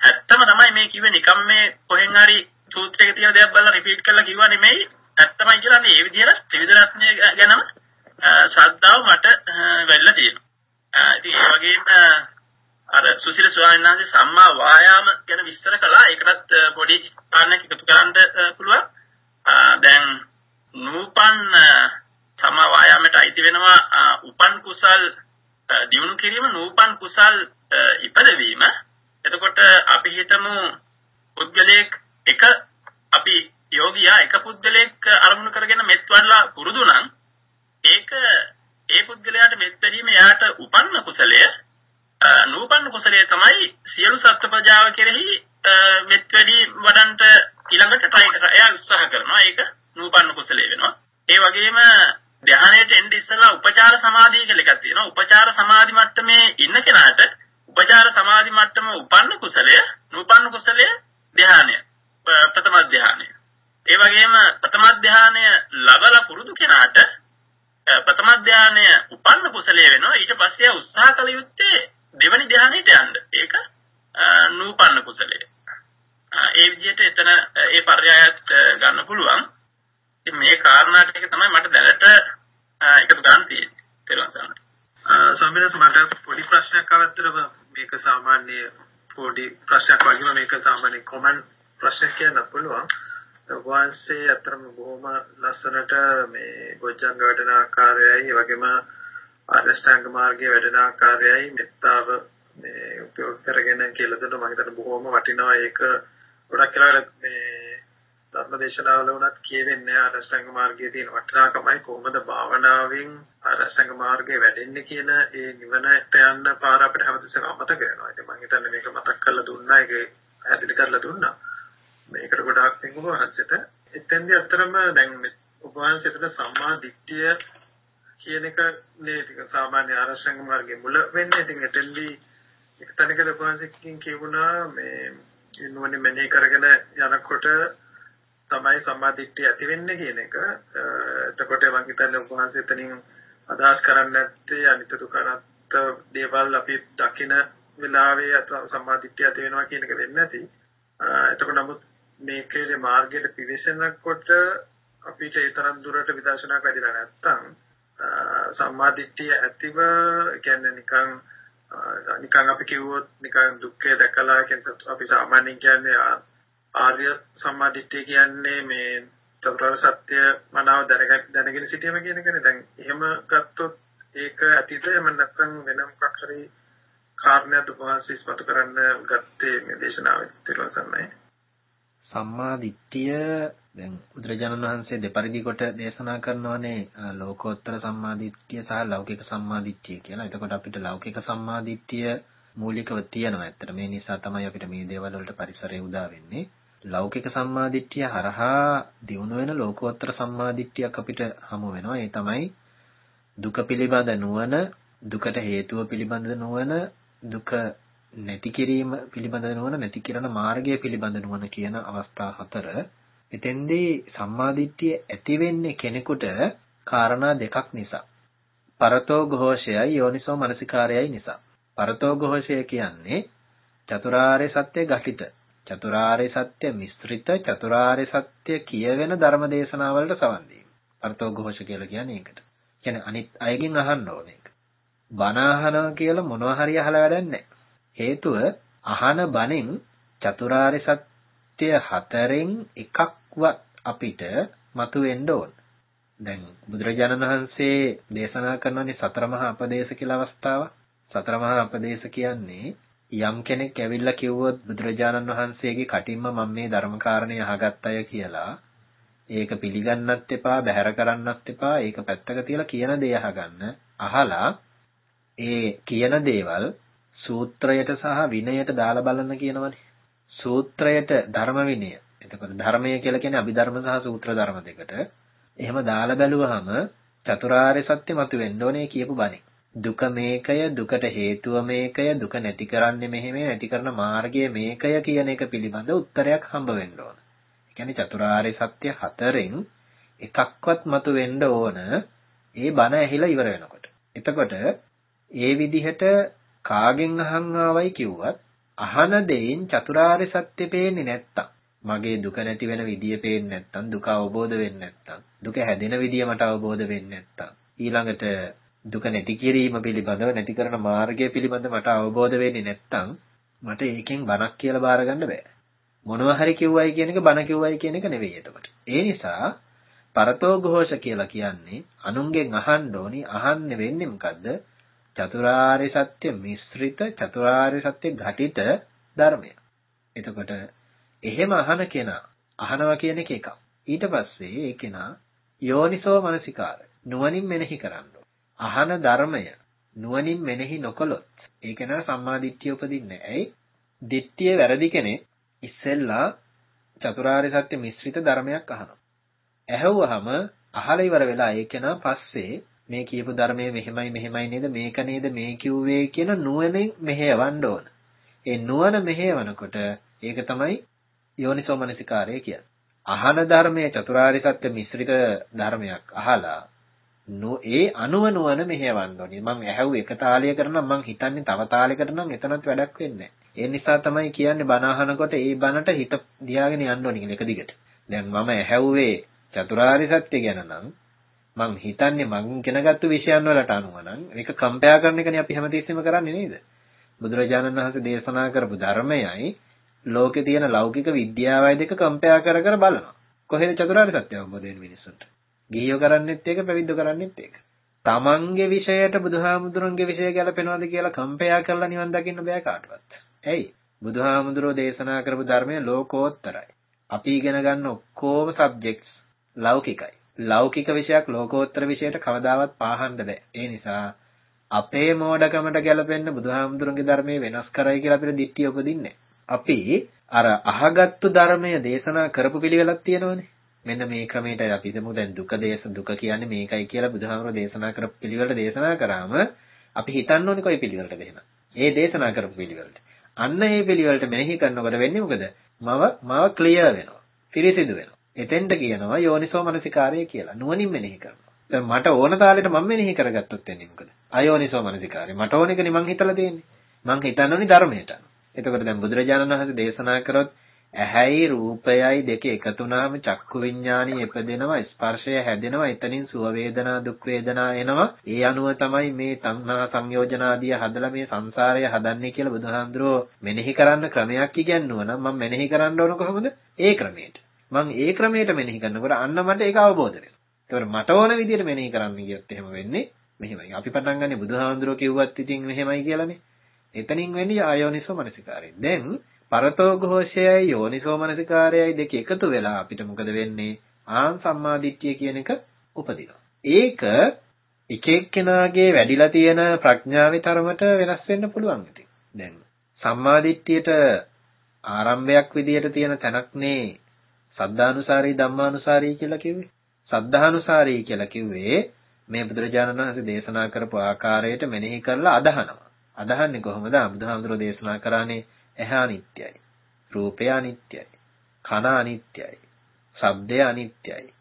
ඇත්තම තමයි මේ කිව්වේ නිකම් මේ කොහෙන් හරි සූත්‍රයක තියෙන දේක් බලලා රිපීට් කරලා කිව්වා නෙමෙයි. ඇත්තමයි කියලා මේ ඒ විදිහට ත්‍රිවිධ රත්නය ගැනම ශ්‍රද්ධාව මට වෙල්ලා තියෙනවා. ඉතින් ඒ වගේම අර සුසිල ස්වාමීන් වහන්සේ සම්මා වායාම ගැන විස්තර කළා. ඒකටත් පොඩි කාරණයක් එකතු කරන්න පුළුවන්. දැන් නූපන් සම්මා වායාමයට අයිති වෙනවා උපන් කුසල් දියුණු කිරීම නූපන් කුසල් ඉපදවීම. එතකොට අපි හිතමු පුද්ගලයෙක් එක අපි යෝගියා එක පුද්ගලයෙක් අරමුණු කරගෙන මෙත් වඩලා පුරුදු නම් ඒක ඒ පුද්ගලයාට මෙත් වැඩීම එයාට උපන්න කුසලය. නූපන්න කුසලය තමයි සියලු සත්ත්ව ප්‍රජාව කෙරෙහි මෙත් වැඩි වඩන්ට ඊළඟට try කරලා එයා උත්සාහ කරනවා ඒක නූපන්න කුසලය වෙනවා. ඒ වගේම ධ්‍යානයට එන්න ඉස්සෙල්ලා උපචාර සමාධිය කියලා එකක් තියෙනවා. උපචාර සමාධි මට්ටමේ ඉන්න කෙනාට උපචාර සමාධි මට්ටම උපන්න කුසලය නූපන්න කුසලය ධ්‍යානය. ප්‍රථම ධ්‍යානය. ඒ වගේම ප්‍රථම ධ්‍යානය ලබලා පුරුදු කෙනාට ප්‍රථම ධානය උපන්න කුසලයේ වෙනවා. ඊට පස්සේ උත්සාහ කළ යුත්තේ දෙවනි ධානයට යන්න. ඒක නූපන්න කුසලයේ. ඒ විදිහට එතන ඒ පර්යායත් ගන්න පුළුවන්. ඉතින් මේ කාරණා ටික තමයි මට දැනට එකතු ගන්න තියෙන්නේ. තේරුම් ගන්න. ස්වාමීන් මට පොඩි ප්‍රශ්නයක් අවතරම මේක සාමාන්‍ය පොඩි ප්‍රශ්නයක් වගේම මේක සාමාන්‍ය කොමන් ප්‍රශ්නයක් කියන්න පුළුවන්. වහන්සේ අතරම බොහොම ලස්සනට මේ බොජ්ජංග වැඩෙන ආකාරයයි වගේම ආරෂ්ඨාංග මාර්ගයේ වැඩෙන ආකාරයයි මෙත්තාව මේ උපයෝග කරගෙන කියලා දුන්න මම හිතන බොහොම වටිනවා. ඒක ගොඩක් කියලා මේ ධර්මදේශනාවල වුණත් කියවෙන්නේ ආරෂ්ඨාංග මාර්ගයේ තියෙන වටිනාකමයි. කොහොමද භාවනාවෙන් ආරෂ්ඨාංග මාර්ගයේ වැඩෙන්නේ කියන ඒ නිවනට යන්න පාර අපිට හැමතිස්සෙම අමතක වෙනවා. ඉතින් මම හිතන්නේ මේක මතක් කරලා දුන්නා. ඒක පැහැදිලි කරලා දුන්නා. මේකට ගොඩාක් පිංගුම වහන්සේට එතෙන්දී අත්‍තරම දැන් උපවාසයට සම්මා දිට්ඨිය කියන එක නේ ටික සාමාන්‍ය ආරෂ්ඨාංග මාර්ගයේ මුල වෙන්නේ. ඉතින් එතෙන්දී එක තැනකට උපවාසකින් කියුණා මේ නුවණ මෙනෙහි කරගෙන යනකොට තමයි සම්මාදිට්ඨිය ඇති වෙන්නේ කියන එක. එතකොට මම හිතන්නේ උපවාසය එතනින් අදහස් කරන්නේ නැත්තේ අනිත්‍ය දුකනත් දේවල් අපි දකින වෙලාවේ සම්මාදිට්ඨිය ඇති වෙනවා කියන එක වෙන්නේ නැති. එතකොට නමුත් මේකේ මාර්ගයට පිවිසෙනකොට අපිට ඒ තරම් දුරට විදර්ශනා වැඩිලා නැත්තම් සම්මාදිට්ඨිය ඇතිව කියන්නේ නිකන් නිකන් අපි කිව්වොත් නිකන් දුක්ඛය දැකලා කියන්නේ අපි සාමාන්‍යයෙන් කියන්නේ ආර්ය සම්මාදිට්ඨිය කියන්නේ මේ චතුරාර්ය සත්‍ය මනාව දැනගෙන දැනගෙන සිටීම කියන එකනේ. දැන් එහෙම ගත්තොත් ඒක ඇතිද එහෙම නැත්නම් වෙන මොකක් හරි කාරණයක් උපවාසී ඉස්මතු කරන්න ගත්තේ මේ දේශනාවේ තිරසන්නයි. සම්මා දිට්ඨිය දැන් බුදුරජාණන් වහන්සේ දෙපරිදි කොට දේශනා කරනවානේ ලෝකෝත්තර සම්මා දිට්ඨිය සහ ලෞකික සම්මා දිට්ඨිය කියලා. එතකොට අපිට ලෞකික සම්මා දිට්ඨිය මූලිකව තියෙනවා. ඇත්තට මේ නිසා තමයි අපිට මේ දේවල් වලට පරිසරය උදා වෙන්නේ. ලෞකික සම්මාදිට්ඨිය හරහා දියුණු වෙන ලෝකෝත්තර සම්මාදිට්ඨියක් අපිට හමු වෙනවා. ඒ තමයි දුක පිළිබඳ නුවණ, දුකට හේතුව පිළිබඳ නුවණ, දුක නැති කිරීම පිළිබඳ නුවණ, නැති කරන මාර්ගය පිළිබඳ නුවණ කියන අවස්ථා හතර. එතෙන්දී සම්මාදිට්ඨිය ඇති වෙන්නේ කෙනෙකුට කාරණා දෙකක් නිසා. පරතෝ ഘോഷයයි යෝනිසෝ මනසිකාරයයි නිසා. පරතෝ ഘോഷය කියන්නේ චතුරාර්ය සත්‍ය ඝටිත. චතුරාර්ය සත්‍ය මිශ්‍රිත චතුරාර්ය සත්‍ය කියවෙන ධර්ම දේශනාවලට සවන් දීම. පරතෝ ഘോഷ කියලා කියන්නේ ඒකට. කියන්නේ අනිත් අයගෙන් අහන්න ඕනේ. බණ අහනවා කියලා මොනවා හරි අහලා වැඩක් නැහැ. හේතුව අහන බණෙන් චතුරාර්ය සත්‍ය හතරෙන් එකක් එකක්වත් අපිට මතුවෙන්න ඕන. දැන් බුදුරජාණන් වහන්සේ දේශනා කරනනේ සතර මහා අපදේශ කියලා අවස්ථාව. සතර මහා අපදේශ කියන්නේ යම් කෙනෙක් ඇවිල්ලා කිව්වොත් බුදුරජාණන් වහන්සේගේ කටින්ම මම මේ ධර්මකාරණේ අහගත්තය කියලා ඒක පිළිගන්නත් එපා බැහැර කරන්නත් එපා ඒක පැත්තක තියලා කියන දේ අහගන්න අහලා ඒ කියන දේවල් සූත්‍රයට සහ විනයට දාලා බලන්න කියනවනේ සූත්‍රයට ධර්ම විනය එතකොට ධර්මය කියලා කියන්නේ අභිධර්ම සහ සූත්‍ර ධර්ම දෙකට එහෙම දාලා බැලුවහම චතුරාර්ය සත්‍ය මතුවෙන්න ඕනේ කියපු බණේ දුක මේකය දුකට හේතුව මේකය දුක නැති කරන්නේ මෙහෙම නැති කරන මාර්ගය මේකය කියන එක පිළිබඳ උත්තරයක් හම්බ වෙන්න ඕන. ඒ කියන්නේ චතුරාර්ය සත්‍ය හතරෙන් එකක්වත් මතු වෙන්න ඕන ඒ බණ ඇහිලා ඉවර වෙනකොට. එතකොට ඒ විදිහට කාගෙන් අහන් ආවයි කිව්වත් අහන දෙයින් චතුරාර්ය සත්‍ය පේන්නේ නැත්තම් මගේ දුක නැති වෙන විදිය පේන්නේ නැත්තම් දුක අවබෝධ වෙන්නේ නැත්තම් දුක හැදෙන විදිය මට අවබෝධ වෙන්නේ නැත්තම් ඊළඟට දුක නැති කිරීම පිළිබඳව නැති කරන මාර්ගය පිළිබඳව මට අවබෝධ වෙන්නේ නැත්නම් මට ඒකෙන් බණක් කියලා බාර ගන්න බෑ. මොනවා හරි කිව්වයි කියන එක බණ කිව්වයි කියන එක නෙවෙයි එතකොට. ඒ නිසා පරතෝ ഘോഷ කියලා කියන්නේ අනුන්ගෙන් අහන්න ඕනි අහන්නේ වෙන්නේ මොකද්ද? චතුරාර්ය සත්‍ය මිශ්‍රිත චතුරාර්ය සත්‍ය ඝටිත ධර්මය. එතකොට එහෙම අහන කෙනා අහනවා කියන එක එකක්. ඊට පස්සේ ඒ කෙනා යෝනිසෝ මනසිකාර නුවණින් මෙනෙහි කරන්න අහන ධර්මය නුවණින් මෙනෙහි නොකළොත් ඒක නා සම්මාදිට්ඨිය උපදින්නේ නැහැ. ඇයි? දිට්ඨිය වැරදි කෙනෙක් ඉස්සෙල්ලා චතුරාර්ය සත්‍ය මිශ්‍රිත ධර්මයක් අහනවා. ඇහුවහම අහලා ඉවර වෙලා ඒක නා පස්සේ මේ කියපු ධර්මයේ මෙහෙමයි මෙහෙමයි නේද මේක නේද මේ කිව්වේ කියන නුවණින් මෙහෙවන්න ඕන. ඒ නුවණ මෙහෙවනකොට ඒක තමයි යෝනිසෝමනසිකාරය කියන්නේ. අහන ධර්මයේ චතුරාර්ය සත්‍ය මිශ්‍රිත ධර්මයක් අහලා නෝ ඒ අනුව නුවණ මෙහෙවන්න ඕනේ. මං ඇහුව එක තාලයකට නම් මං හිතන්නේ තව තාලයකට නම් එතනත් වැඩක් වෙන්නේ ඒ නිසා තමයි කියන්නේ බණ අහනකොට ඒ බණට හිත දියාගෙන යන්න ඕනේ කියලා එක දිගට. දැන් මම ඇහුවේ චතුරාර්ය සත්‍ය ගැන නම් මං හිතන්නේ මං ඉගෙනගත්තු විෂයන් වලට අනුව නම් මේක කම්පෙයාර් කරන එකනේ අපි හැමතිස්සෙම කරන්නේ නේද? බුදුරජාණන් වහන්සේ දේශනා කරපු ධර්මයයි ලෝකේ තියෙන ලෞකික විද්‍යාවයි දෙක කම්පෙයාර් කර කර බලනවා. කොහෙද චතුරාර්ය සත්‍ය අවබෝධ වෙන මිනිස්සුන්ට? ගිහියෝ කරන්නෙත් ඒක පැවිද්දෝ කරන්නෙත් ඒක. තමන්ගේ විෂයට බුදුහාමුදුරන්ගේ විෂය ගැලපෙනවද කියලා කම්පෙයාර් කරලා නිවන් දකින්න බෑ කාටවත්. ඇයි? බුදුහාමුදුරෝ දේශනා කරපු ධර්මය ලෝකෝත්තරයි. අපි ඉගෙන ගන්න ඔක්කොම සබ්ජෙක්ට්ස් ලෞකිකයි. ලෞකික විෂයක් ලෝකෝත්තර විෂයට කවදාවත් පාහන්න බෑ. ඒ නිසා අපේ මෝඩකමට ගැලපෙන්න බුදුහාමුදුරන්ගේ ධර්මයේ වෙනස් කරයි කියලා අපිට දිට්ඨිය උපදින්නේ. අපි අර අහගත්තු ධර්මය දේශනා කරපු පිළිවෙලක් තියෙනවනේ. මෙන්න මේ ක්‍රමයට අපි හිතමු දැන් දුක දේශ දුක කියන්නේ මේකයි කියලා බුදුහාමුදුරුවෝ දේශනා කරපු පිළිවෙලට දේශනා කරාම අපි හිතන්න ඕනේ කොයි පිළිවෙලටද එහෙම. ඒ දේශනා කරපු පිළිවෙලට. අන්න ඒ පිළිවෙලට මෙනෙහි කරනකොට වෙන්නේ මොකද? මව මව ක්ලියර් වෙනවා. පිරිසිදු වෙනවා. එතෙන්ට කියනවා යෝනිසෝ මනසිකාරය කියලා. නුවණින් මෙනෙහි කරනවා. දැන් මට ඕන තාලෙට මම මෙනෙහි කරගත්තොත් වෙන්නේ මොකද? අයෝනිසෝ මනසිකාරය. මට ඕන එකනේ මං හිතලා තියෙන්නේ. මං හිතන්නේ ධර්මයට. එතකොට දැන් බුදුරජාණන් වහන්සේ දේශනා කරොත් ඇහැයි රූපයයි දෙක එකතු වුණාම චක්කු විඥානි ඉපදෙනවා ස්පර්ශය හැදෙනවා එතනින් සුව වේදනා දුක් වේදනා එනවා. ඒ අනුව තමයි මේ තණ්හා සංයෝජනාදිය හදලා මේ සංසාරය හදන්නේ කියලා බුදුහාඳුරෝ මෙනෙහි කරන්න ක්‍රමයක් ඉගැන්නුවා නම් මම මෙනෙහි කරන්න ඕන කොහොමද? ඒ ක්‍රමයට. මම ඒ ක්‍රමයට මෙනෙහි කරනකොට අන්න මට ඒක අවබෝධ වෙනවා. ඒතකොට මට ඕන විදිහට මෙනෙහි කරන්න ගියොත් එහෙම වෙන්නේ මෙහෙමයි. අපි පටන් ගන්නේ බුදුහාඳුරෝ කිව්වත් ඉතින් මෙහෙමයි කියලානේ. එතනින් වෙන්නේ ආයෝනිසෝ මනසිකාරය දැන් පරතෝ ഘോഷයයි යෝනිසෝ මනසිකාරයයි දෙක එකතු වෙලා අපිට මොකද වෙන්නේ? ආන් සම්මාදිට්ඨිය කියන එක උපදිනවා. ඒක එක එක්කෙනාගේ වැඩිලා තියෙන ප්‍රඥාවේ තරමට වෙනස් වෙන්න පුළුවන් ඉතින්. දැන් සම්මාදිට්ඨියට ආරම්භයක් විදියට තියෙන තැනක්නේ සද්ධානුසාරී ධම්මානුසාරී කියලා කිව්වේ. සද්ධානුසාරී කියලා කිව්වේ මේ බුදුරජාණන් වහන්සේ දේශනා කරපු ආකාරයට මෙනෙහි කරලා අදහනවා. අදහන්නේ කොහොමද? බුදුහාමුදුරෝ දේශනා කරානේ ඇහැ අනිත්‍යයි. රූපය අනිත්‍යයි. කන අනිත්‍යයි. ශබ්දය අනිත්‍යයි.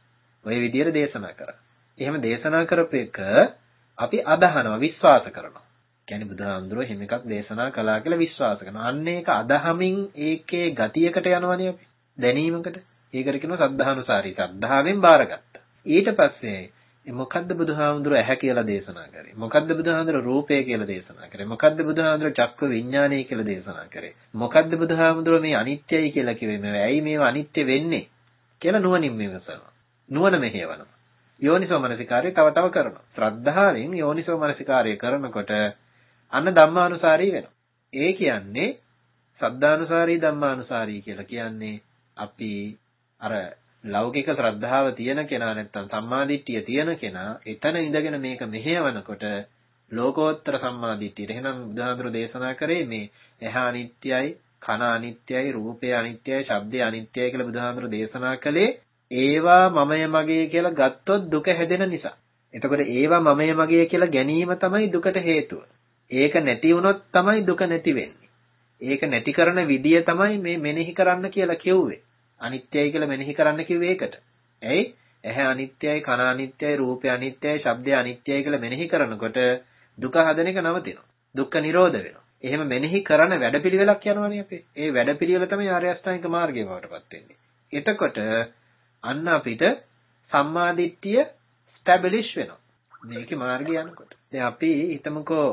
ওই විදිහට දේශනා කරා. එහෙම දේශනා කරපු එක අපි අදහනවා විශ්වාස කරනවා. කියන්නේ බුදුහාමුදුරුවෝ එහෙම එකක් දේශනා කළා කියලා විශ්වාස කරනවා. අන්න ඒක අදහමින් ඒකේ ගතියකට යනවනේ අපි. දැනීමකට. ඒකට කියනවා සද්ධානුසාරී. සද්ධාවෙන් බාරගත්තා. ඊට පස්සේ මොකද්ද බුදුහාමුදුරුවෝ ඇහැ කියලා දේශනා කරේ? මොකද්ද බුදුහාමුදුරුවෝ රූපය කියලා දේශනා කරේ? මොකද්ද බුදුහාමුදුරුවෝ චක්ක විඥානය කියලා දේශනා කරේ? මොකද්ද බුදුහාමුදුරුවෝ මේ අනිත්‍යයි කියලා කිව්වේ? මේ ඇයි මේව අනිත්‍ය වෙන්නේ? කියලා නුවණින් විමසනවා. නුවණ මෙහෙවනවා. යෝනිසෝ මනසිකාරය තව තව කරනවා. ශ්‍රද්ධාවෙන් යෝනිසෝ මනසිකාරය කරනකොට අන්න ධම්මානුසාරී වෙනවා. ඒ කියන්නේ සද්ධානුසාරී ධම්මානුසාරී කියලා කියන්නේ අපි අර ලෞකික ශ්‍රද්ධාව තියෙන කෙනා නැත්තම් සම්මාදිට්ඨිය තියෙන කෙනා එතන ඉඳගෙන මේක මෙහෙයවනකොට ලෝකෝත්තර සම්මාදිට්ඨියට එහෙනම් බුදුහාඳුර දේශනා කරේ මේ එහා අනිත්‍යයි කන අනිත්‍යයි රූපය අනිත්‍යයි ශබ්දය අනිත්‍යයි කියලා බුදුහාඳුර දේශනා කළේ ඒවා මමය මගේ කියලා ගත්තොත් දුක හැදෙන නිසා. එතකොට ඒවා මමය මගේ කියලා ගැනීම තමයි දුකට හේතුව. ඒක නැති වුණොත් තමයි දුක නැති වෙන්නේ. ඒක නැති කරන විදිය තමයි මේ මෙනෙහි කරන්න කියලා කිව්වේ. අනිත්‍යයි කියලා මෙනෙහි කරන්න කිව්වේ ඒකට. ඇයි? ඇහැ අනිත්‍යයි, කන අනිත්‍යයි, රූපය අනිත්‍යයි, ශබ්දය අනිත්‍යයි කියලා මෙනෙහි කරනකොට දුක හදන එක නවතිනවා. දුක්ඛ නිරෝධ වෙනවා. එහෙම මෙනෙහි කරන වැඩපිළිවෙලක් යනවනේ අපේ. ඒ වැඩපිළිවෙල තමයි ආර්ය අෂ්ටාංගික මාර්ගය බවටපත් වෙන්නේ. එතකොට අන්න අපිට සම්මාදිට්ඨිය ස්ටැබ්ලිෂ් වෙනවා. මේකේ මාර්ගය යනකොට. දැන් අපි හිතමුකෝ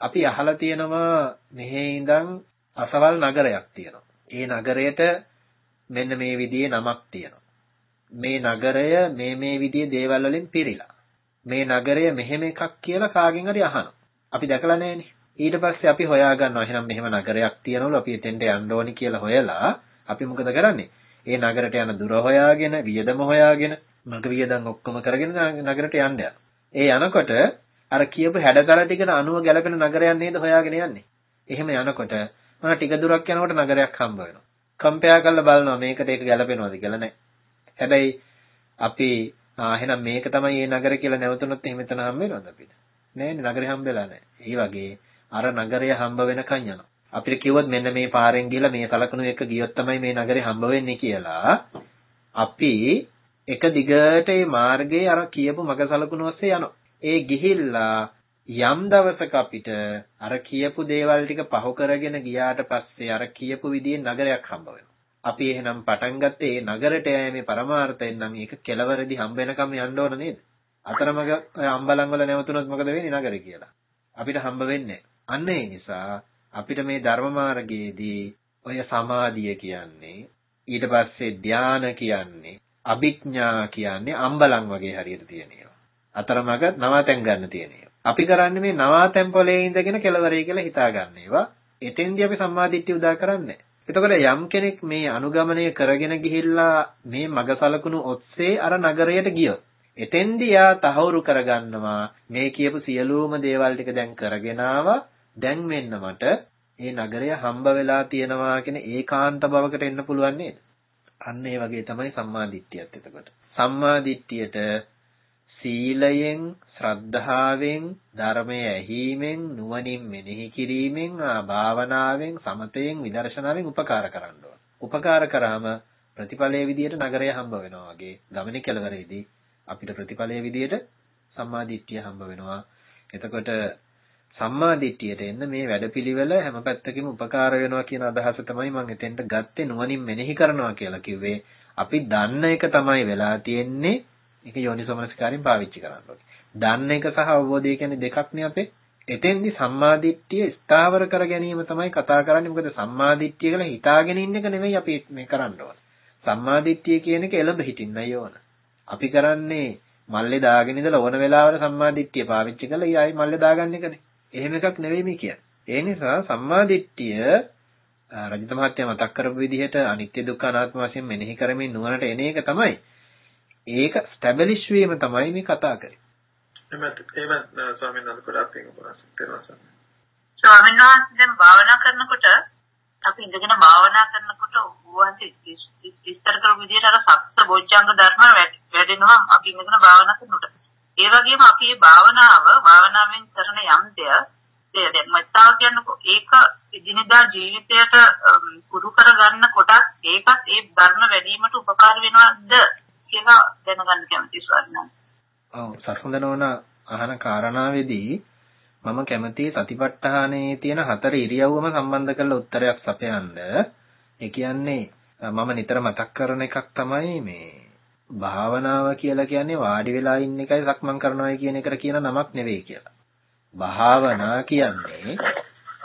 අපි අහලා තියෙනවා මෙහි ඉඳන් අසවල් නගරයක් තියෙනවා. ඒ නගරයට මෙන්න මේ විදිහේ නමක් තියෙනවා. මේ නගරය මේ මේ විදිහේ දේවල් වලින් පිරීලා. මේ නගරය මෙහෙම එකක් කියලා කාගෙන් හරි අහනවා. අපි දැකලා නැහැනේ. ඊට පස්සේ අපි හොයා ගන්නවා එහෙනම් මෙහෙම නගරයක් තියෙනවලු අපි එතෙන්ට යන්න ඕනි කියලා හොයලා අපි මොකද කරන්නේ? ඒ නගරයට යන දුර හොයාගෙන, වියදම හොයාගෙන, මග වියදම් ඔක්කොම කරගෙන නගරයට යන්න යනවා. ඒ යනකොට අර කියපු හැඩතල ටිකට අනුව ගැලපෙන නගරයක් නේද හොයාගෙන යන්නේ. එහෙම යනකොට මම ටික දුරක් යනකොට නගරයක් හම්බ වෙනවා. කම්පෙයාර් කරලා බලනවා මේකට ඒක ගැලපෙනවද කියලා නෑ. හැබැයි අපි එහෙනම් මේක තමයි මේ නගර කියලා නැවතුනොත් එහෙම එතන හම්බ වෙනවද අපිට? නෑනේ නගරේ හම්බෙලා නෑ. ඒ වගේ අර නගරය හම්බ වෙනකන් යනවා. අපිට කිව්වොත් මෙන්න මේ පාරෙන් ගිහලා මේ සලකුණු එක ගියොත් තමයි මේ නගරේ හම්බ වෙන්නේ කියලා අපි එක දිගට මේ මාර්ගයේ අර කියපු මග සලකුණු ඔස්සේ යනවා. ඒ ගිහිල්ලා යම් දවසක අපිට අර කියපු දේවල් ටික පහු කරගෙන ගියාට පස්සේ අර කියපු විදිහේ නගරයක් හම්බ වෙනවා. අපි එහෙනම් පටන් ගත්තේ ඒ නගරට යෑමේ පරමාර්ථයෙන් නම් ඒක කෙලවරදී හම්බ වෙනකම් යන්න ඕන නේද? අතරමඟ අම්බලන් වල නැවතුනොත් මොකද වෙන්නේ නගරේ කියලා. අපිට හම්බ වෙන්නේ අන්න ඒ නිසා අපිට මේ ධර්ම මාර්ගයේදී ඔය සමාධිය කියන්නේ ඊට පස්සේ ධාන කියන්නේ අභිඥා කියන්නේ අම්බලන් වගේ හරියට තියෙන ඒවා. අතරමඟ නවාතැන් ගන්න තියෙන ඒවා. අපි කරන්නේ මේ නවාතැන් පොලේ ඉඳගෙන කෙලවරේ කියලා හිතා ගන්න ඒවා. එතෙන්දී අපි සම්මාදිට්ඨිය උදා කරන්නේ එතකොට යම් කෙනෙක් මේ අනුගමනය කරගෙන ගිහිල්ලා මේ මග සලකුණු ඔස්සේ අර නගරයට ගියොත් එතෙන්දී යා තහවුරු කරගන්නවා මේ කියපු සියලුම දේවල් ටික දැන් කරගෙන දැන් මෙන්න මට මේ නගරය හම්බ වෙලා තියෙනවා කියන ඒකාන්ත බවකට එන්න පුළුවන් නේද? අන්න ඒ වගේ තමයි සම්මාදිට්ඨියත් එතකොට. සම්මාදිට්ඨියට සීලයෙන්, ශ්‍රද්ධාවෙන්, ධර්මය ඇහිීමෙන්, නුවණින් මෙනෙහි කිරීමෙන්, භාවනාවෙන්, සමතයෙන්, විදර්ශනාවෙන් උපකාර කරන්න ඕන. උපකාර කරාම ප්‍රතිඵලයේ විදියට නගරය හම්බ වෙනවා වගේ ගමනේ කෙලවරේදී අපිට ප්‍රතිඵලයේ විදියට සම්මාදිට්ඨිය හම්බ වෙනවා. එතකොට සම්මාදිට්ඨියට එන්න මේ වැඩපිළිවෙල හැම පැත්තකින්ම උපකාර වෙනවා කියන අදහස තමයි මම එතෙන්ට ගත්තේ නුවණින් මෙනෙහි කරනවා කියලා කිව්වේ. අපි දන්න එක තමයි වෙලා තියෙන්නේ. ඒක යෝනිසෝමනසිකාරයෙන් පාවිච්චි කරන්න ඕනේ. දන්න එක සහ අවබෝධය කියන්නේ දෙකක්නේ අපේ. එතෙන්දි සම්මාදිට්ඨිය ස්ථාවර කර ගැනීම තමයි කතා කරන්නේ. මොකද සම්මාදිට්ඨිය කියලා හිතාගෙන ඉන්න එක නෙමෙයි අපි මේ කරන්න ඕනේ. සම්මාදිට්ඨිය කියන එක එළඹ හිටින්නයි ඕන. අපි කරන්නේ මල්ලේ දාගෙන ඉඳලා ඕන වෙලාවට සම්මාදිට්ඨිය පාවිච්චි කරලා ඊයයි මල්ලේ දාගන්න එකනේ. එහෙම එකක් නෙවෙයි මේ කියන්නේ. ඒ නිසා සම්මාදිට්ඨිය රජිත මහත්තයා මතක් කරපු විදිහට අනිත්‍ය දුක්ඛ අනාත්ම වශයෙන් මෙනෙහි කරමින් නුවණට එන එක තමයි. ඒක ස්ටැබලිෂ් වීම තමයි මේ කතා කරන්නේ. එමත් එමත් ස්වාමීන් වහන්සේ ගොඩක් පිං කරනවා ස්වාමීන් වහන්සේ දැන් භාවනා කරනකොට අපි ඉඳගෙන භාවනා කරනකොට වහන්සේ විස්තර කරපු විදිහට අර සත්‍ය බොජ්ජංග ධර්ම වැඩෙනවා අපි ඉඳගෙන භාවනා කරනකොට. ඒ වගේම අපි මේ භාවනාව භාවනාවෙන් කරන යම් දෙයක් ඒ දැන් මෙත්තාව කියනකො ඒක එදිනෙදා ජීවිතයට පුරු කරගන්න කොටස් ඒකත් ඒ ධර්ම වැඩිවීමට උපකාර වෙනවද කියලා දැනගන්න කැමතියි ස්වාමීන් ඔව් සසඳනෝන අහන කාරණාවේදී මම කැමති සතිපට්ඨානයේ තියෙන හතර ඉරියව්වම සම්බන්ධ කරලා උත්තරයක් සපයන්න. ඒ කියන්නේ මම නිතර මතක් කරන එකක් තමයි මේ භාවනාව කියලා කියන්නේ වාඩි වෙලා ඉන්න එකයි සක්මන් කරනවායි කියන එකට කියන නමක් නෙවෙයි කියලා. භාවනා කියන්නේ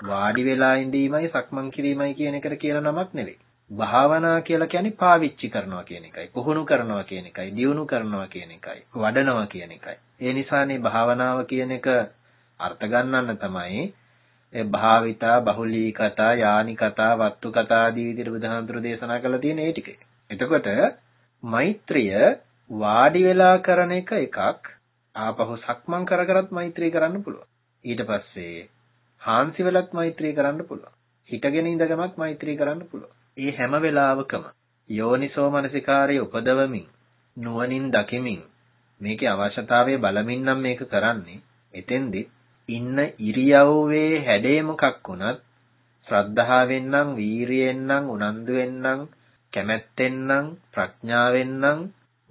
වාඩි වෙලා ඉඳීමයි සක්මන් කිරීමයි කියන එකට කියන නමක් නෙවෙයි. භාවනා කියලා කියන්නේ පාවිච්චි කරනවා කියන එකයි, පුහුණු කරනවා කියන එකයි, දියුණු කරනවා කියන එකයි, වඩනවා කියන එකයි. ඒ නිසානේ භාවනාව කියන එක අර්ථ ගන්නන්න තමයි ඒ භාවිතා, බහුලීකතා, යානිකතා, වත්තුකතා ආදී විදිහට බුදුහාමුදුරු දේශනා කළා තියෙන ඒ ටික. එතකොට මෛත්‍රිය වාඩි වෙලා කරන එක එකක් ආපහු සක්මන් කර කරත් මෛත්‍රී කරන්න පුළුවන් ඊට පස්සේ හාන්සි වෙලත් මෛත්‍රී කරන්න පුළුවන් හිටගෙන ඉඳගමත් මෛත්‍රී කරන්න පුළුවන් ඒ හැම වෙලාවකම යෝනිසෝ මනසිකාරය උපදවමින් නුවණින් දකිමින් මේකේ අවශ්‍යතාවය බලමින් නම් මේක කරන්නේ එතෙන්දි ඉන්න ඉරියව්වේ හැඩේ මොකක් වුණත් ශ්‍රද්ධාවෙන් නම් වීරියෙන් නම් උනන්දුවෙන් නම් කැමැත්තෙන් නම් ප්‍රඥාවෙන් නම්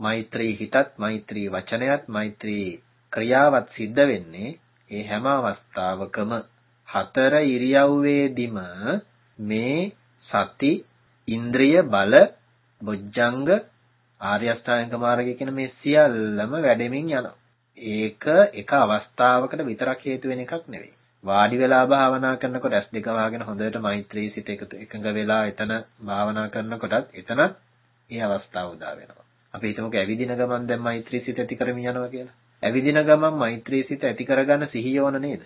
මෛත්‍රී හිතත් මෛත්‍රී වචනයත් මෛත්‍රී ක්‍රියාවත් සිද්ධ වෙන්නේ ඒ හැම අවස්ථාවකම. හතර ඉරියව්වේදීම මේ සති ඉන්ද්‍රිය බල බොජ්ජංග ආර්ය අෂ්ටාංග මාර්ගය කියන මේ සියල්ලම වැඩෙමින් යනවා. ඒක එක අවස්ථාවකට විතරක් හේතු වෙන එකක් නෙවෙයි. වාඩි වෙලා භාවනා කරනකොට ඇස් දෙක වහගෙන හොඳට මෛත්‍රී සිත එකතු එකඟ වෙලා එතන භාවනා කරනකොටත් එතනත් ඒ අවස්ථාව උදා වෙනවා. අපි හිතමුකෝ ඇවිදින ගමන් දැන් මෛත්‍රී සිත ඇති කරමින් යනවා කියලා. ඇවිදින ගමන් මෛත්‍රී සිත ඇති කරගන්න සිහිය ඕන නේද?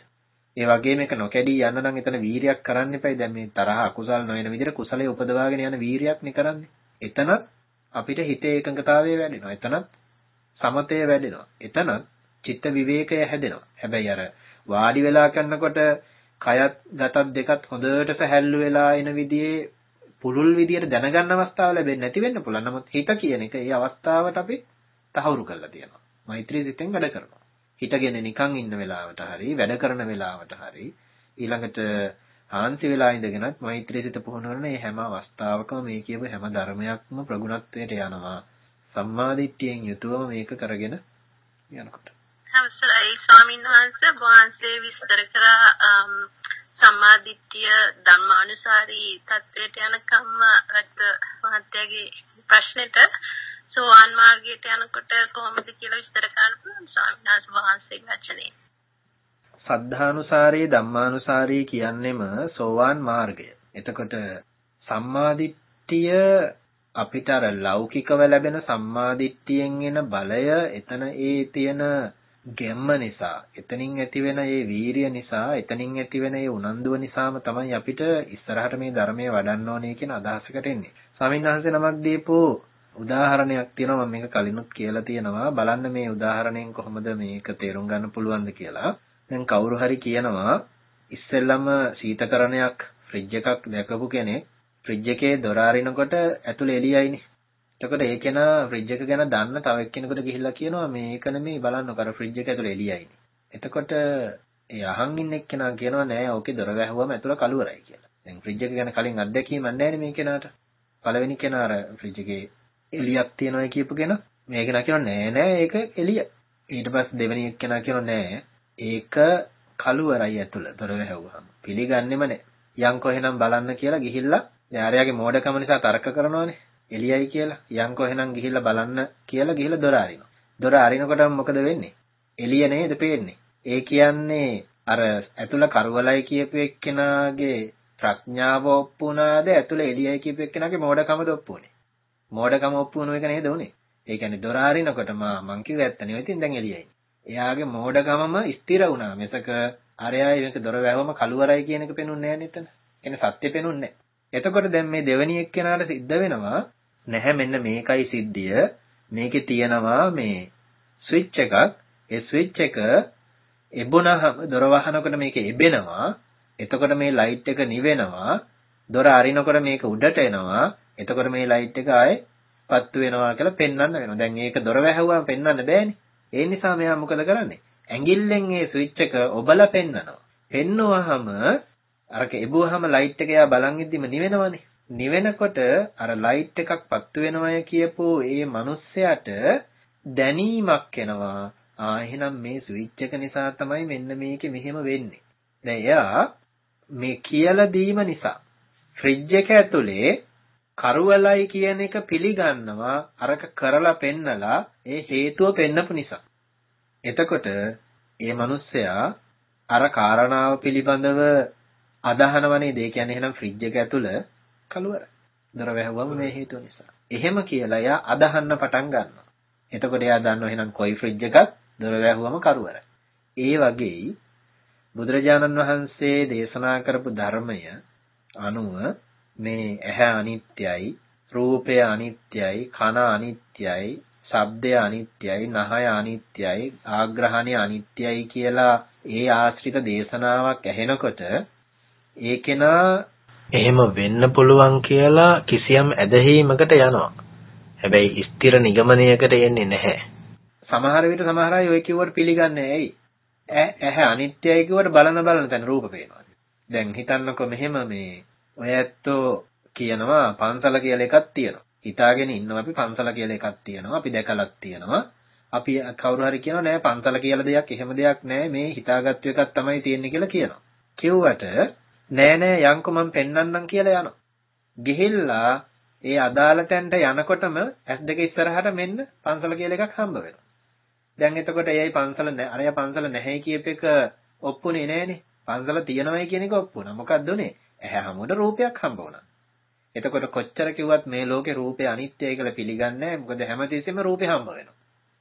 ඒ වගේම එක නොකැඩී යන්න නම් එතන වීරියක් කරන්න එපයි. දැන් මේ තරහ අකුසල් නොවන විදිහට කුසලයේ උපදවාගෙන යන වීරියක් නේ කරන්නේ. එතනත් අපිට හිතේ එකඟතාවය වැඩෙනවා. එතනත් සමතය වැඩෙනවා. එතනත් චිත්ත විවේකය හැදෙනවා. හැබැයි අර වාඩි වෙලා කරනකොට කයත් ගතත් දෙකත් හොඳට සැහැල්ලු වෙලා එන විදිහේ පුළුල් විදියට දැනගන්න අවස්ථාව ලැබෙන්නේ නැති වෙන්න පුළුවන්. නමුත් හිත කියන එක ඒ අවස්ථාවට අපි තහවුරු කරලා තියෙනවා. මෛත්‍රී සිතෙන් වැඩ කරනවා. හිටගෙන නිකන් ඉන්න වෙලාවට හරි වැඩ කරන වෙලාවට හරි ඊළඟට හාන්සි වෙලා ඉඳගෙනත් මෛත්‍රී සිත පුහුණු කරන මේ හැම අවස්ථාවකම මේ කියව හැම ධර්මයක්ම ප්‍රගුණත්වයට යනවා. සම්මාදිට්ඨියෙන් යුතුවම මේක කරගෙන යනකොට. හවසයි ස්වාමීන් වහන්සේ. වහන්සේ විස්තර කරා සම්මාදිට්ඨිය ධර්මානුසාරී தත්වයට යනකම් රත් මහත්යගේ ප්‍රශ්නෙට සෝවාන් මාර්ගයට යනකොට කොහොමද කියලා විස්තර කරන්න පුළුවන් ස්වාමීන් වහන්සේගේ වචනේ. සද්ධානුසාරී ධම්මානුසාරී කියන්නෙම සෝවාන් මාර්ගය. එතකොට සම්මාදිට්ඨිය අපිට අර ලෞකිකව ලැබෙන සම්මාදිට්ඨියෙන් එන බලය එතන ඒ තියෙන ගැම්ම නිසා එතනින් ඇතිවෙන ඒ වීරිය නිසා එතනින් ඇතිවෙන ඒ උනන්දුව නිසාම තමයි අපිට ඉස්සරහට මේ ධර්මයේ වඩන්න ඕනේ කියන අදහසකට එන්නේ. ස්වාමීන් වහන්සේ නමක් දීපු උදාහරණයක් තියෙනවා මම මේක කලිනුත් කියලා තියෙනවා බලන්න මේ උදාහරණයෙන් කොහොමද මේක තේරුම් ගන්න පුළුවන්ද කියලා. දැන් කවුරු හරි කියනවා ඉස්සෙල්ලම සීතකරණයක් ෆ්‍රිජ් එකක් දැකපු කෙනෙක් ෆ්‍රිජ් එකේ දොර අරිනකොට ඇතුලේ එළියයිනේ. එතකොට ඒ කෙනා ෆ්‍රිජ් එක ගැන දන්න තව එක්කෙනෙකුට ගිහිල්ලා කියනවා මේක නෙමෙයි බලන්නකො අර ෆ්‍රිජ් එක ඇතුලේ එළියයිනේ. එතකොට ඒ අහන් ඉන්න එක්කෙනා කියනවා නෑ ඕකේ දොර වැහුවම ඇතුළ කළුවරයි කියලා. දැන් ෆ්‍රිජ් එක ගැන කලින් අත්දැකීමක් නෑනේ මේ කෙනාට. පළවෙනි කෙනා අර ෆ්‍රිජ් එකේ එළියක් තියෙනවා කියපු කෙනා මේ කෙනා කියනවා නෑ නෑ ඒක එළිය. ඊට පස්සේ දෙවෙනි එක්කෙනා කියනවා නෑ ඒක කළුවරයි ඇතුළ දොර වැහුවහම. පිළිගන්නෙම නෑ. යන්කෝ එහෙනම් බලන්න කියලා ගිහිල්ලා යාරයාගේ මෝඩකම නිසා තර්ක කරනවානේ. එළියයි කියලා. යන්කෝ එහෙනම් ගිහිල්ලා බලන්න කියලා ගිහිල්ලා දොර අරිනවා. දොර අරිනකොට මොකද වෙන්නේ? එළිය නේද පේන්නේ. ඒ කියන්නේ අර ඇතුළ කරවලයි කියපු එක්කෙනාගේ ප්‍රඥාව ඔප්පු වුණාද ඇතුළ එළියයි කියපු එක්කෙනාගේ මෝඩකමද ඔප්පු වුනේ? මෝඩකම ඔප්පු වුණු එක නේද උනේ? ඒ කියන්නේ දොර අරිනකොට මා මං කිව්ව ඇත්ත නෙවෙයි. ඉතින් දැන් එළියයි. එයාගේ මෝඩකමම ස්ථිර වුණා. මේක අරයයි මේක දොර වැහුවම කළුවරයි කියන එක පෙනුන්නේ නැහැ නේද? එතන සත්‍ය පෙනුන්නේ එතකොට දැන් මේ දෙවෙනි එක්කෙනාට සිද්ධ වෙනවා නැහැ මෙන්න මේකයි සිද්ධිය. මේකේ තියෙනවා මේ ස්විච් එකක්. ඒ ස්විච් එක එබුණාම දොර වහනකොට මේක එබෙනවා. එතකොට මේ ලයිට් එක නිවෙනවා. දොර අරිනකොට මේක උඩට එනවා. එතකොට මේ ලයිට් එක ආයේ පත්තු වෙනවා කියලා පෙන්වන්න වෙනවා. දැන් මේක දොර වැහුවාම පෙන්වන්න බෑනේ. ඒ නිසා මෙයා මොකද කරන්නේ? ඇඟිල්ලෙන් ඒ ස්විච් එක ඔබලා පෙන්නනවා. පෙන්නුවාම අරක එබුවාම ලයිට් එක යා බලන් ඉද්දිම නිවෙනවනේ. නිවෙනකොට අර ලයිට් එකක් පත්තු වෙනවය කියපු ඒ මිනිස්සයාට දැනීමක් එනවා. ආ එහෙනම් මේ ස්විච් එක නිසා තමයි මෙන්න මේකේ මෙහෙම වෙන්නේ. දැන් එයා මේ කියලා දීම නිසා ෆ්‍රිජ් එක ඇතුලේ කරවලයි කියන එක පිළිගන්නවා අරක කරලා පෙන්නලා ඒ හේතුව පෙන්නපු නිසා. එතකොට ඒ මිනිස්සයා අර කාරණාව පිළිබඳව අදහනවනේ ඒ කියන්නේ එහෙනම් ෆ්‍රිජ් එක ඇතුළ කළුවර. දොර වැහුවම මේ හේතුව නිසා. එහෙම කියලා එයා අදහන්න පටන් ගන්නවා. එතකොට එයා දන්නවා එහෙනම් කොයි ෆ්‍රිජ් එකක් දොර වැහුවම කරුවරයි. ඒ වගේ බුදුරජාණන් වහන්සේ දේශනා කරපු ධර්මය අනුව මේ ඇහැ අනිත්‍යයි, රූපය අනිත්‍යයි, කන අනිත්‍යයි, ශබ්දය අනිත්‍යයි, නහය අනිත්‍යයි, ආග්‍රහණය අනිත්‍යයි කියලා ඒ ආශ්‍රිත දේශනාවක් ඇහෙනකොට ඒකේනා එහෙම වෙන්න පුළුවන් කියලා කිසියම් ඇදහිීමකට යනවා. හැබැයි ස්ථිර නිගමනයකට එන්නේ නැහැ. සමහර විට සමහර අය ඔය කිව්වට පිළිගන්නේ ඇයි? ඇහැ අනිත්‍යයි කිව්වට බලන බලන තැන රූප පේනවා. දැන් හිතන්නකො මෙහෙම මේ ඔය ඇත්තෝ කියනවා පන්සල කියලා එකක් තියෙනවා. හිතාගෙන ඉන්නවා අපි පන්සල කියලා එකක් තියෙනවා. අපි දැකලක් තියෙනවා. අපි කවුරු හරි කියනවා නෑ පන්සල කියලා දෙයක් එහෙම දෙයක් නෑ මේ හිතාගත්තු එකක් තමයි තියෙන්නේ කියලා කියනවා. කිව්වට නෑ නෑ යන්කෝ මම පෙන්වන්නම් කියලා යනවා. ගිහිල්ලා ඒ අදාළ තැනට යනකොටම ඇස් දෙක ඉස්සරහට මෙන්න පන්සල කියලා එකක් හම්බ වෙනවා. දැන් එතකොට එයයි පන්සල නෑ අරයා පන්සල නැහැ කියප එක ඔප්පුනේ නෑනේ. පන්සල තියෙනවයි කියන එක ඔප්පුණා. මොකක්ද උනේ? ඇහැ හමුවට රූපයක් හම්බ වුණා. එතකොට කොච්චර කිව්වත් මේ ලෝකේ රූපය අනිත්‍යයි කියලා පිළිගන්නේ නැහැ. මොකද හැමතිස්සෙම රූපේ හම්බ වෙනවා.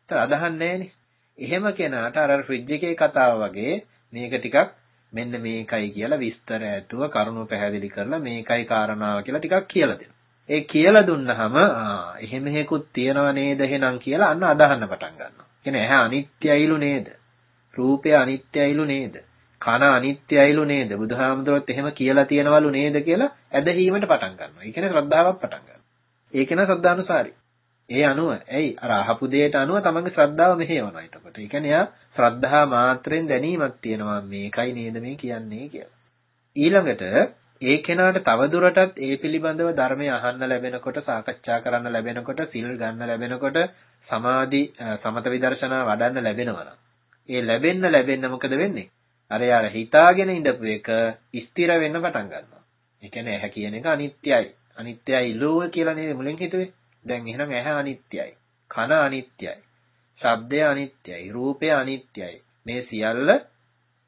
ඒත් අදහන්නේ නැහනේ. එහෙම කෙනාට අර ෆ්‍රිජ් එකේ කතාව වගේ මේක ටිකක් මෙන්න මේකයි කියලා විස්තර ඇතුව කරුණු පැහැදිලි කරලා මේකයි කාරණාව කියලා ටිකක් කියලා දෙනවා. ඒ කියලා දුන්නාම ආ එහෙම හේකුත් තියනව නේද එහෙනම් කියලා අන්න අදහන්න පටන් ගන්නවා. කියන්නේ ඇහැ අනිත්‍යයිලු නේද? රූපය අනිත්‍යයිලු නේද? කන අනිත්‍යයිලු නේද? බුදුහාමුදුරුවොත් එහෙම කියලා තියනවලු නේද කියලා ඇදහිීමට පටන් ගන්නවා. ඒ කියන්නේ ශ්‍රද්ධාවක් පටන් ගන්නවා. ඒක න ශ්‍රද්ධානුසාරි. ඒ අනුව ඇයි අර අහපු දෙයට අනුව තමන්ගේ ශ්‍රද්ධාව මෙහෙවනවා එතකොට. ඒ කියන්නේ යා ශ්‍රද්ධා මාත්‍රෙන් දැනීමක් තියෙනවා මේකයි නේද මේ කියන්නේ කියලා. ඊළඟට ඒ කෙනාට තවදුරටත් ඒ පිළිබඳව ධර්මය අහන්න ලැබෙනකොට සාකච්ඡා කරන්න ලැබෙනකොට සිල් ගන්න ලැබෙනකොට සමාධි සමත විදර්ශනා වඩන්න ලැබෙනවා ඒ ලැබෙන්න ලැබෙන්න මොකද වෙන්නේ? අර යාර හිතාගෙන ඉඳපු එක ස්ථිර වෙන්න පටන් ගන්නවා. ඒ කියන්නේ ඇහැ කියන එක අනිත්‍යයි. අනිත්‍යයි ලෝව කියලා නේද මුලින් හිතුවේ? දැන් එහෙනම් ඇහැ අනිත්‍යයි. කන අනිත්‍යයි. ශබ්දය අනිත්‍යයි. රූපය අනිත්‍යයි. මේ සියල්ල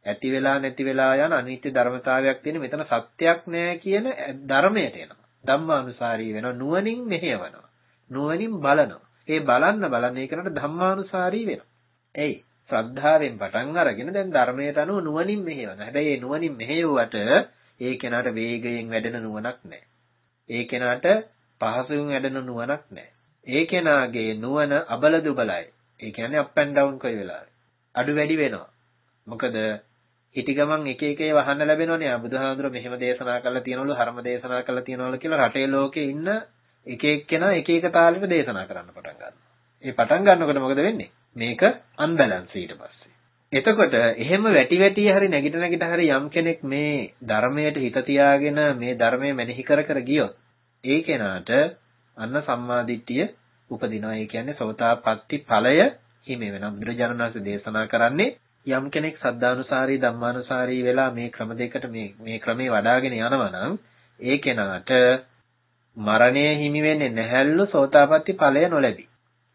ඇති වෙලා නැති වෙලා යන අනිත්‍ය ධර්මතාවයක් තියෙන මෙතන සත්‍යයක් නෑ කියන ධර්මයට එනවා. ධම්මානුසාරී වෙනවා නුවණින් මෙහෙයවනවා. නුවණින් බලනවා. ඒ බලන්න බලන්න ඒකට ධම්මානුසාරී වෙනවා. එයි ශ්‍රද්ධාවෙන් පටන් අරගෙන දැන් ධර්මයට අනුව නුවණින් මෙහෙයවනවා. හැබැයි මේ නුවණින් මෙහෙයුවට ඒ කෙනාට වේගයෙන් වැඩෙන නුවණක් නැහැ. ඒ කෙනාට පහසුවෙන් වැඩෙන නුවණක් නැහැ. ඒ කෙනාගේ නුවණ අබල දුබලයි. ඒ කියන්නේ අප් ඇන්ඩ් ඩවුන් කොයි වෙලාවෙ. අඩු වැඩි වෙනවා. මොකද හිටි ගමන් එක එක ඒවා අහන්න ලැබෙනවනේ. බුදුහාමුදුරුවෝ මෙහෙම දේශනා කළා තියනවලු, හරම දේශනා කළා තියනවලු කියලා රටේ ලෝකේ ඉන්න එක එක්කෙනා එක එක තාලෙට දේශනා කරන්න පටන් ගන්නවා. ඒ පටන් ගන්නකොට මොකද වෙන්නේ? මේක අන්බැලන්ස් ඊට පස්සේ. එතකොට එහෙම වැටි වැටි හරි නැගිට නැගිට හරි යම් කෙනෙක් මේ ධර්මයට හිත තියාගෙන මේ ධර්මය මෙනෙහි කර කර ගියොත් ඒ කෙනාට අන්න සම්මාදිට්ඨිය උපදිනවා. ඒ කියන්නේ සෝතාපට්ටි ඵලය හිමි වෙනවා. බුදුරජාණන් වහන්සේ දේශනා කරන්නේ යම් කෙනෙක් සද්ධානුසාරී ධම්මානුසාරී වෙලා මේ ක්‍රම දෙකට මේ මේ ක්‍රමේ වඩ아가ගෙන යනවා නම් ඒ කෙනාට මරණය හිමි වෙන්නේ නැහැලු සෝතාපට්ටි ඵලය නොලැබි.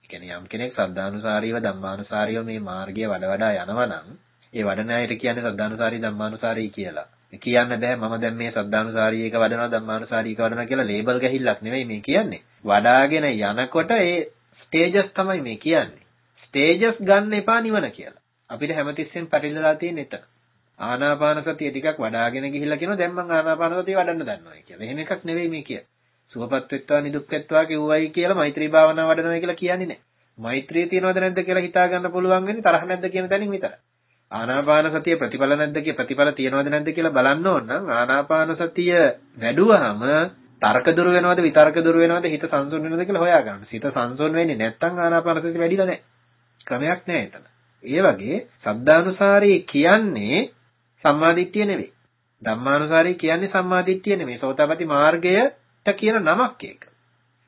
ඒ කියන්නේ යම් කෙනෙක් සද්ධානුසාරීව ධම්මානුසාරීව මේ මාර්ගය වඩ වඩා යනවා නම් ඒ වඩන අයට කියන්නේ සද්ධානුසාරී ධම්මානුසාරී කියලා. කියන්න බෑ මම දැන් මේ සද්ධානුසාරී එක වඩනවා ධම්මානුසාරී එක වඩනවා කියලා ලේබල් ගහිල්ලක් නෙවෙයි මේ කියන්නේ. වඩාගෙන යනකොට ඒ ස්ටේජස් තමයි මේ කියන්නේ. ස්ටේජස් ගන්න එපා නිවන කියලා. අපිට හැමතිස්සෙම පැටලලා තියෙන එතන. ආනාපාන සතිය ටිකක් වඩාගෙන ගිහිල්ලා කියනවා දැන් මම ආනාපාන සතිය වඩන්න දන්නවා කියලා. එහෙම එකක් නෙවෙයි මේ කියන්නේ. සුවපත් වෙත්වා නිදුක් වෙත්වා කිව්වයි කියලා මෛත්‍රී භාවනාව වඩනවා කියලා කියන්නේ නැහැ. මෛත්‍රිය තියනවද නැද්ද කියලා හිතා ගන්න පුළුවන් වෙන්නේ තරහ නැද්ද කියන තැනින් විතරයි. ආනාපාන සතිය ප්‍රතිඵල නැද්ද කිය ප්‍රතිඵල තියනවද නැද්ද කියලා බලන්න ඕන නම් ආනාපාන සතිය වැඩුවාම තර්ක දුර වෙනවද විතර්ක දුර වෙනවද හිත සංසුන් වෙනවද කියලා හොයාගන්න. හිත සංසුන් වෙන්නේ නැත්නම් ආනාපාන සතිය වැඩිලා නැහැ. ක්‍රමයක් නැහැ එතන. ඒ වගේ සද්ධානුසාරී කියන්නේ සම්මාදිට්ඨිය නෙවෙයි. ධම්මානුසාරී කියන්නේ සම්මාදිට්ඨිය නෙවෙයි. සෝතාපට්ටි මාර්ගයට කියන නමක් ඒක.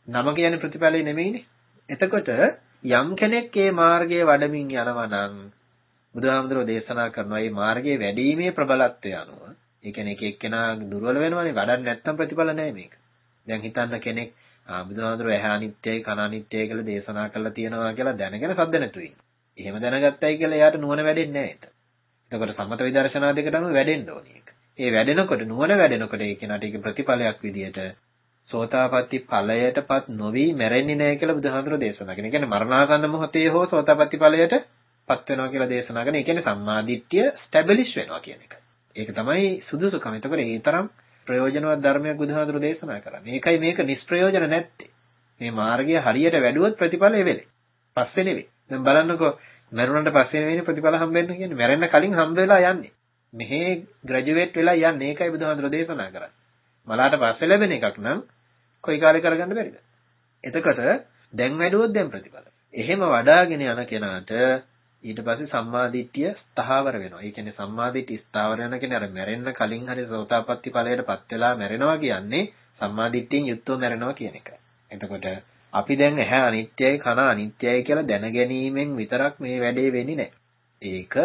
නම කියන්නේ ප්‍රතිඵලය නෙමෙයිනේ. එතකොට යම් කෙනෙක් මේ මාර්ගයේ වඩමින් යනවා නම් බුදුහාමුදුරෝ දේශනා කරනවා මේ මාර්ගයේ වැඩිීමේ ප්‍රබලත්වය අනුව ඒ කියන්නේ එක එක්කෙනා දුර්වල වෙනවනේ වඩන්න නැත්තම් ප්‍රතිඵල නැහැ මේක. දැන් හිතන්න කෙනෙක් බුදුහාමුදුරෝ ඇහැ අනිත්‍යයි කන අනිත්‍යයි කියලා දේශනා කරලා තියෙනවා කියලා දැනගෙන සද්ද නැතුයි. එහෙම දැනගත්තයි කියලා එයාට නුවණ වැඩෙන්නේ නැහැ ඒක. එතකොට සමත විදර්ශනා දෙකට අනුව වැඩෙන්න ඕනේ ඒක. ඒ වැඩෙනකොට නුවණ වැඩෙනකොට ඒ කෙනාට ඒක ප්‍රතිඵලයක් විදියට සෝතාපට්ටි ඵලයටපත් නොවි මැරෙන්නේ නැහැ කියලා බුදුහාමුදුරෝ දේශනා කරනවා. ඒ කියන්නේ මරණාසන්න මොහොතේ හෝ සෝතාපට්ටි ඵලයටපත් වෙනවා කියලා දේශනා කරන. ඒ කියන්නේ සම්මාදිට්ඨිය ස්ටැබලිෂ් වෙනවා කියන එක. ඒක තමයි සුදුසුකම. එතකොට ඒ තරම් ප්‍රයෝජනවත් ධර්මයක් බුදුහාමුදුරෝ දේශනා කරන්නේ. මේකයි මේක නිෂ්ප්‍රයෝජන නැත්තේ. මේ මාර්ගය හරියට වැඩුවොත් ප්‍රතිඵල එවෙලේ. පස්සේ නෙවෙයි. දැන් බලන්නකෝ මරුණට පස්සේ නෙවෙයි ප්‍රතිඵල හම්බෙන්න කියන්නේ. මැරෙන්න කලින් හම්බ වෙලා යන්නේ. මෙහි ග්‍රැජුවේට් වෙලා යන්නේ. ඒකයි බුදුහාමුදුරෝ දේශනා කරන්නේ. මලාට පස්සේ ලැබෙන එකක් නම් කොයි කාලේ කරගන්න බැරිද? එතකොට දැන් වැඩුවොත් දැන් ප්‍රතිඵල. එහෙම වඩාගෙන යන කෙනාට ඊට පස්සේ සම්මාදිට්ඨිය ස්ථාවර වෙනවා. ඒ කියන්නේ සම්මාදිට්ඨිය ස්ථාවර වෙන කෙනා අර මැරෙන්න කලින් හරි සෝතාපට්ටි ඵලයටපත් වෙලා මැරෙනවා කියන්නේ සම්මාදිට්ඨියෙන් යුක්තව මැරෙනවා කියන එකයි. එතකොට අපි දැන් ඇහැ අනිත්‍යයි කන අනිත්‍යයි කියලා දැනගැනීමෙන් විතරක් මේ වැඩේ වෙන්නේ නැහැ. ඒක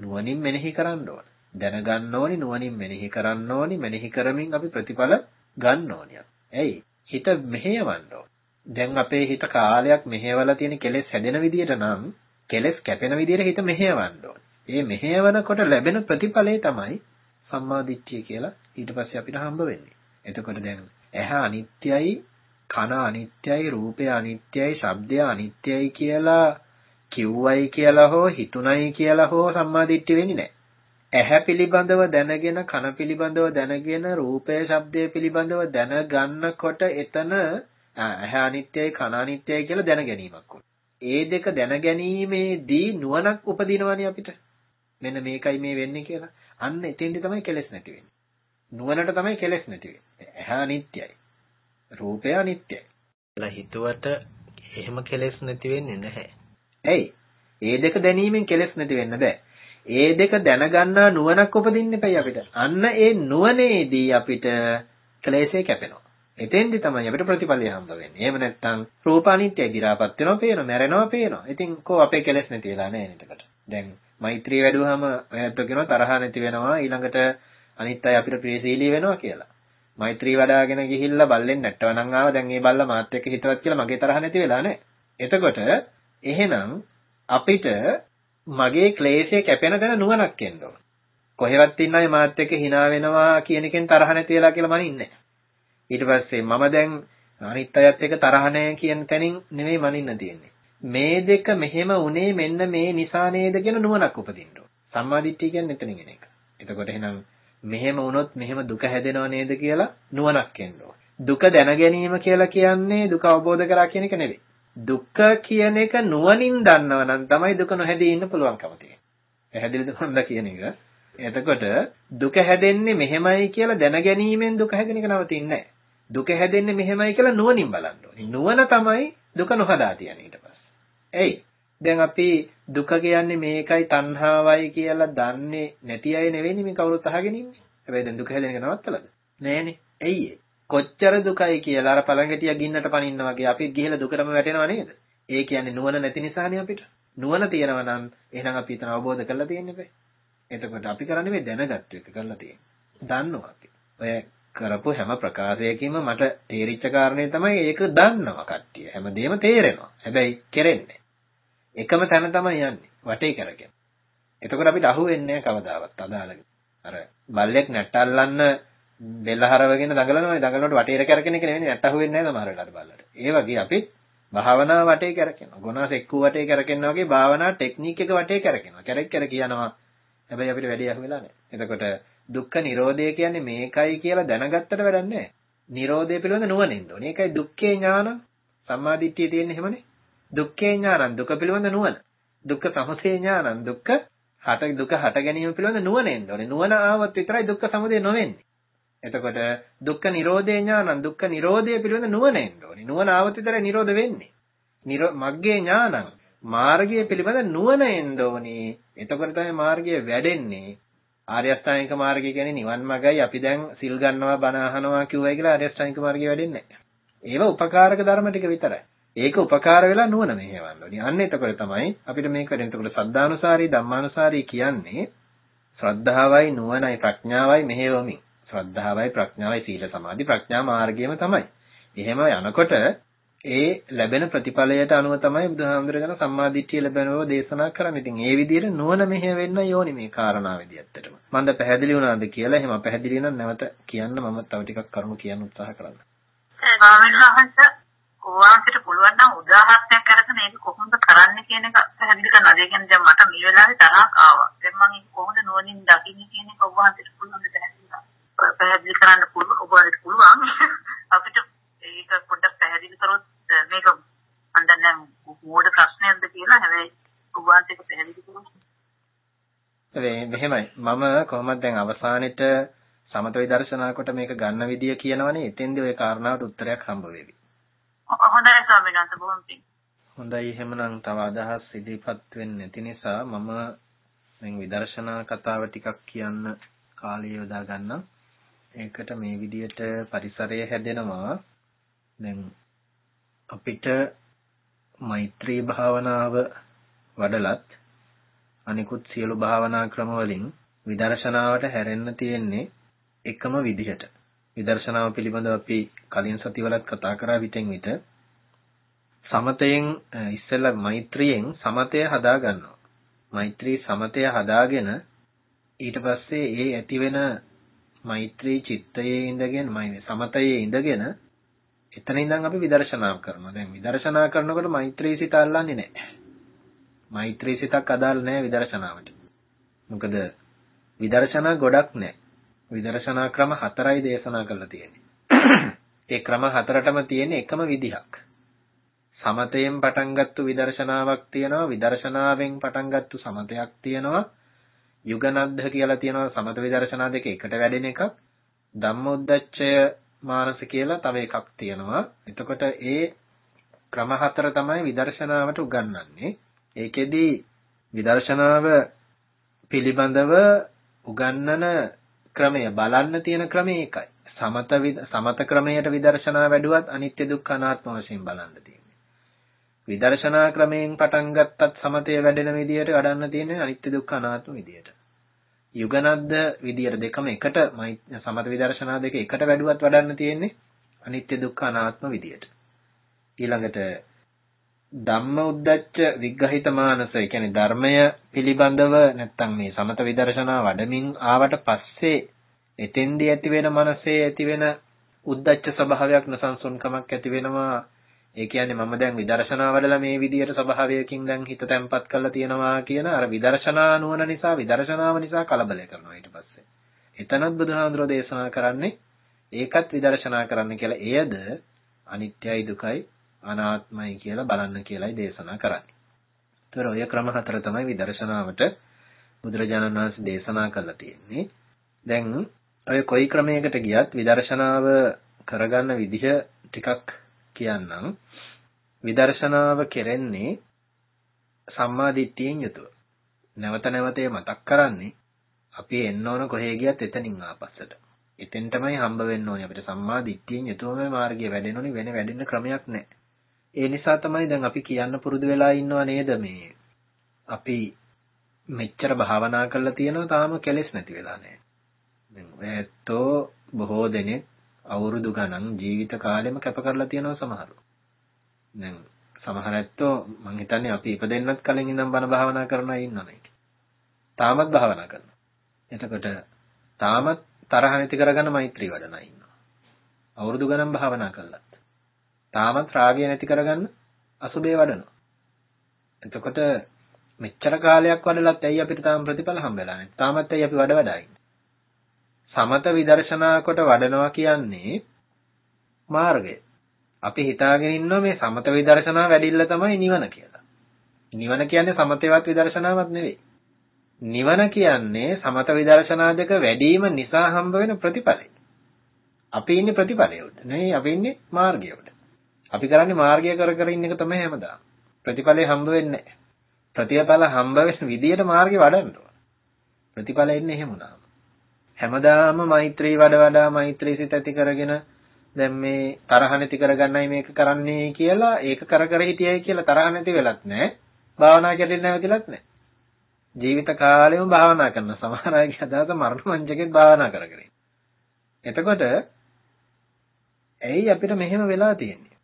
නුවණින් මෙනෙහි කරන්න ඕන. දැනගන්න ඕනි නුවණින් මෙනෙහි කරන්න ඕනි මෙනෙහි කරමින් අපි ප්‍රතිඵල ගන්න ඕනි. ඇයි? හිත මෙහෙයවන්න ඕන. දැන් අපේ හිත කාලයක් මෙහෙवला තියෙන කෙලෙස් හැදෙන විදියට නම් කෙලෙස් කැපෙන විදියට හිත මෙහෙයවන්න ඕන. ඒ මෙහෙයවනකොට ලැබෙන ප්‍රතිඵලය තමයි සම්මාදිට්ඨිය කියලා ඊට පස්සේ අපිට හම්බ වෙන්නේ. එතකොට දැන් ඇහැ අනිත්‍යයි, කන අනිත්‍යයි, රූපය අනිත්‍යයි, ශබ්දය අනිත්‍යයි කියලා කිව්වයි කියලා හෝ හිතුණයි කියලා හෝ සම්මාදිට්ඨිය වෙන්නේ නැහැ. ඇහැ පිළිබඳව දැනගෙන කන පිළිබඳව දැනගෙන රූපය ශබ්දය පිළිබඳව දැනගන්නකොට එතන ඇහැ අනිත්‍යයි කන අනිත්‍යයි කියලා දැන ගැනීමක් ඒ දෙක දැන ගැනීමේදී නුවණක් උපදිනවනේ අපිට. මෙන්න මේකයි මේ වෙන්නේ කියලා. අන්න එතෙන්දි තමයි කෙලෙස් නැති වෙන්නේ. නුවණට තමයි කෙලෙස් නැති වෙන්නේ. ඇහැ අනිත්‍යයි. රූපය අනිත්‍යයි. කියලා හිතුවට එහෙම කෙලෙස් නැති වෙන්නේ නැහැ. ඇයි? ඒ දෙක දැනීමෙන් කෙලෙස් නැති වෙන්න බෑ. ඒ දෙක දැනගන්නා නුවණක් උපදින්න එපයි අපිට. අන්න ඒ නුවණේදී අපිට ක්ලේශය කැපෙනවා. එතෙන්දි තමයි අපිට ප්‍රතිඵලය හම්බ වෙන්නේ. එහෙම නැත්නම් රූප අනිත්‍යයි දිරාපත් වෙනවා පේනවා, මැරෙනවා පේනවා. ඉතින් කෝ අපේ කෙලෙස් නැති වෙලා නැහැ නේද දැන් මෛත්‍රී වැඩුවාම ඔයත් කියනවා තරහ නැති වෙනවා ඊළඟට අනිත් අය අපිට ප්‍රියශීලී වෙනවා කියලා. මෛත්‍රී වඩාගෙන ගිහිල්ලා බල්ලෙන් නැට්ටවනම් ආව දැන් මේ බල්ලා මාත් එක්ක හිතවත් කියලා මගේ තරහ නැති වෙලා නැහැ. එතකොට එහෙනම් අපිට මගේ ක්ලේශය කැපෙන තැන නුවණක් එන්න ඕන. කොහෙවත් ඉන්න අය මාත් එක්ක hina වෙනවා කියන එකෙන් තරහ නැති වෙලා කියලා මනින්නේ ඊට පස්සේ මම දැන් අනිත් අයත් එක්ක තරහ නැහැ කියන තැනින් නෙමෙයි මනින්න තියෙන්නේ. මේ දෙක මෙහෙම උනේ මෙන්න මේ නිසා නේද කියන නුවණක් උපදින්න ඕන. සම්මාදිට්ඨිය කියන්නේ එතනින් එන එක. එතකොට එහෙනම් මෙහෙම වුණොත් මෙහෙම දුක හැදෙනව නේද කියලා නුවණක් එන්න ඕන. දුක දැන ගැනීම කියලා කියන්නේ දුක අවබෝධ කරා කියන එක නෙවෙයි. දුක්ඛ කියන එක නුවණින් දන්නව නම් තමයි දුක නොහැදී ඉන්න පුළුවන්කම තියෙන්නේ. පැහැදිලිද මන්ද කියන එක? එතකොට දුක හැදෙන්නේ මෙහෙමයි කියලා දැනගැනීමෙන් දුක හැදෙන එක නවතින්නේ නැහැ. දුක හැදෙන්නේ මෙහෙමයි කියලා නුවණින් බලන්න ඕනේ. නුවණ තමයි දුක නොහදා තියන්නේ ඊට පස්සේ. එයි දැන් අපි දුක කියන්නේ මේකයි තණ්හාවයි කියලා දන්නේ නැති අය නෙවෙයි මේ කවුරුත් අහගෙන ඉන්නේ. හැබැයි දැන් දුක හැදෙන එක නවත්තලාද? නෑනේ. ඇයි කොච්චර දුකයි කියලා අර පළඟටිය ගින්නට පනින්න වගේ අපි ගිහලා දුකටම වැටෙනව නේද? ඒ කියන්නේ නුවණ නැති නිසානේ අපිට. නුවණ තියෙනවා නම් එහෙනම් අපි හිතන අවබෝධ කරලා තියෙන්නේ බෑ. එතකොට අපි කරන්නේ මේ දැනගත්තු එක කරලා තියෙන්නේ. දන්නවා අපි. ඔය කරපු හැම ප්‍රකාශයකින්ම මට තේරිච්ච කාරණේ තමයි ඒක දන්නවා කට්ටිය. හැමදේම තේරෙනවා. හැබැයි කෙරෙන්නේ. එකම තැන තමයි යන්නේ. වටේ කරගෙන. එතකොට අපිට අහු වෙන්නේ කවදාවත් අදාළ. අර බල්ලෙක් නැට්ටල්ලන්න බෙල්ල හරවගෙන දඟලනවා දඟලනකොට වටේට කරකින එක නෙවෙයි නැට අහුවෙන්නේ නැහැ සමහර වෙලාවට බල්ලට. ඒ වගේ අපි භාවනා වටේ කරකිනවා. ගුණාස එක්කු වටේ කරකිනවා වගේ භාවනා ටෙක්නික් එක වටේ කරකිනවා. කැරක් කර කියනවා. හැබැයි අපිට වැඩි අහුවෙලා නැහැ. එතකොට දුක්ඛ නිරෝධය කියන්නේ මේකයි කියලා දැනගත්තට වැඩක් නැහැ. නිරෝධය පිළිබඳ නුවණින් ඕනේ. ඒකයි දුක්ඛේ ඥාන සම්මාදිට්ඨිය තියෙන්නේ එහෙමනේ. දුක්ඛේ ඥානං දුක පිළිබඳ නුවණ. දුක්ඛ සමුදය ඥානං දුක්ඛ හට දුක හට ගැනීම පිළිබඳ නුවණ එන්න ඕනේ. නුවණ ආවොත් විතරයි දුක්ඛ සමුදය නොවෙන්නේ. එතකොට දුක්ඛ නිරෝධේ ඥානං දුක්ඛ නිරෝධය පිළිබඳ නුවණ එන්න ඕනේ. නුවණ ආවොත් විතරයි නිරෝධ වෙන්නේ. මග්ගේ ඥානං මාර්ගය පිළිබඳ නුවණ එන්න ඕනේ. එතකොට තමයි මාර්ගය වැඩෙන්නේ. ආර්ය අෂ්ටාංගික මාර්ගය කියන්නේ නිවන් මාර්ගයි. අපි දැන් සිල් ගන්නවා බණ අහනවා කිව්වයි කියලා ආර්ය අෂ්ටාංගික මාර්ගය වැඩෙන්නේ නැහැ. ඒවා උපකාරක ධර්ම ටික විතරයි. ඒක උපකාර වෙලා නුවණ මෙහෙවන්න ඕනේ. අන්න එතකොට තමයි අපිට මේක එතකොට සද්ධානුසාරී ධම්මානුසාරී කියන්නේ ශ්‍රද්ධාවයි නුවණයි ප්‍රඥාවයි මෙහෙවමින් ශ්‍රද්ධාවයි ප්‍රඥාවයි සීල සමාධි ප්‍රඥා මාර්ගයම තමයි. එහෙම යනකොට ඒ ලැබෙන ප්‍රතිඵලයට අනුව තමයි බුදුහාමුදුරගෙන සම්මාදිට්ඨිය ලැබෙනව දේශනා කරන්නේ. ඉතින් ඒ විදිහට නුවණ මෙහෙ වෙන්න ඕනි මේ කාරණාවේදී ඇත්තටම. මන්ද පැහැදිලි වුණාද කියලා එහෙම පැහැදිලි නම් නැවත කියන්න මම තව ටිකක් කරුණු කියන්න උත්සාහ කරන්න. ස්වාමීන් වහන්සේ ඔයාලට පුළුවන් නම් උදාහරණයක් අරගෙන ඒක කොහොමද කරන්න කියන එක පැහැදිලි කරනවා. ඒ කියන්නේ දැන් මට මේ වෙලාවේ තරහක් ආවා. දැන් මම ඒක කොහොමද නුවණින් දකින්නේ කියන එක ඔයාලට පුළුවන් දෙයක්. පැහැදිලි කරන්න පුළුවන් ඔබට පුළුවන්. අපිට ඒක පොඩ්ඩක් පැහැදිලි කරොත් මේක අන්දන්නේ මෝඩ ප්‍රශ්නයක්ද කියලා. හැබැයි ඔබට ඒක පැහැදිලි කරොත්. මෙහෙමයි. මම කොහොමද දැන් අවසානෙට සමත විදර්ශනා කොට මේක ගන්න විදිය කියනවනේ. එතෙන්දී ওই කාරණාවට උත්තරයක් හම්බ වෙවි. හොඳයි ස්වාමීන් වහන්සේ බොහොම පිං. හොඳයි. එහෙමනම් තව අදහස් ඉදිරිපත් වෙන්නේ. නැති නිසා මම දැන් විදර්ශනා කතාව ටිකක් කියන්න කාලය යොදා ගන්නම්. ඒකට මේ විදියට පරිසරය හැදෙනවා. දැන් අපිට මෛත්‍රී භාවනාව වඩලත් අනිකුත් සියලු භාවනා ක්‍රම වලින් විදර්ශනාවට හැරෙන්න තියෙන්නේ එකම විදිහට. විදර්ශනාව පිළිබඳව අපි කලින් සතිවලත් කතා කරා විතෙන් විට සමතයෙන් ඉස්සෙල්ලා මෛත්‍රියෙන් සමතය හදා ගන්නවා. මෛත්‍රී සමතය හදාගෙන ඊට පස්සේ ඒ ඇති වෙන මෛත්‍රී චිත්තයේ ඉඳගෙන සමතයේ ඉඳගෙන එතන ඉඳන් අපි විදර්ශනා කරනවා. දැන් විදර්ශනා කරනකොට මෛත්‍රී සිත අල්ලන්නේ නැහැ. මෛත්‍රී සිතක් අදාළ නැහැ විදර්ශනාවට. මොකද විදර්ශනා ගොඩක් නැහැ. විදර්ශනා ක්‍රම හතරයි දේශනා කරලා තියෙන්නේ. ඒ ක්‍රම හතරටම තියෙන එකම විදිහක්. සමතයෙන් පටන් ගත්තු විදර්ශනාවක් තියෙනවා විදර්ශනාවෙන් පටන් ගත්තු සමතයක් තියෙනවා යුගනද්ද කියලා තියෙනවා සමත විදර්ශනා දෙක එකට වැඩෙන එකක් ධම්මොද්දච්චය මානස කියලා තව එකක් තියෙනවා එතකොට ඒ ක්‍රම හතර තමයි විදර්ශනාවට උගන්වන්නේ ඒකෙදි විදර්ශනාව පිළිබඳව උගන්නන ක්‍රමය බලන්න තියෙන ක්‍රමය ඒකයි. සමත සමත ක්‍රමයට විදර්ශනා වැඩුවත් අනිත්‍ය දුක්ඛ අනාත්ම වශයෙන් බලන්න තියෙන්නේ. විදර්ශනා ක්‍රමයෙන් පටන් ගත්තත් සමතය වැඩෙන විදියට වඩන්න තියෙන්නේ අනිත්‍ය දුක්ඛ අනාත්ම විදියට. යුගනද්ද විදියට දෙකම එකට සමත විදර්ශනා දෙක එකට වැඩුවත් වඩන්න තියෙන්නේ අනිත්‍ය දුක්ඛ අනාත්ම විදියට. ඊළඟට ධම්ම උද්දච්ච විග්‍රහිත මානස ඒ කියන්නේ ධර්මය පිළිබඳව නැත්තම් මේ සමත විදර්ශනා වඩමින් ආවට පස්සේ එතෙන්දී ඇති වෙන මනසේ ඇති වෙන උද්දච්ච ස්වභාවයක් නසංසුන්කමක් ඇති වෙනවා ඒ කියන්නේ මම දැන් විදර්ශනා වඩලා මේ විදියට ස්වභාවයකින් දැන් හිත තැම්පත් කරලා තියෙනවා කියන අර විදර්ශනා නුවණ නිසා විදර්ශනාව නිසා කලබල කරනවා ඊට පස්සේ. එතනත් බුදුහාඳුරෝ දේශනා කරන්නේ ඒකත් විදර්ශනා කරන්න කියලා. එයද අනිත්‍යයි දුකයි අනාත්මයි කියලා බලන්න කියලායි දේශනා කරන්නේ. ඒතර ඔය ක්‍රම හතර තමයි විදර්ශනාවට බුදුරජාණන් වහන්සේ දේශනා කළා තියෙන්නේ. දැන් ඔය කොයි ක්‍රමයකට ගියත් විදර්ශනාව කරගන්න විදිහ ටිකක් කියන්නම්. විදර්ශනාව කෙරෙන්නේ සම්මා දිට්ඨියෙන් යුතුව. නැවත නැවතේ මතක් කරන්නේ අපි එන්න ඕන කොහේ ගියත් එතනින් ආපස්සට. එතෙන් තමයි හම්බ වෙන්න ඕනේ අපිට සම්මා දිට්ඨියෙන් යුතුවම මාර්ගය වැඩෙන්න ඕනේ වෙන වැඩෙන්න ක්‍රමයක් නැහැ. ඒ නිසා තමයි දැන් අපි කියන්න පුරුදු වෙලා ඉන්නව නේද මේ අපි මෙච්චර භාවනා කරලා තියෙනවා තාම කෙලෙස් නැති වෙලා නැහැ. දැන් ඔයත්ෝ බොහෝ දෙනෙක් අවුරුදු ගණන් ජීවිත කාලෙම කැප කරලා තියෙනවා සමහරව. දැන් සමහර ඇත්තෝ මං හිතන්නේ අපි ඉපදෙන්නත් කලින් ඉඳන් බණ භාවනා කරනවා ඉන්නවනේ. තාමත් භාවනා කරනවා. එතකොට තාමත් තරහ නැති කරගන්න මෛත්‍රී වඩනා ඉන්නවා. අවුරුදු ගණන් භාවනා කළත්. තාමත් රාගය නැති කරගන්න අසුබේ වඩනවා. එතකොට මෙච්චර කාලයක් වඩලත් ඇයි අපිට තාම ප්‍රතිඵල හම්බෙලා නැහැ. තාමත් ඇයි අපි වඩ වඩා ඉන්නේ. සමත විදර්ශනා කොට වඩනවා කියන්නේ මාර්ගය. අපි හිතාගෙන ඉන්නවා මේ සමත විදර්ශනා වැඩිල්ල තමයි නිවන කියලා. නිවන කියන්නේ සමතේවත් විදර්ශනාවක් නෙවෙයි. නිවන කියන්නේ සමත විදර්ශනා දෙක වැඩිම නිසා හම්බ වෙන ප්‍රතිඵලය. අපි ඉන්නේ ප්‍රතිඵලය උඩ. නෙවෙයි අපි ඉන්නේ මාර්ගය උඩ. අපි කරන්නේ මාර්ගය කර කර ඉන්න එක තමයි හැමදාම. ප්‍රතිඵලය හම්බ වෙන්නේ නැහැ. ප්‍රතිඵල හම්බ වෙන විදියට මාර්ගය වඩන්න ඕන. ප්‍රතිඵල එන්නේ එහෙම උනාම. හැමදාම මෛත්‍රී වඩ වඩා මෛත්‍රී සිත ඇති කරගෙන දැන් මේ තරහ නැති කරගන්නයි මේක කරන්නේ කියලා ඒක කර කර හිටියයි කියලා තරහ නැති වෙලත් නැහැ. භාවනා කැඩෙන්නේ නැවතිලත් නැහැ. ජීවිත කාලෙම භාවනා කරන සමහර අයගේ අදහස මරණ මංජකෙත් භාවනා කරගෙන. එතකොට ඇයි අපිට මෙහෙම වෙලා තියෙන්නේ?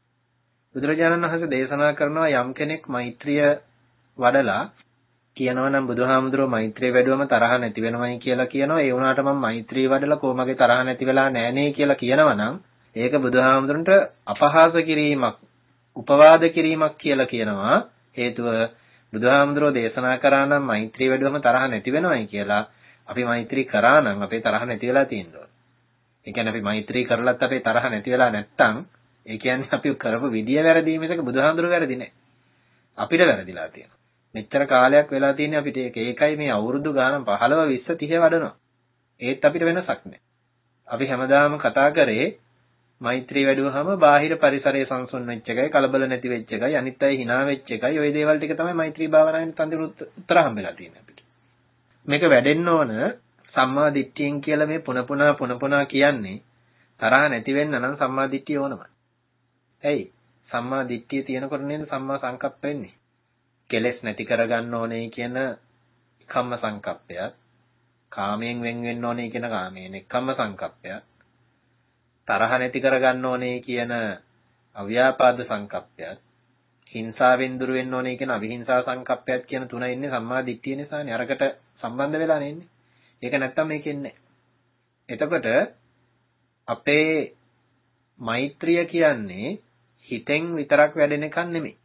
බුදුරජාණන් වහන්සේ දේශනා කරනවා යම් කෙනෙක් මෛත්‍රිය වඩලා කියනවා නම් බුදුහාමුදුරුවෝ මෛත්‍රිය වැඩුවම තරහ නැති වෙනවයි කියලා කියනවා. ඒ වුණාට මම මෛත්‍රිය වඩලා කොහමගේ තරහ නැති වෙලා නෑනේ කියලා කියනවා නම් ඒක බුදුහාමුදුරන්ට අපහාස කිරීමක්, උපවාද කිරීමක් කියලා කියනවා. හේතුව බුදුහාමුදුරුවෝ දේශනා කරා නම් මෛත්‍රිය වැඩුවම තරහ නැති වෙනවයි කියලා අපි මෛත්‍රී කරා නම් අපේ තරහ නැති වෙලා තියෙනවා. ඒ කියන්නේ අපි මෛත්‍රී කරලත් අපේ තරහ නැති වෙලා නැත්තම් ඒ කියන්නේ අපි කරපු විදිය වැරදි මිසක බුදුහාමුදුරුවෝ වැරදි නෑ. අපිට වැරදිලා තියෙනවා. මෙච්චර කාලයක් වෙලා තියෙන්නේ අපිට ඒක. ඒකයි මේ අවුරුදු ගාන 15 20 30 වඩනවා. ඒත් අපිට වෙනසක් නෑ. අපි හැමදාම කතා කරේ මෛත්‍රී වැඩුවාම බාහිර පරිසරයේ සංසුන් වෙච්ච එකයි කලබල නැති වෙච්ච එකයි අනිත් අය hina වෙච්ච එකයි ওই දේවල් ටික තමයි මෛත්‍රී භාවනාවෙන් තන්දිරු උත්තර හම්බෙලා තියෙන්නේ අපිට. මේක වැඩෙන්න ඕන සම්මා දිට්ඨියෙන් කියලා මේ පුන පුනා පුන පුනා කියන්නේ තරහ නැති වෙන්න නම් සම්මා දිට්ඨිය ඕනමයි. ඇයි? සම්මා දිට්ඨිය තියෙනකොට නේද සම්මා සංකප්ප වෙන්නේ. කෙලෙස් නැති කරගන්න ඕනේ කියන කම්ම සංකප්පයත්, කාමයෙන් වෙන් වෙන්න ඕනේ කියන කාමයෙන් එක්කම්ම සංකප්පයත්, තරහ නැති කරගන්න ඕනේ කියන අව්‍යාපාද සංකප්පයත්, හිංසාවෙන් දුර වෙන්න ඕනේ කියන අවිහිංසා සංකප්පයත් කියන තුන ඉන්නේ සම්මා දිට්ඨිය නිසානේ. අරකට සම්බන්ධ වෙලා නෙන්නේ. ඒක නැත්තම් මේකෙන්නේ එතකොට අපේ මෛත්‍රිය කියන්නේ හිතෙන් විතරක් වැඩෙන එකක් නෙමෙයි.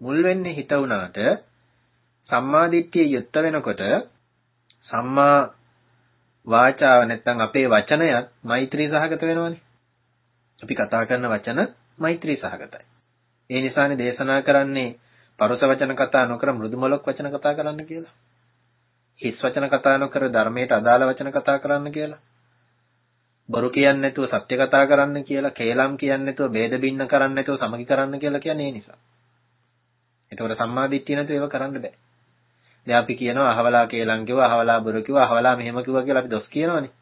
මුල් වෙන්නේ හිත උනාට සම්මා දිට්ඨිය යුක්ත වෙනකොට සම්මා වාචාව නැත්නම් අපේ වචනයත් මෛත්‍රී සහගත වෙනවනේ. අපි කතා කරන වචන මෛත්‍රී සහගතයි. ඒ නිසානේ දේශනා කරන්නේ පරුස වචන කතා නොකර මෘදු මොලොක් වචන කතා කරන්න කියලා. හිස් වචන කතා නොකර ධර්මයට අදාළ වචන කතා කරන්න කියලා. බොරු කියන්නේ නැතුව සත්‍ය කතා කරන්න කියලා, කේලම් කියන්නේ නැතුව ભેද බින්න කරන්න නැතුව සමගි කරන්න කියලා කියන්නේ ඒ නිසා. එතකොට සම්මාදිට්ඨිය නැතුව ඒව කරන්න බෑ. දැන් අපි කියනවා අහවලා කේලම් කිව්වා, අහවලා බොරු කිව්වා, අහවලා මෙහෙම කිව්වා කියලා අපි දොස් කියනවනේ.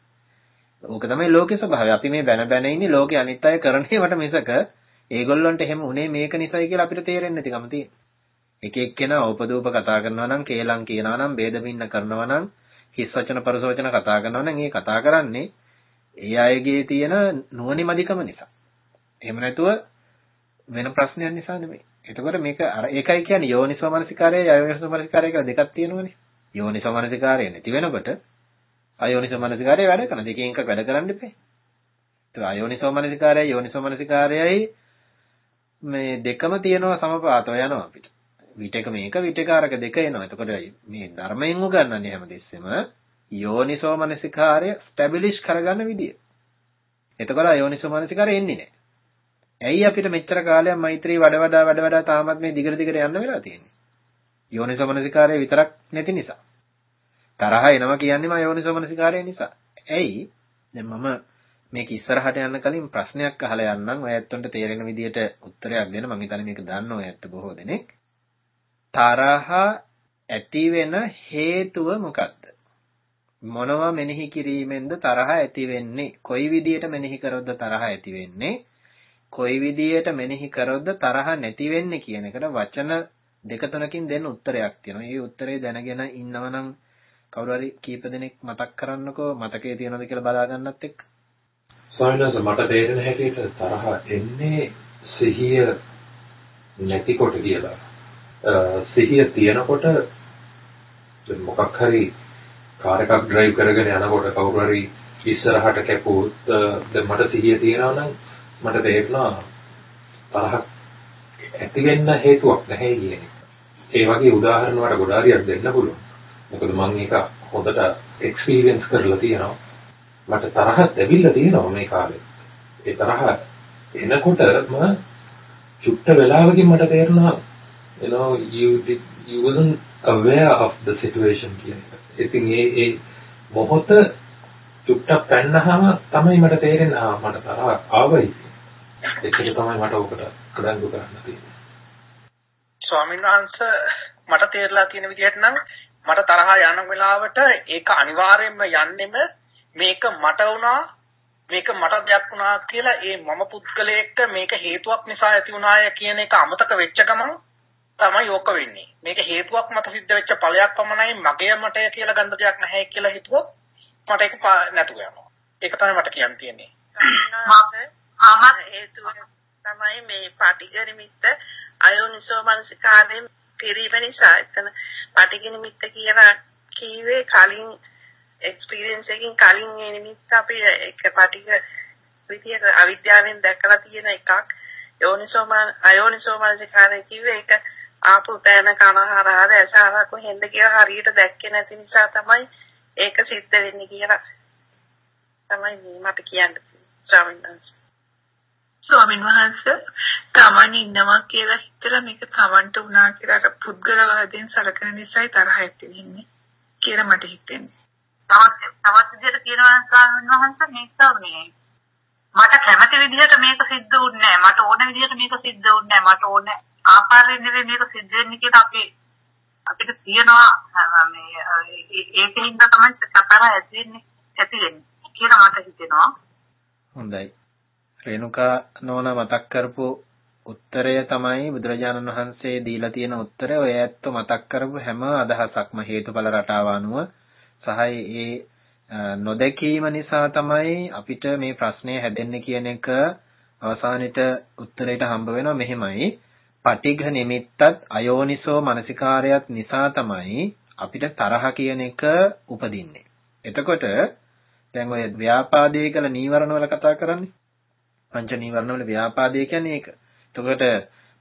ඕක තමයි ලෝකේ ස්වභාවය. අපි මේ බැන බැන ඉන්නේ ලෝකේ අනිත් අය කරන ඒවට මිසක ඒගොල්ලන්ට එහෙම උනේ මේක නිසයි කියලා අපිට තේරෙන්නේ නැතිකම තියෙනවා. එක එක්කෙනා ඕපදූප කතා කරනවා නම්, කේලම් කියනවා නම්, ભેද බින්න කරනවා නම්, හිස් වචන පරස වචන කතා කරනවා නම් ඒ කතා කරන්නේ ඒ අයගේ තියෙන නුවණිමදිකම නිසා. එහෙම නැතුව වෙන ප්‍රශ්නයක් නිසා නෙමෙයි. එතකොට මේක අර ඒකයි කියන්නේ යෝනිසෝ මනසිකාරය අයෝනිසෝ මනසිකාරය කියලා දෙකක් තියෙනවනේ. යෝනිසෝ මනසිකාරය නැති වෙනකොට අයෝනිසෝ මනසිකාරය වැඩ කරන දෙකෙන් එකක් වැඩ කරන්න එපේ. ඒක අයෝනිසෝ මනසිකාරයයි යෝනිසෝ මනසිකාරයයි මේ දෙකම තියෙනවා සමපාතව යනවා අපිට. විටක මේක විටක අරක දෙක එනවා. එතකොට මේ ධර්මයෙන් උගන්වන්නේ හැමදෙස්සෙම යෝනිසෝ මනසිකාරය ස්ටැබිලිෂ් කරගන්න විදිය. එතකොට අයෝනිසෝ මනසිකාරය එන්නේ නැහැ. ඇයි අපිට මෙච්චර කාලයක් මෛත්‍රී වඩ වඩා වඩ වඩා තාමත් මේ දිගට දිගට යන්න වෙලා තියෙන්නේ? යෝනිසෝ මනසිකාරය විතරක් නැති නිසා. තරහ එනවා කියන්නේ මා යෝනිසෝ මනසිකාරය නිසා. ඇයි? දැන් මම මේක ඉස්සරහට යන්න කලින් ප්‍රශ්නයක් අහලා යන්නම්. ඔය ඇත්තන්ට තේරෙන විදිහට උත්තරයක් දෙන්න මම හිතන්නේ මේක දන්න ඔය ඇත්ත බොහෝ දෙනෙක්. තරහ ඇති වෙන හේතුව මොකක්ද? මොනවා මෙනෙහි කිරීමෙන්ද තරහ ඇති වෙන්නේ? කොයි විදියට මෙනෙහි කරොත්ද තරහ ඇති වෙන්නේ? කොයි විදියට මෙනෙහි කරොත්ද තරහ නැති වෙන්නේ කියන එකට වචන දෙක තුනකින් දෙන්න උත්තරයක් තියෙනවා. මේ උත්තරේ දැනගෙන ඉන්නවනම් කවුරු හරි කීප දෙනෙක් මතක් කරන්නකෝ මතකයේ තියෙනවද කියලා බලා ගන්නත් එක්ක. ස්වාමීන් වහන්සේ මට තේරෙන හැටියට තරහ එන්නේ සිහිය නැතිකොට කියලා. සිහිය තියෙනකොට මොකක් හරි කාර් එකක් ඩ්‍රයිව් කරගෙන යනකොට කවුරු හරි ඉස්සරහට කැපුවොත් දැන් මට සිහිය තියෙනවා නම් මට තේරෙනවා තරහක් ඇති වෙන්න හේතුවක් නැහැ කියන එක. ඒ වගේ උදාහරණ වල ගොඩාරියක් දෙන්න පුළුවන්. මොකද මම ඒක හොඳට එක්ස්පීරියන්ස් කරලා තියෙනවා. මට තරහක් ඇවිල්ලා තියෙනවා මේ කාලේ. ඒ තරහ එනකොටම චුට්ට වෙලාවකින් මට තේරුණා you know you did you wasn't aware of the situation කියන එක. ඉතින් ඒ ඒ මොහොත චුට්ටක් පැන්නහම තමයි මට තේරෙන්නේ ආ මට තරහ ආවයි. ඒක තමයි මට ඔකට අඩංගු කරන්න තියෙන්නේ. ස්වාමීන් වහන්සේ මට තේරලා තියෙන විදිහට නම් මට තරහා යන වෙලාවට ඒක අනිවාර්යයෙන්ම යන්නෙම මේක මට වුණා මේක මට දෙයක් වුණා කියලා ඒ මම පුද්ගලයෙක්ට මේක හේතුවක් නිසා ඇති වුණාය කියන එක අමතක වෙච්ච ගමන් තමයි ඕක වෙන්නේ. මේක හේතුවක් මත සිද්ධ වෙච්ච ඵලයක් පමණයි මගේ මටය කියලා ගන්න දෙයක් නැහැ කියලා හිතුවොත් මට ඒක නැතුව යනවා. ඒක තමයි මට කියන්න තියෙන්නේ. මම හේතුව තමයි මේ පාටිග නිමිත්ත අයෝනිසෝ මනසිකාරයෙන් පිරීම නිසා. එතන පාටිග නිමිත්ත කියලා කීවේ කලින් එක්ස්පීරියන්ස් එකකින් කලින් මේ නිමිත්ත අපි එක පාටිග විදියට අවිද්‍යාවෙන් දැකලා තියෙන එකක්. යෝනිසෝම අයෝනිසෝ මනසිකාරය කිව්වේ ඒක ආපු තැන කනහර ආද ඇසහර කොහෙන්ද කියලා හරියට දැක්කේ නැති නිසා තමයි ඒක සිද්ධ වෙන්නේ කියලා තමයි මට කියන්න ස්වාමීන් වහන්සේ ස්වාමීන් වහන්සේ තමන් ඉන්නවා කියලා හිතලා මේක තමන්ට වුණා කියලා අර පුද්ගලවාදයෙන් සලකන නිසායි තරහ ඇති වෙන්නේ කියලා මට හිතෙන්නේ. තවත් තවත් විදිහට කියනවා ස්වාමීන් වහන්සේ මේක මේ මට කැමති විදිහට මේක සිද්ධ වුන්නේ නැහැ. මට ඕන විදිහට මේක සිද්ධ වුන්නේ නැහැ. මට ඕන ආකාරයෙන් නෙවෙයි මේක සිද්ධ වෙන්නේ කියලා අපි අපිට තියෙනවා මේ ඒකෙන් තමයි තරහ ඇති වෙන්නේ ඇති වෙන්නේ කියලා මට හිතෙනවා. හොඳයි. රේණුකා නෝනා මතක් කරපු උත්තරය තමයි බුදුරජාණන් වහන්සේ දීලා තියෙන උත්තරය. ඔය ඇත්ත මතක් කරපු හැම අදහසක්ම හේතුඵල රටාව අනුව සහ ඒ නොදැකීම නිසා තමයි අපිට මේ ප්‍රශ්නේ හැදෙන්නේ කියන එක අවසානෙට උත්තරයට හම්බ වෙනවා මෙහෙමයි. පටිඝ නිමිත්තත් අයෝනිසෝ මනසිකාරයත් නිසා තමයි අපිට තරහ කියන එක උපදින්නේ. එතකොට දැන් ඔය ව්‍යාපාදයේ කියලා නීවරණ වල කතා කරන්නේ පංච නීවරණ වල ව්‍යාපාදය කියන්නේ ඒක. එතකොට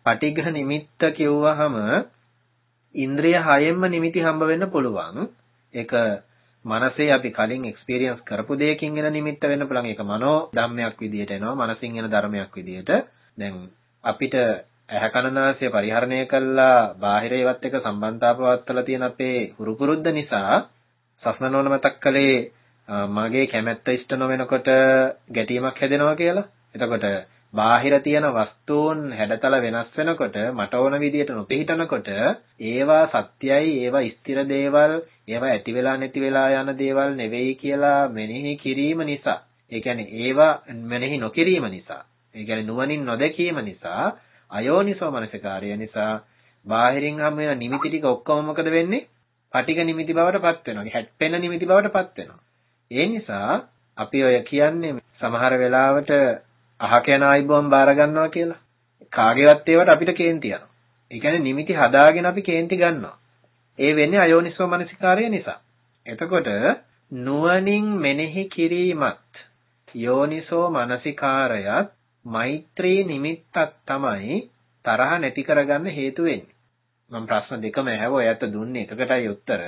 පටිඝ නිමිත්ත කියුවහම ඉන්ද්‍රිය හයෙන්ම නිමිති හම්බ වෙන්න පුළුවන්. ඒක මනසේ අපි කලින් එක්ස්පීරියන්ස් කරපු දෙයකින් එන නිමිත්ත වෙන්න පුළුවන්. ඒක මනෝ ධම්මයක් විදියට එනවා. මනසින් එන ධර්මයක් විදියට. දැන් අපිට ඇහැ කනනාසය පරිහරණය කළා බාහිර ඒවත් එක්ක සම්බන්ධතාව පවත්වලා තියෙන අපේ හුරු පුරුද්ද නිසා සස්නනෝන මතක් කළේ මගේ කැමැත්ත ඉෂ්ට නොවෙනකොට ගැටීමක් හැදෙනවා කියලා. එතකොට බාහිර තියෙන වස්තුන් හැඩතල වෙනස් වෙනකොට මට ඕන විදියට නොපිහිටනකොට ඒවා සත්‍යයි ඒවා ස්ථිර දේවල් ඒවා ඇති වෙලා නැති වෙලා යන දේවල් නෙවෙයි කියලා මෙනෙහි කිරීම නිසා ඒ කියන්නේ ඒවා මෙනෙහි නොකිරීම නිසා ඒ කියන්නේ නුවණින් නොදැකීම නිසා අයෝනිසෝ මනසිකාරය නිසා බාහිරින් හම් වෙන නිමිති ටික ඔක්කොම මොකද වෙන්නේ? පටික නිමිති බවට පත් වෙනවා. හැට්පෙන නිමිති බවට පත් වෙනවා. ඒ නිසා අපි ඔය කියන්නේ සමහර වෙලාවට අහක යන ආයිබෝම් බාර ගන්නවා කියලා. කාගේවත් ඒවට අපිට කේන්ති යනවා. ඒ කියන්නේ නිමිති හදාගෙන අපි කේන්ති ගන්නවා. ඒ වෙන්නේ අයෝනිසෝ මනසිකාරය නිසා. එතකොට නුවණින් මෙනෙහි කිරීමත් යෝනිසෝ මනසිකාරයත් මෛත්‍රී නිමිත්තක් තමයි තරහ නැති කරගන්න හේතු වෙන්නේ. මම ප්‍රශ්න දෙකම ඇහුවා එයාට දුන්නේ එකකටයි උත්තර.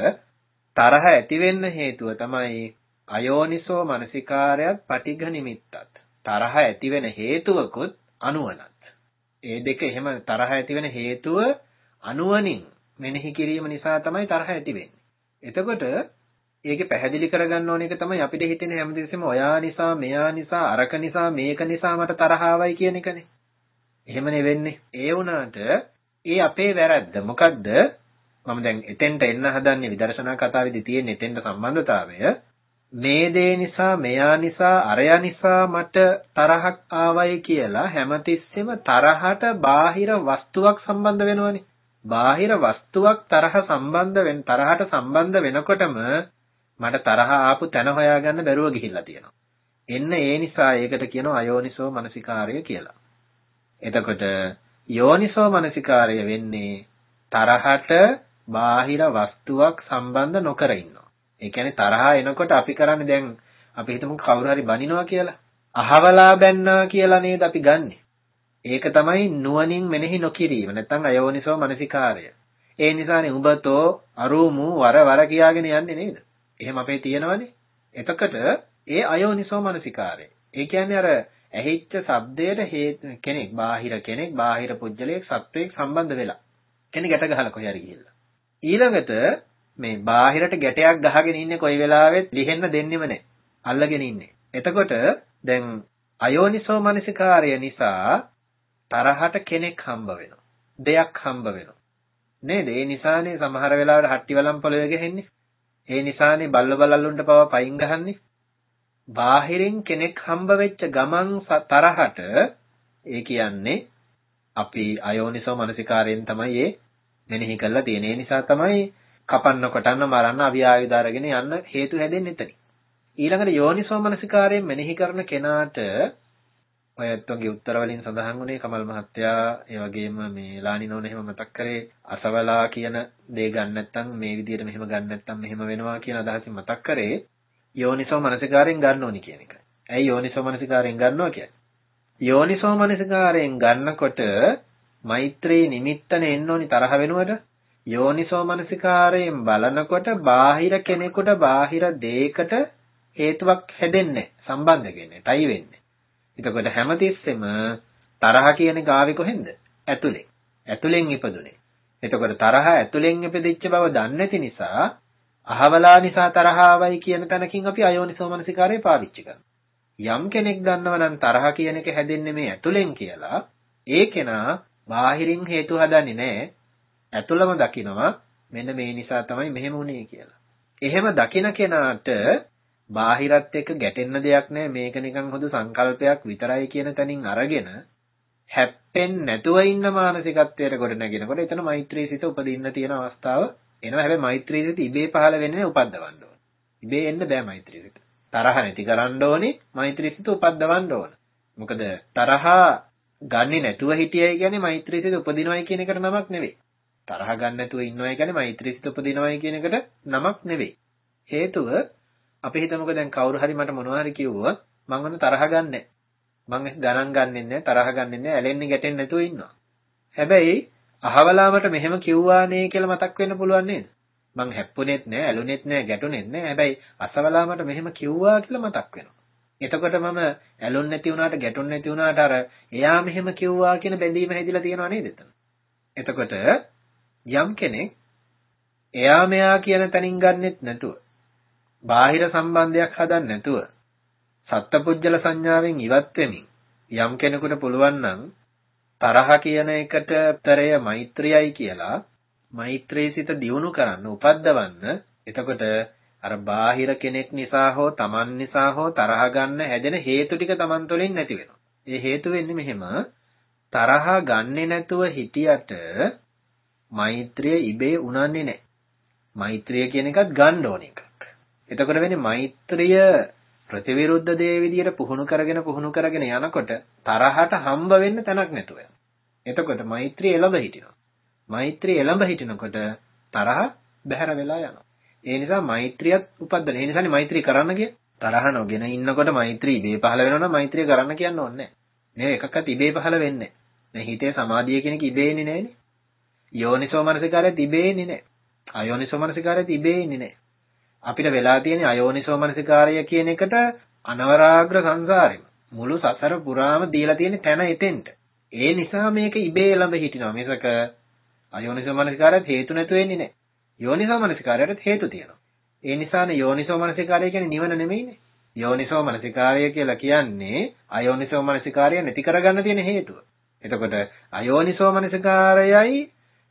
තරහ ඇති වෙන්න හේතුව තමයි අයෝනිසෝ මනසිකාරයත් පටිඝ නිමිත්තත්. තරහ ඇති වෙන හේතුවකුත් අනුවණත්. ඒ දෙක එහෙම තරහ ඇති වෙන හේතුව අනුවණින් මෙනෙහි කිරීම නිසා තමයි තරහ ඇති වෙන්නේ. එතකොට ඒකේ පැහැදිලි කරගන්න ඕන එක තමයි අපිට හිතෙන හැමදෙස්සෙම ඔයා නිසා මෙයා නිසා අරක නිසා මේක නිසා මට තරහ ආවයි කියන එකනේ. එහෙමනේ වෙන්නේ. ඒ වුණාට ඒ අපේ වැරද්ද. මොකද්ද? මම දැන් එතෙන්ට එන්න හදන්නේ විදර්ශනා කතාවේදී තියෙන එතෙන්ට සම්බන්ධතාවය. මේ දේ නිසා මෙයා නිසා අරයා නිසා මට තරහක් ආවයි කියලා හැමතිස්සෙම තරහට බාහිර වස්තුවක් සම්බන්ධ වෙනවනේ. බාහිර වස්තුවක් තරහ සම්බන්ධ වෙන තරහට සම්බන්ධ වෙනකොටම මට තරහ ආපු තැන හොයාගන්න බැරුව ගිහිල්ලා තියෙනවා. එන්න ඒ නිසා ඒකට කියනවා අයෝනිසෝ මනසිකාරය කියලා. එතකොට යෝනිසෝ මනසිකාරය වෙන්නේ තරහට බාහිර වස්තුවක් සම්බන්ධ නොකර ඉන්නවා. ඒ කියන්නේ තරහා එනකොට අපි කරන්නේ දැන් අපි හිතමු කවුරු හරි බනිනවා කියලා. අහවලා බැන්නා කියලා නේද අපි ගන්නෙ. ඒක තමයි නුවණින් මෙනෙහි නොකිරීම. නැත්නම් අයෝනිසෝ මනසිකාරය. ඒ නිසානේ උඹතෝ අරුමු වර වර කියාගෙන යන්නේ නේද? එහෙම අපේ තියෙනවනේ. එතකොට ඒ අයෝනිසෝ මනසිකාරය. ඒ කියන්නේ අර ඇහිච්ච ශබ්දයට කෙනෙක් බාහිර කෙනෙක් බාහිර පුජ්‍යලයක් සත්වයක් සම්බන්ධ වෙලා කෙනෙක් ගැට ගහලා කොහේ හරි ගිහිල්ලා ඊළඟට මේ බාහිරට ගැටයක් ගහගෙන ඉන්නේ කොයි වෙලාවෙත් ලිහෙන්න දෙන්නෙම නැහැ අල්ලගෙන ඉන්නේ. එතකොට දැන් අයෝනිසෝ මනසිකාරය නිසා තරහට කෙනෙක් හම්බ වෙනවා. දෙයක් හම්බ වෙනවා. නේද? ඒ නිසානේ සමහර වෙලාවට හට්ටි වලම් පොළවේ ගහන්නේ. ඒ නිසානේ බල්ල බල්ලුන්ට පව පයින් ගහන්නේ. බාහිරින් කෙනෙක් හම්බ වෙච්ච ගමන් තරහට ඒ කියන්නේ අපි අයෝනිසෝ මනසිකාරයෙන් තමයි ඒ මෙනෙහි කරලා තියෙන. ඒ නිසා තමයි කපන්න කොටන්න මරන්න අවියායුධ අරගෙන යන්න හේතු හැදෙන්නේ එතන. ඊළඟට යෝනිසෝ මනසිකාරයෙන් මෙනෙහි කරන කෙනාට ඔයත්තුන්ගේ උත්තර වලින් සඳහන් වුණේ කමල් මහත්තයා ඒ වගේම මේ ලානිනෝන එහෙම මතක් කරේ අසවලා කියන දේ ගන්න නැත්නම් මේ විදිහට මෙහෙම ගන්න නැත්නම් මෙහෙම වෙනවා කියන අදහසින් මතක් කරේ යෝනිසෝ මනසිකාරයෙන් ගන්න ඕනි කියන එක. ඇයි යෝනිසෝ මනසිකාරයෙන් ගන්නවා කියන්නේ? යෝනිසෝ මනසිකාරයෙන් ගන්නකොට මෛත්‍රී නිමිත්තනේ එන්න ඕනි තරහ වෙනුවට යෝනිසෝ මනසිකාරයෙන් බලනකොට බාහිර කෙනෙකුට බාහිර දෙයකට හේතුවක් හැදෙන්නේ සම්බන්ධ වෙන්නේ, ටයි වෙන්නේ. එතකොට හැමතිස්සෙම තරහ කියන ගාවේ කොහෙන්ද? ඇතුලෙන්. ඇතුලෙන් ඉපදුනේ. එතකොට තරහ ඇතුලෙන් ඉපදිච්ච බව දන්නේ නැති නිසා අහවලා නිසා තරහ ආවයි කියන තැනකින් අපි අයෝනිසෝ මනසිකාරය පාවිච්චි කරනවා. යම් කෙනෙක් දන්නවා නම් තරහ කියන එක හැදෙන්නේ මේ ඇතුලෙන් කියලා ඒ කෙනා බාහිරින් හේතු හදන්නේ නැහැ. ඇතුළම දකිනවා මෙන්න මේ නිසා තමයි මෙහෙම වුනේ කියලා. එහෙම දකින කෙනාට බාහිරත් එක්ක ගැටෙන්න දෙයක් නැහැ මේක නිකන් හොඳ සංකල්පයක් විතරයි කියන තැනින් අරගෙන හැප්පෙන්නේ නැතුව ඉන්න මානසිකත්වයට ගොඩ නැගෙනකොට එතන මෛත්‍රී සිත උපදින්න තියෙන අවස්ථාව එනවා හැබැයි මෛත්‍රී සිත ඉබේ පහළ වෙන්නේ උපද්දවන්න ඕන. ඉබේ එන්න බෑ මෛත්‍රී සිත. තරහ නැති කරන්න ඕනේ මෛත්‍රී සිත උපද්දවන්න ඕන. මොකද තරහ ගන්නේ නැතුව හිටියයි කියන්නේ මෛත්‍රී සිත උපදිනවයි කියන එකට නමක් නෙවෙයි. තරහ ගන්න නැතුව ඉන්නවයි කියන්නේ මෛත්‍රී සිත උපදිනවයි කියන එකට නමක් නෙවෙයි. හේතුව අපි හිතමුකෝ දැන් කවුරු හරි මට මොනවා හරි කිව්වොත් මං ඔන්න තරහ ගන්නෑ. මං ගණන් ගන්නෙ නැහැ තරහ ගන්නෙ නැහැ ඇලෙන්නේ ගැටෙන්නේ නැතුව ඉන්නවා. හැබැයි අහවලාමට මෙහෙම කිව්වානේ කියලා මතක් වෙන්න පුළුවන් නේද? මං හැප්පුණෙත් නෑ, ඇලුනෙත් නෑ, ගැටුනෙත් නෑ. හැබැයි අසවලාමට මෙහෙම කිව්වා කියලා මතක් වෙනවා. එතකොට මම ඇලුන් නැති වුණාට, ගැටුන් නැති වුණාට අර එයා මෙහෙම කිව්වා කියන බැඳීම හැදිලා තියෙනවා නේද එතන? එතකොට යම් කෙනෙක් එයා මෙයා කියන තැනින් ගන්නෙත් නැතුව, බාහිර සම්බන්ධයක් හදන්න නැතුව, සත්පුජ්‍යල සංඥාවෙන් ඉවත් වෙමින් යම් කෙනෙකුට පුළුවන් නම් තරහ කියන එකට උත්තරය මෛත්‍රියයි කියලා මෛත්‍රී සිත දියුණු කරන්න උපද්දවන්න එතකොට අර බාහිර කෙනෙක් නිසා හෝ Taman නිසා හෝ තරහ ගන්න හැදෙන හේතු ටික Taman තුළින් නැති වෙනවා. ඒ හේතු වෙන්නේ මෙහෙම තරහ ගන්නෙ නැතුව හිටියට මෛත්‍රිය ඉබේ උනන්නේ නැහැ. මෛත්‍රිය කියන එකත් ගන්න ඕන එකක්. එතකොට වෙන්නේ මෛත්‍රිය ප්‍රතිවිරුද්ධ දේ විදියට පුහුණු කරගෙන පුහුණු කරගෙන යනකොට තරහට හම්බ වෙන්න තැනක් නැතුව යනවා. එතකොට මෛත්‍රිය එළඹ හිටිනවා. මෛත්‍රිය එළඹ හිටිනකොට තරහ බැහැර වෙලා යනවා. ඒ නිසා මෛත්‍රියත් උපද්දන. ඒ නිසානේ මෛත්‍රී කරන්න කිය. තරහ නොගෙන ඉන්නකොට මෛත්‍රී ඉබේ පහළ වෙනවා නම් මෛත්‍රිය කරන්න කියන්න ඕනේ නැහැ. මේ එකක්වත් ඉබේ පහළ වෙන්නේ නැහැ. දැන් හිතේ සමාධිය කියන එක ඉබේ එන්නේ නැහැනේ. යෝනිසෝ මනසිකාරයත් ඉබේ එන්නේ නැහැ. අයෝනිසෝ මනසිකාරයත් ඉබේ එන්නේ නැහැ. අපිට වෙලා තියෙන අයෝනිසෝ මනසිකාරය කියන එකට අනවරාග්‍ර සංසාරෙම මුළු සසර පුරාම දීලා තියෙන තැන එතෙන්ට. ඒ නිසා මේක ඉබේ ළඹ හිටිනවා. මිසක අයෝනිසෝ මනසිකාරයත් හේතු නැතු වෙන්නේ නැහැ. යෝනිසෝ මනසිකාරයට හේතු තියෙනවා. ඒ නිසානේ යෝනිසෝ මනසිකාරය කියන්නේ නිවන නෙමෙයිනේ. යෝනිසෝ මනසිකාරය කියලා කියන්නේ අයෝනිසෝ මනසිකාරය නැති කරගන්න තියෙන හේතුව. එතකොට අයෝනිසෝ මනසිකාරයයි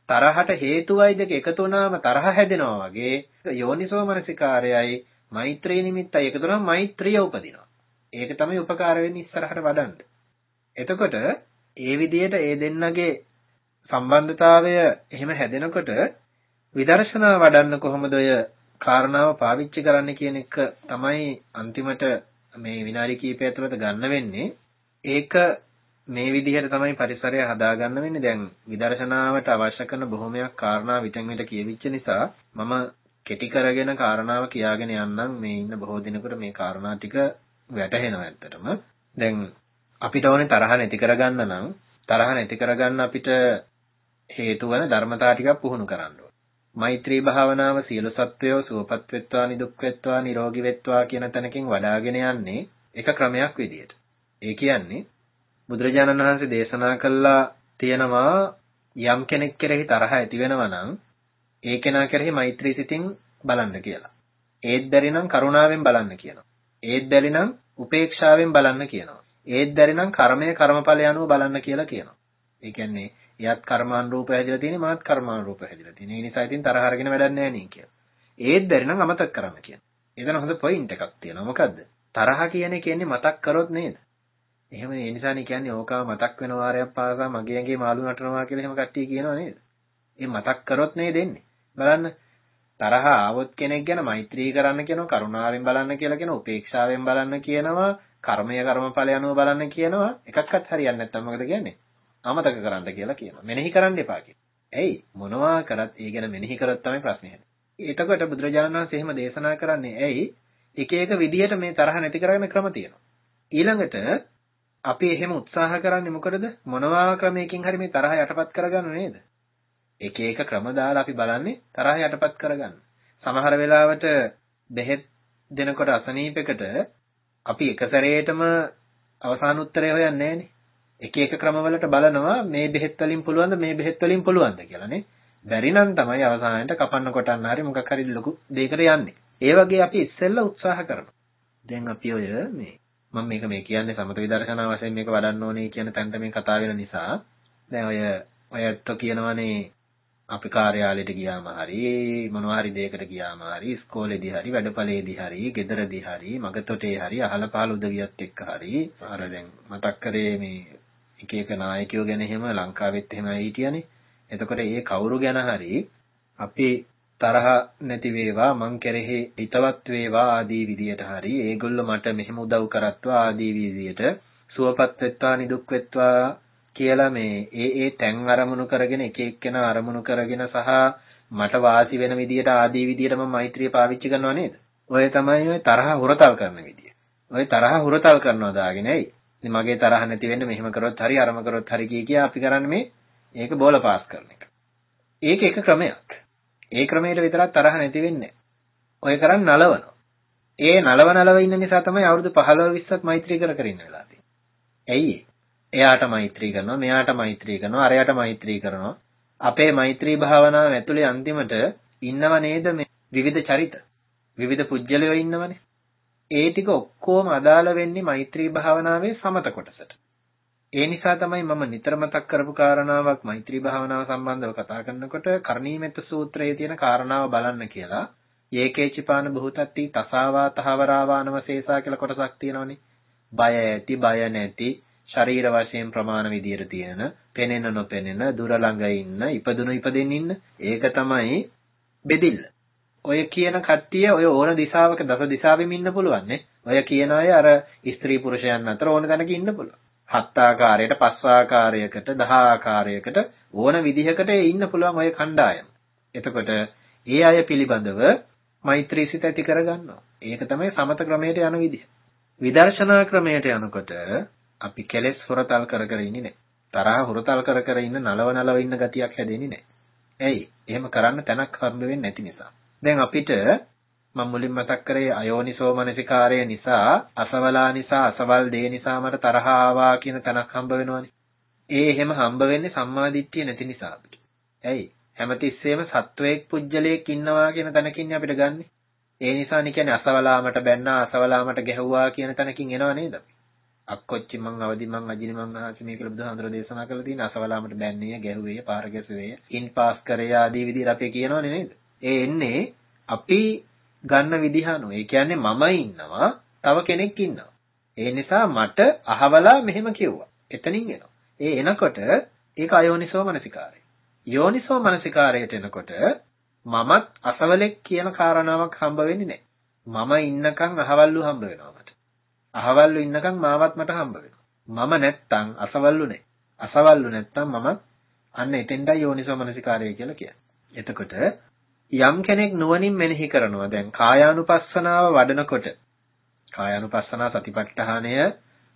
තරහට හේතුවයි දෙක එකතු වුණාම තරහ හැදෙනවා වගේ යෝනිසෝ මනසිකාරයයි මෛත්‍රී නිමිත්තයි එකතු වුණාම මෛත්‍රිය උපදිනවා. ඒක තමයි උපකාර වෙන්නේ ඉස්සරහට වඩන්න. එතකොට ඒ විදිහට ඒ දෙන්නගේ සම්බන්ධතාවය එහෙම හැදෙනකොට විදර්ශනා වඩන්න කොහොමද ඔය කාරණාව පාවිච්චි කරන්න කියන එක තමයි අන්තිමට මේ විනාඩි කිහිපය ඇතුළත ගන්න වෙන්නේ. ඒක මේ විදිහට තමයි පරිසරය හදාගන්න වෙන්නේ. දැන් විදර්ශනාවට අවශ්‍ය කරන බොහොමයක් කාරණා විතෙන් විට කියවිච්ච නිසා මම කෙටි කරගෙන කාරණාව කියාගෙන යන්නම් මේ ඉන්න බොහෝ දිනකට මේ කාරණා ටික වැටහෙනවා ඇත්තටම. දැන් අපිට ඕනේ තරහ නැති කරගන්න නම් තරහ නැති කරගන්න අපිට හේතු වන ධර්මතා ටිකක් පුහුණු කරන්න මෛත්‍රී භාවනාව සියලු සත්වයෝ සුවපත් වෙත්වා නිදුක් වෙත්වා නිරෝගී වෙත්වා කියන තැනකින් වඩාගෙන යන්නේ එක ක්‍රමයක් විදියට. ඒ කියන්නේ බුදුරජාණන් වහන්සේ දේශනා කළා තියෙනවා යම් කෙනෙක් කෙරෙහි තරහ ඇති වෙනවා නම් ඒ කෙනා කෙරෙහි මෛත්‍රී සිතින් බලන්න කියලා. ඒත් බැරි නම් කරුණාවෙන් බලන්න කියනවා. ඒත් බැරි නම් උපේක්ෂාවෙන් බලන්න කියනවා. ඒත් බැරි නම් කර්මය කර්මඵල යනුව බලන්න කියලා කියනවා. ඒ කියන්නේ එයත් කර්මානුරූප හැදිලා තියෙන්නේ මාත් කර්මානුරූප හැදිලා තියෙන්නේ. ඒ නිසා ඉතින් තරහ අරගෙන වැඩක් නැහැ නේ කියලා. ඒත් බැරි නම් අමතක කරන්න කියන. එතන හොඳ පොයින්ට් එකක් තියෙනවා. මොකද්ද? තරහ කියන එක කියන්නේ මතක් කරොත් නේද? එහෙම ඒ නිසානේ කියන්නේ ඕකාව මතක් වෙන වාරයක් පාසා මගේ ඇඟේ මාළු නටනවා කියලා එහෙම කට්ටිය කියනවා නේද? ඒ මතක් කරොත් නේද එන්නේ. බලන්න තරහ ආවොත් කෙනෙක් ගැන මෛත්‍රී කරන්න කියනවා කරුණාවෙන් බලන්න කියලා කියනවා උපේක්ෂාවෙන් බලන්න කියනවා කර්මය කර්මඵල යනුව බලන්න කියනවා එකක්වත් හරියන්නේ නැත්තම් මොකද කියන්නේ අමතක කරන්න කියලා කියනවා. මෙනෙහි කරන්න එපා කියනවා. ඇයි? මොනවා කරත් ඒ ගැන මෙනෙහි කරොත් තමයි ප්‍රශ්නේ හැදෙන්නේ. එතකොට බුදුරජාණන් වහන්සේ එහෙම දේශනා කරන්නේ ඇයි? එක එක විදිහට මේ තරහ නැති කරගෙන ක්‍රම තියෙනවා. ඊළඟට අපි එහෙම උත්සාහ කරන්නේ මොකටද? මොනවා ක්‍රමයකින් හරි මේ තරහ යටපත් කරගන්න නේද? එක එක ක්‍රම දාලා අපි බලන්නේ තරහ යටපත් කරගන්න. සමහර වෙලාවට බෙහෙත් දෙනකොට අසනීපයකට අපි එක සැරේටම අවසාන උත්තරය හොයන්නේ නැහනේ. එක එක ක්‍රමවලට බලනවා මේ බෙහෙත් වලින් පුළුවන්ද මේ බෙහෙත් වලින් පුළුවන්ද කියලා නේ. බැරි නම් තමයි අවසානයේට කපන්න කොටන්න හරි මොකක් හරි ලොකු දෙයකට යන්නේ. ඒ වගේ අපි ඉස්සෙල්ලා උත්සාහ කරනවා. දැන් අපි ඔය මේ මම මේක මේ කියන්නේ සමත විදර්ශනා වශයෙන් මේක වඩන්න ඕනේ කියන තැනට මේ කතා වෙන නිසා දැන් ඔය ඔයත් කියනවනේ අපි කාර්යාලයට ගියාම හරි මොනවා හරි දෙයකට ගියාම හරි ඉස්කෝලේදී හරි වැඩපළේදී හරි ගෙදරදී හරි මගතොටේ හරි අහල පහල උදවියත් එක්ක හරි අර දැන් මතක් කරේ මේ එක එක නායකයෝ ගැන එහෙම ලංකාවෙත් එහෙම හිටියනේ. එතකොට ඒ කවුරු ගැන හරි අපි තරහ නැති වේවා මං කෙරෙහි හිතවත් වේවා ආදී විදියට හරි ඒගොල්ලෝ මට මෙහෙම උදව් කරත්වා ආදී විදියට සුවපත් වෙත්වා නිදුක් වෙත්වා කියලා මේ ඒ ඒ තැන් අරමුණු කරගෙන එක එක්කෙනා අරමුණු කරගෙන සහ මට වාසි වෙන විදියට ආදී විදියට මම මෛත්‍රිය පාවිච්චි කරනව නේද? ඔය තමයි ඔය තරහ හුරතල් කරන විදිය. ඔය තරහ හුරතල් කරනවා දාගෙන ඇයි? ඉතින් මගේ තරහ නැති වෙන්න මෙහෙම කරොත් හරි අරම කරොත් හරි කිය කියා අපි කරන්නේ මේ ඒක බෝල පාස් කරන එක. ඒක එක ක්‍රමයක්. ඒ ක්‍රමයට විතරක් තරහ නැති වෙන්නේ ඔය කරන් නලවනවා. ඒ නලව නලව ඉන්න නිසා තමයි අවුරුදු 15 20ක් මෛත්‍රී කර කර ඉන්න වෙලා තියෙන්නේ. ඇයි එයාට මෛත්‍රී කරනවා, මෙයාට මෛත්‍රී කරනවා, අරයට මෛත්‍රී කරනවා. අපේ මෛත්‍රී භාවනාව ඇතුලේ අන්තිමට ඉන්නව නේද මේ විවිධ චරිත. විවිධ පුජ්‍යලයෝ ඉන්නවනේ. ඒ ටික ඔක්කොම අදාළ වෙන්නේ මෛත්‍රී භාවනාවේ සමත කොටසට. ඒ නිසා තමයි මම නිතර මතක් කරපු කාරණාවක් මෛත්‍රී භාවනාව සම්බන්ධව කතා කරනකොට කරණීයමෙත්ත සූත්‍රයේ තියෙන කාරණාව බලන්න කියලා. යේකේචිපාන බහුතත්ති තසාවා තහවරාවානවශේෂා කියලා කොටසක් තියෙනවනේ. බය ඇති බය නැති ශරීර වශයෙන් ප්‍රමාණ විදියට තියෙන පෙනෙන නොපෙනෙන දුර ළඟ ඉන්න ඉපදුණු ඉපදෙන්න ඉන්න ඒක තමයි බෙදිල්ල. ඔය කියන කට්ටිය ඔය ඕන දිශාවක දස දිශාවෙම ඉන්න පුළුවන් නේ. ඔය කියන අය අර ස්ත්‍රී පුරුෂයන් අතර ඕන තැනක ඉන්න පුළුවන්. හත් ආකාරයකට පස් ආකාරයකට දහ ආකාරයකට ඕන විදිහකට ඉන්න පුළුවන් ඔය කණ්ඩායම. එතකොට ඒ අය පිළිබඳව මෛත්‍රී සිත ඇති කරගන්නවා. ඒක තමයි සමත ක්‍රමයට යන විදිහ. විදර්ශනා ක්‍රමයට යනකොට අපි කෙලෙස් හොරතල් කර කර ඉන්නේ නැහැ. තරහ හොරතල් කර කර ඉන්න නලව නලව ඉන්න ගතියක් හැදෙන්නේ නැහැ. ඇයි? එහෙම කරන්න තැනක් හම්බ වෙන්නේ නැති නිසා. දැන් අපිට මම මුලින් මතක් කරේ අයෝනිසෝ මනසිකාරය නිසා අසවලා නිසා අසවල් දේ නිසා මට තරහ ආවා කියන තැනක් හම්බ වෙනවනේ. ඒ එහෙම හම්බ වෙන්නේ සම්මාදිට්ඨිය නැති නිසා අපිට. ඇයි? හැමතිස්සෙම සත්වයක් පුජ්‍යලයක් ඉන්නවා කියන තැනකින් අපිට ගන්නෙ. ඒ නිසානේ කියන්නේ අසවලාමට බැන්නා අසවලාමට ගැහුවා කියන තැනකින් එනව නේද අපි? අක්කොච්චි මං අවදි මං අජිනි මං ආසි මේ කියලා බුදුහාඳුර දේශනා කරලා තියෙන අසවලාමට බැන්නේ ගැහුවේ පාර ගැසුවේ ඉන් පාස් කරේ ආදී විදිහට අපි කියනවනේ නේද? ඒ එන්නේ අපි ගන්න විදිහ අනුව. ඒ කියන්නේ මම ඉන්නවා, තව කෙනෙක් ඉන්නවා. ඒ නිසා මට අහවලා මෙහෙම කිව්වා. එතනින් එනවා. ඒ එනකොට ඒක අයෝනිසෝ මනසිකාරය. යෝනිසෝ මනසිකාරයට එනකොට මමත් අසවලෙක් කියන කාරණාවක් හම්බ වෙන්නේ නැහැ. මම ඉන්නකන් අහවල්ලු හම්බ වෙනවා මට. අහවල්ලු ඉන්නකන් මාවත් මට හම්බ වෙනවා. මම නැත්තම් අසවල්ලු නැහැ. අසවල්ලු නැත්තම් මම අන්න එතෙන්ටයි යෝනිසෝ මනසිකාරය කියලා කියන්නේ. එතකොට යම් කෙනෙක් නුවණින් මෙනෙහි කරනවා. දැන් කායානුපස්සනාව වඩනකොට කායානුපස්සනා සතිපට්ඨානය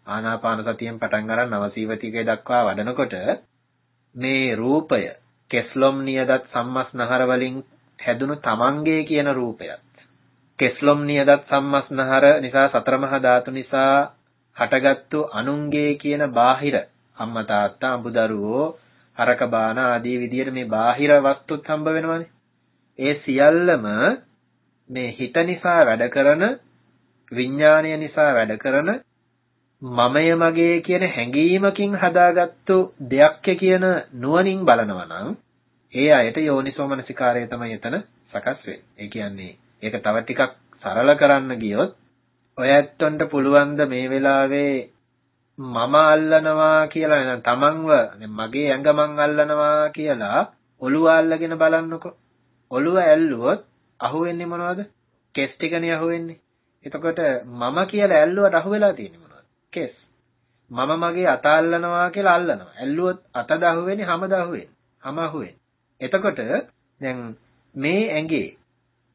ආනාපාන සතියෙන් පටන් අරන් නවසීවතිකේ දක්වා වඩනකොට මේ රූපය කෙස්ලොම් නියදත් සම්මස්නහර වලින් හැදුණු තමන්ගේ කියන රූපයත් කෙස්ලොම් නියදත් සම්මස්නහර නිසා සතර මහා ධාතු නිසා හටගත්තු අනුන්ගේ කියන බාහිර අම්මා තාත්තා අඹදරුවෝ හරක බාන ආදී විදියට මේ බාහිර වස්තුත් හම්බ වෙනවානේ. ඒ සියල්ලම මේ හිත නිසා වැඩ කරන විඥාණය නිසා වැඩ කරන මමය මගේ කියන හැඟීමකින් හදාගත්තු දෙයක් කියන නුවණින් බලනවා නම් ඒ අයට යෝනිසෝමනසිකාරය තමයි එතන සකස් වෙන්නේ. ඒ කියන්නේ ඒක තව ටිකක් සරල කරන්න ගියොත් ඔය ඇත්තොන්ට පුළුවන් මේ වෙලාවේ මම අල්ලනවා කියලා නේද තමන්ව මගේ ඇඟ මං අල්ලනවා කියලා ඔළුව අල්ලගෙන බලන්නකෝ ඔළුව ඇල්ලුවොත් අහුවෙන්නේ මොනවද? කෙස් ටිකනේ අහුවෙන්නේ. එතකොට මම කියලා ඇල්ලුවට අහුවෙලා තියෙන්නේ මොනවද? කෙස්. මම මගේ අත අල්ලනවා කියලා අල්ලනවා. ඇල්ලුවොත් අතද අහුවෙන්නේ හැමද අහුවෙන්නේ. හැම අහුවෙන්නේ. එතකොට දැන් මේ ඇඟේ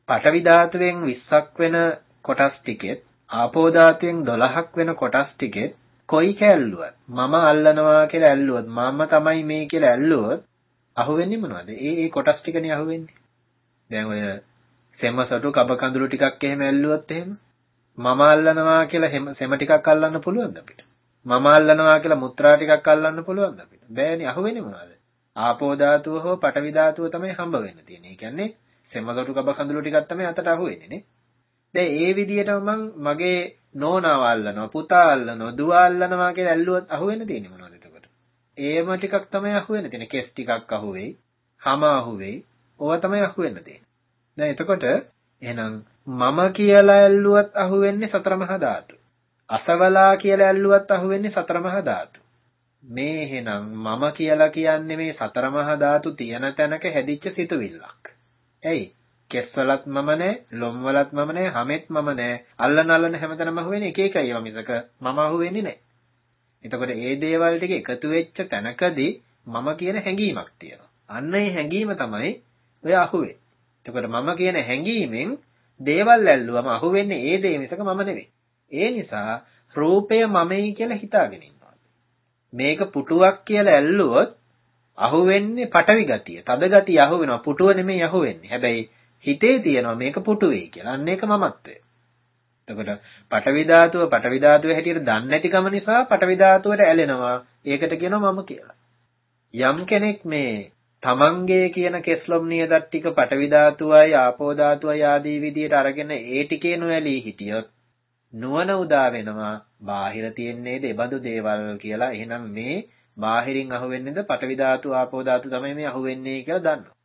පඨවි ධාතුවෙන් 20ක් වෙන කොටස් ටිකෙත් ආපෝ ධාතුවෙන් 12ක් වෙන කොටස් ටිකෙත් කොයි කැල්ලුවත් මම අල්ලනවා කියලා ඇල්ලුවොත් මම තමයි මේ කියලා ඇල්ලුවොත් අහුවෙන්නේ මොනවද? ඒ ඒ කොටස් ටිකනේ අහුවෙන්නේ. දැන් ඔය සෙමසටු කබ කඳුළු ටිකක් එහෙම ඇල්ලුවොත් එහෙම මම අල්ලනවා කියලා සෙම ටිකක් අල්ලන්න පුළුවන්ද අපිට? මම අල්ලනවා කියලා මුත්‍රා ටිකක් අල්ලන්න පුළුවන්ද අපිට? බෑනේ අහුවෙන්නේ මොනවද? ආපෝ ධාතුව හෝ පඨවි ධාතුව තමයි හම්බ වෙන්න තියෙන්නේ. ඒ කියන්නේ සෙමසටු කබ කඳුළු ටිකක් තමයි අතට අහුවෙන්නේ නේ. දැන් ඒ විදිහටම මං මගේ නෝනාව අල්ලනවා, පුතා අල්ලනවා, දුව අල්ලනවා කියලා ඇල්ලුවොත් අහුවෙන්න තියෙන්නේ මොනවද එතකොට? ඒම ටිකක් තමයි අහුවෙන්න තියෙන්නේ. කෙස් ටිකක් අහුවෙයි, හම අහුවෙයි, ඕවා තමයි අහුවෙන්න තියෙන්නේ. දැන් එතකොට එහෙනම් මම කියලා ඇල්ලුවත් අහුවෙන්නේ සතර මහා ධාතු. අසවලා කියලා ඇල්ලුවත් අහුවෙන්නේ සතර මහා ධාතු. මේ එහෙනම් මම කියලා කියන්නේ මේ සතර මහා ධාතු තියෙන තැනක හැදිච්ච සිතුවිල්ලක්. එයි කෙස්වලත් මම නෑ, ලොම්වලත් මම නෑ, හැමෙත් මම නෑ. අල්ලන අල්ලන හැමතැනම අහුවෙන්නේ එක එකයි ඒවා මිසක මම අහුවෙන්නේ නෑ. එතකොට මේ දේවල් ටික එකතු වෙච්ච තැනකදී මම කියන හැඟීමක් තියෙනවා. අන්න ඒ හැඟීම තමයි ඔය අහුවේ. එතකොට මම කියන හැඟීමෙන් දේවල් ඇල්ලුවම අහුවෙන්නේ ඒ දේ මිසක මම නෙවෙයි. ඒ නිසා රූපය මමයි කියලා හිතාගෙන ඉන්නවා. මේක පුටුවක් කියලා ඇල්ලුවොත් අහුවෙන්නේ පටවි ගතිය. තද ගතිය අහුවෙනවා. පුටුව නෙමෙයි අහුවෙන්නේ. හැබැයි හිතේ තියෙනවා මේක පුටුවේ කියලා. අන්න ඒක මමත්වය. එතකොට පටවි ධාතුව පටවි ධාතුව හැටියට දන්නේ නැතිකම නිසා පටවි ධාතුවට ඇලෙනවා. ඒකට කියනවා මම කියලා. යම් කෙනෙක් මේ තමන්ගේ කියන කෙස්ලොම් නියදත් ටික පටවි ධාතුවයි ආපෝ ධාතුවයි ආදී විදියට අරගෙන ඒ ටිකේ නොඇලී හිටියොත් නුවණ උදා වෙනවා බාහිර තියෙන්නේද එබඳු දේවල් කියලා එහෙනම් මේ බාහිරින් අහුවෙන්නේද පටවි ධාතු ආපෝ ධාතු තමයි මේ අහුවෙන්නේ කියලා දන්නවා.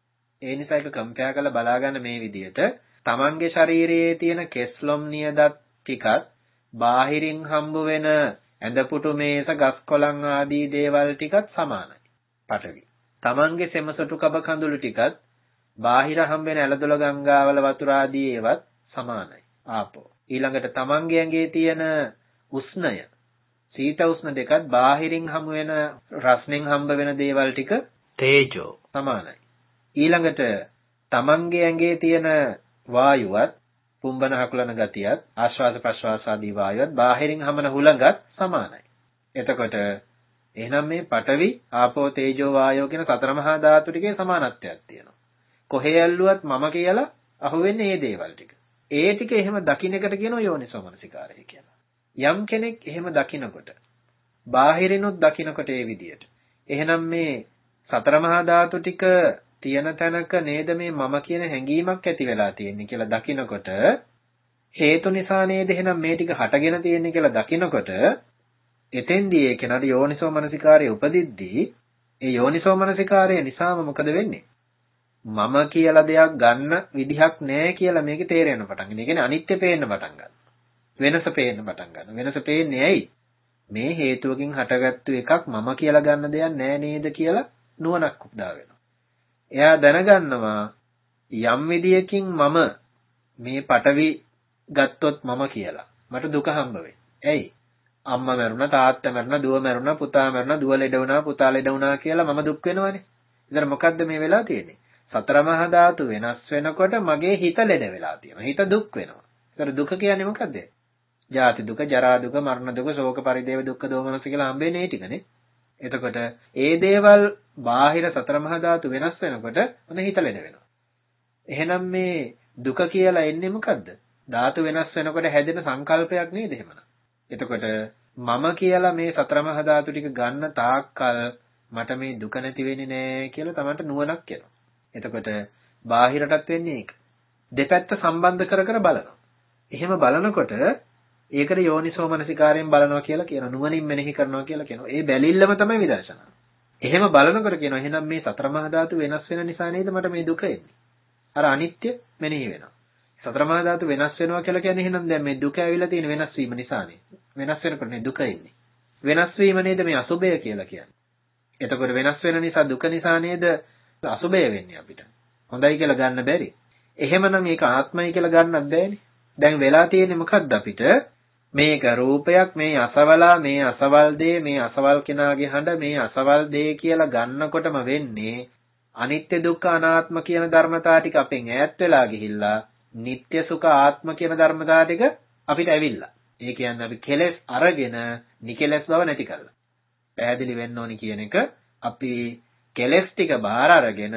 ඒ නිසා ඒක කම්පෙයාර් කරලා බලාගන්න මේ විදිහට තමන්ගේ ශරීරයේ තියෙන කෙස්ලොම් නියදත් ටිකත් බාහිරින් හම්බ වෙන ඇඳපුටු මේස ගස් කොළන් ආදී දේවල් ටිකත් සමානයි. පටවි. තමන්ගේ සෙමසොටු කබ කඳුළු ටිකත් බාහිර හම්බෙන ඇලදොල ගංගාවල වතුර ආදී ඒවත් සමානයි. ආපෝ. ඊළඟට තමන්ගේ ඇඟේ තියෙන උෂ්ණය සීත උෂ්ණ දෙකත් බාහිරින් හමු වෙන රස්නෙන් හම්බ වෙන දේවල් ටික තේජෝ සමානයි. ඊළඟට තමන්ගේ ඇඟේ තියෙන වායුවත් පුම්බන හකුලන ගතියත් ආශ්වාස ප්‍රශ්වාස ආදී වායුවත් බාහිරින් හමන හුලඟත් සමානයි. එතකොට එහෙනම් මේ පඨවි ආපෝ තේජෝ වායෝ කියන සතර මහා ධාතු ටිකේ සමානත්වයක් තියෙනවා. කොහේ ඇල්ලුවත් මම කියලා අහුවෙන්නේ මේ දේවල් ටික. ඒ ටික එහෙම දකින්න එකට කියනවා යෝනිසෝ මනසිකාරය කියලා. යම් කෙනෙක් එහෙම දකිනකොට බාහිරිනුත් දකිනකොට ඒ විදියට. එහෙනම් මේ සතර මහා ධාතු ටික තියෙන තැනක නේද මේ මම කියන හැඟීමක් ඇති වෙලා තියෙන්නේ කියලා දකිනකොට හේතු නිසා නේද එහෙනම් මේ ටික හටගෙන තියෙන්නේ කියලා දකිනකොට එතෙන්දී ඒ කෙනාට යෝනිසෝ මනසිකාරය උපදිද්දී ඒ යෝනිසෝ මනසිකාරය නිසාම මොකද වෙන්නේ? මම කියලා දෙයක් ගන්න විදිහක් නැහැ කියලා මේකේ තේරෙන්න පටන් ගන්නවා. ඒ කියන්නේ අනිත්‍ය පේන්න පටන් ගන්නවා. වෙනස පේන්න පටන් ගන්නවා. වෙනස පේන්නේ ඇයි? මේ හේතුවකින් හටගත්තු එකක් මම කියලා ගන්න දෙයක් නෑ නේද කියලා නුවණක් උදා වෙනවා. එයා දැනගන්නවා යම් විදියකින් මම මේ පටවි ගත්තොත් මම කියලා මට දුක හම්බ වෙයි. ඇයි? අම්මා මැරුණා තාත්තා මැරුණා දුව මැරුණා පුතා මැරුණා දුව ලෙඩ වුණා පුතා ලෙඩ වුණා කියලා මම දුක් වෙනවනේ. ඉතින් මොකද්ද මේ වෙලා තියෙන්නේ? සතර මහා ධාතු වෙනස් වෙනකොට මගේ හිත ලෙඩ වෙලා තියෙනවා. හිත දුක් වෙනවා. ඒතර දුක කියන්නේ මොකද්ද? ජාති දුක, ජරා දුක, මරණ දුක, ශෝක පරිදේව දුක්ඛ දෝමනස කියලා හම්බෙන්නේ ඒ ටිකනේ. එතකොට ඒ දේවල් බාහිර සතර මහා ධාතු වෙනස් වෙනකොට මොන හිත ලෙඩ වෙනවා. එහෙනම් මේ දුක කියලා එන්නේ මොකද්ද? ධාතු වෙනස් වෙනකොට හැදෙන සංකල්පයක් නේද එහෙමනම්? එතකොට මම කියලා මේ සතර මහා ධාතු ටික ගන්න තාක්කල් මට මේ දුක නැති වෙන්නේ නෑ කියලා Tamanට නුවණක් එනවා. එතකොට බාහිරටත් වෙන්නේ ඒක. දෙපැත්ත සම්බන්ධ කර කර බලනවා. එහෙම බලනකොට ඒකට යෝනිසෝ මනසිකාරයෙන් බලනවා කියලා කියනවා. නුවණින් මෙනෙහි කරනවා කියලා කියනවා. ඒ බැලිල්ලම තමයි විදර්ශනා. එහෙම බලනකොට කියනවා එහෙනම් මේ සතර මහා ධාතු වෙනස් වෙන නිසා නේද මට මේ දුක එන්නේ. අර අනිත්‍ය මෙනෙහි වෙනවා. සතර මහා ධාතු වෙනස් වෙනවා කියලා කියන්නේ එහෙනම් දැන් මේ දුක ඇවිල්ලා තියෙන වෙනස් වීම නිසානේ. වෙනස් වෙනකොට නේ දුක එන්නේ. වෙනස් වීම නේද මේ අසුබය කියලා කියන්නේ. එතකොට වෙනස් වෙන නිසා දුක නිසා නේද අසුබය වෙන්නේ අපිට. හොඳයි කියලා ගන්න බැරි. එහෙමනම් ඒක ආත්මයි කියලා ගන්නත් බෑනේ. දැන් වෙලා තියෙන්නේ මොකද්ද අපිට? මේක රූපයක් මේ අසවලා මේ අසවල් දේ මේ අසවල් කෙනාගේ හඬ මේ අසවල් දේ කියලා ගන්නකොටම වෙන්නේ අනිත්‍ය දුක්ඛ අනාත්ම කියන ධර්මතා ටික අපෙන් ඈත් වෙලා ගිහිල්ලා නিত্য සුඛ ආත්ම කියන ධර්මතා ටික අපිට ඇවිල්ලා. ඒ කියන්නේ අපි කෙලෙස් අරගෙන නිකෙලස් බව නැති කරලා. පැහැදිලි වෙන්න ඕනි කියන එක අපි කෙලෙස් ටික බාර අරගෙන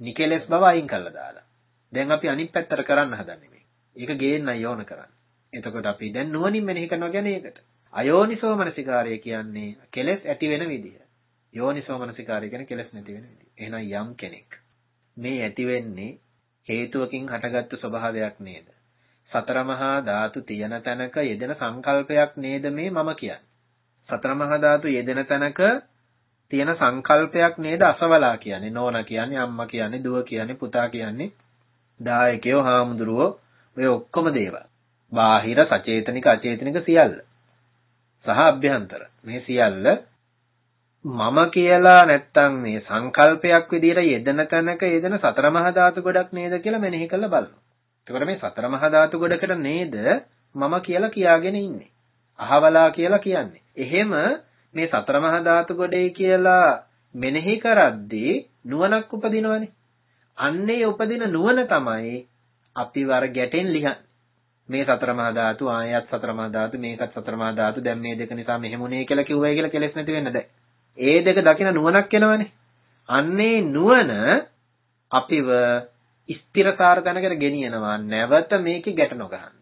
නිකෙලස් බව අයින් කරලා දාලා. දැන් අපි අනිත් පැත්තට කරන්න හදන්නේ මේ. ඒක ගේන්නයි ඕන කරන්නේ. එතකොට අපි දැන් නුවණින් මෙනෙහි කරනවා කියන්නේ ඒකට. අයෝනිසෝ මනසිකාරය කියන්නේ කෙලෙස් ඇති වෙන විදිය. යෝනිසෝ මනසිකාරය කියන්නේ කෙලෙස් නැති වෙන විදිය. එහෙනම් යම් කෙනෙක් මේ ඇති වෙන්නේ හේතුවකින් හටගත්තු ස්වභාවයක් නේද? සතර මහා ධාතු තියෙන තැනක යෙදෙන සංකල්පයක් නේද මේ මම කියන්නේ. සතර මහා ධාතු යෙදෙන තැනක තියෙන සංකල්පයක් නේද අසවලා කියන්නේ. නෝනා කියන්නේ, අම්මා කියන්නේ, දුව කියන්නේ, පුතා කියන්නේ, දායකයෝ, හාමුදුරුවෝ ඔය ඔක්කොම දේවල්. බාහිර සචේතනික අචේතනික සියල්ල. සහ අභ්‍යන්තර. මේ සියල්ල මම කියලා නැත්තම් මේ සංකල්පයක් විදිහට යෙදෙන තැනක යෙදෙන සතර මහා ධාතු ගොඩක් නේද කියලා මෙනෙහි කරලා බලනවා. එතකොට මේ සතර මහා ධාතු ගොඩකට නේද මම කියලා කියාගෙන ඉන්නේ. අහවලා කියලා කියන්නේ. එහෙම මේ සතර මහා ධාතු ගොඩේ කියලා මෙනෙහි කරද්දී නුවණක් උපදිනවනේ. අන්නේ උපදින නුවණ තමයි අපි වර ගැටෙන් ලිහන්නේ. මේ සතර මහා ධාතු ආයත් සතර මහා ධාතු මේකත් සතර මහා ධාතු දැන් මේ දෙක නිසා මෙහෙමුනේ කියලා කිව්වයි කියලා කෙලස් නැති වෙන්න බෑ. ඒ දෙක දකින නුවණක් එනවනේ. අන්නේ නුවණ අපිව ස්ථිරකාර තැනකට ගෙනියනවා නැවත මේකේ ගැට නොගහන්න.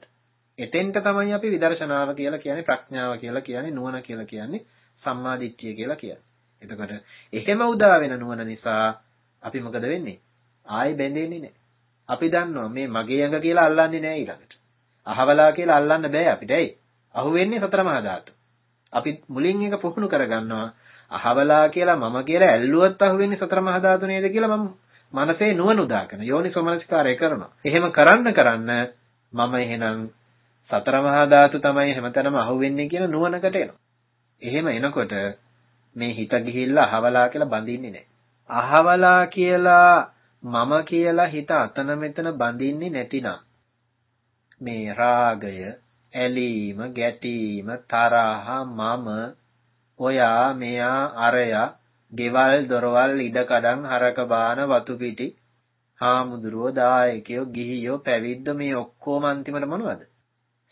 එතෙන්ට තමයි අපි විදර්ශනාව කියලා කියන්නේ ප්‍රඥාව කියලා කියන්නේ නුවණ කියලා කියන්නේ සම්මාදිට්ඨිය කියලා කියන්නේ. එතකොට එහෙම උදා වෙන නුවණ නිසා අපි මොකද වෙන්නේ? ආයි බැඳෙන්නේ නැහැ. අපි දන්නවා මේ මගේ ඇඟ කියලා අල්ලන්නේ නැහැ ඊළඟට. අහවලා කියලා අල්ලන්න බෑ අපිට. ඇයි? අහුවෙන්නේ සතර මහා ධාතු. අපි මුලින් එක පුහුණු කරගන්නවා. අහවලා කියලා මම කියලා ඇල්ලුවත් අහුවෙන්නේ සතර මහා ධාතු නේද කියලා මම මනසේ නුවණ උදාගෙන යෝනිසෝමනස්කාරය කරනවා. එහෙම කරන්න කරන්න මම එහෙනම් සතර මහා ධාතු තමයි හැමතැනම අහුවෙන්නේ කියන නුවණකට එනවා. එහෙම එනකොට මේ හිත ගිහිල්ලා අහවලා කියලා බඳින්නේ නැහැ. අහවලා කියලා මම කියලා හිත අතන මෙතන බඳින්නේ නැතිනම් මේ රාගය, ඇලීම, ගැටීම, තරහ, මම, ඔයා, මෙයා, අරයා, ගෙවල්, දොරවල්, ඉඩකඩම්, හරක බාන, වතු පිටි, හාමුදුරුවෝ, දායකයෝ, ගිහියෝ, පැවිද්දෝ මේ ඔක්කොම අන්තිමට මොනවද?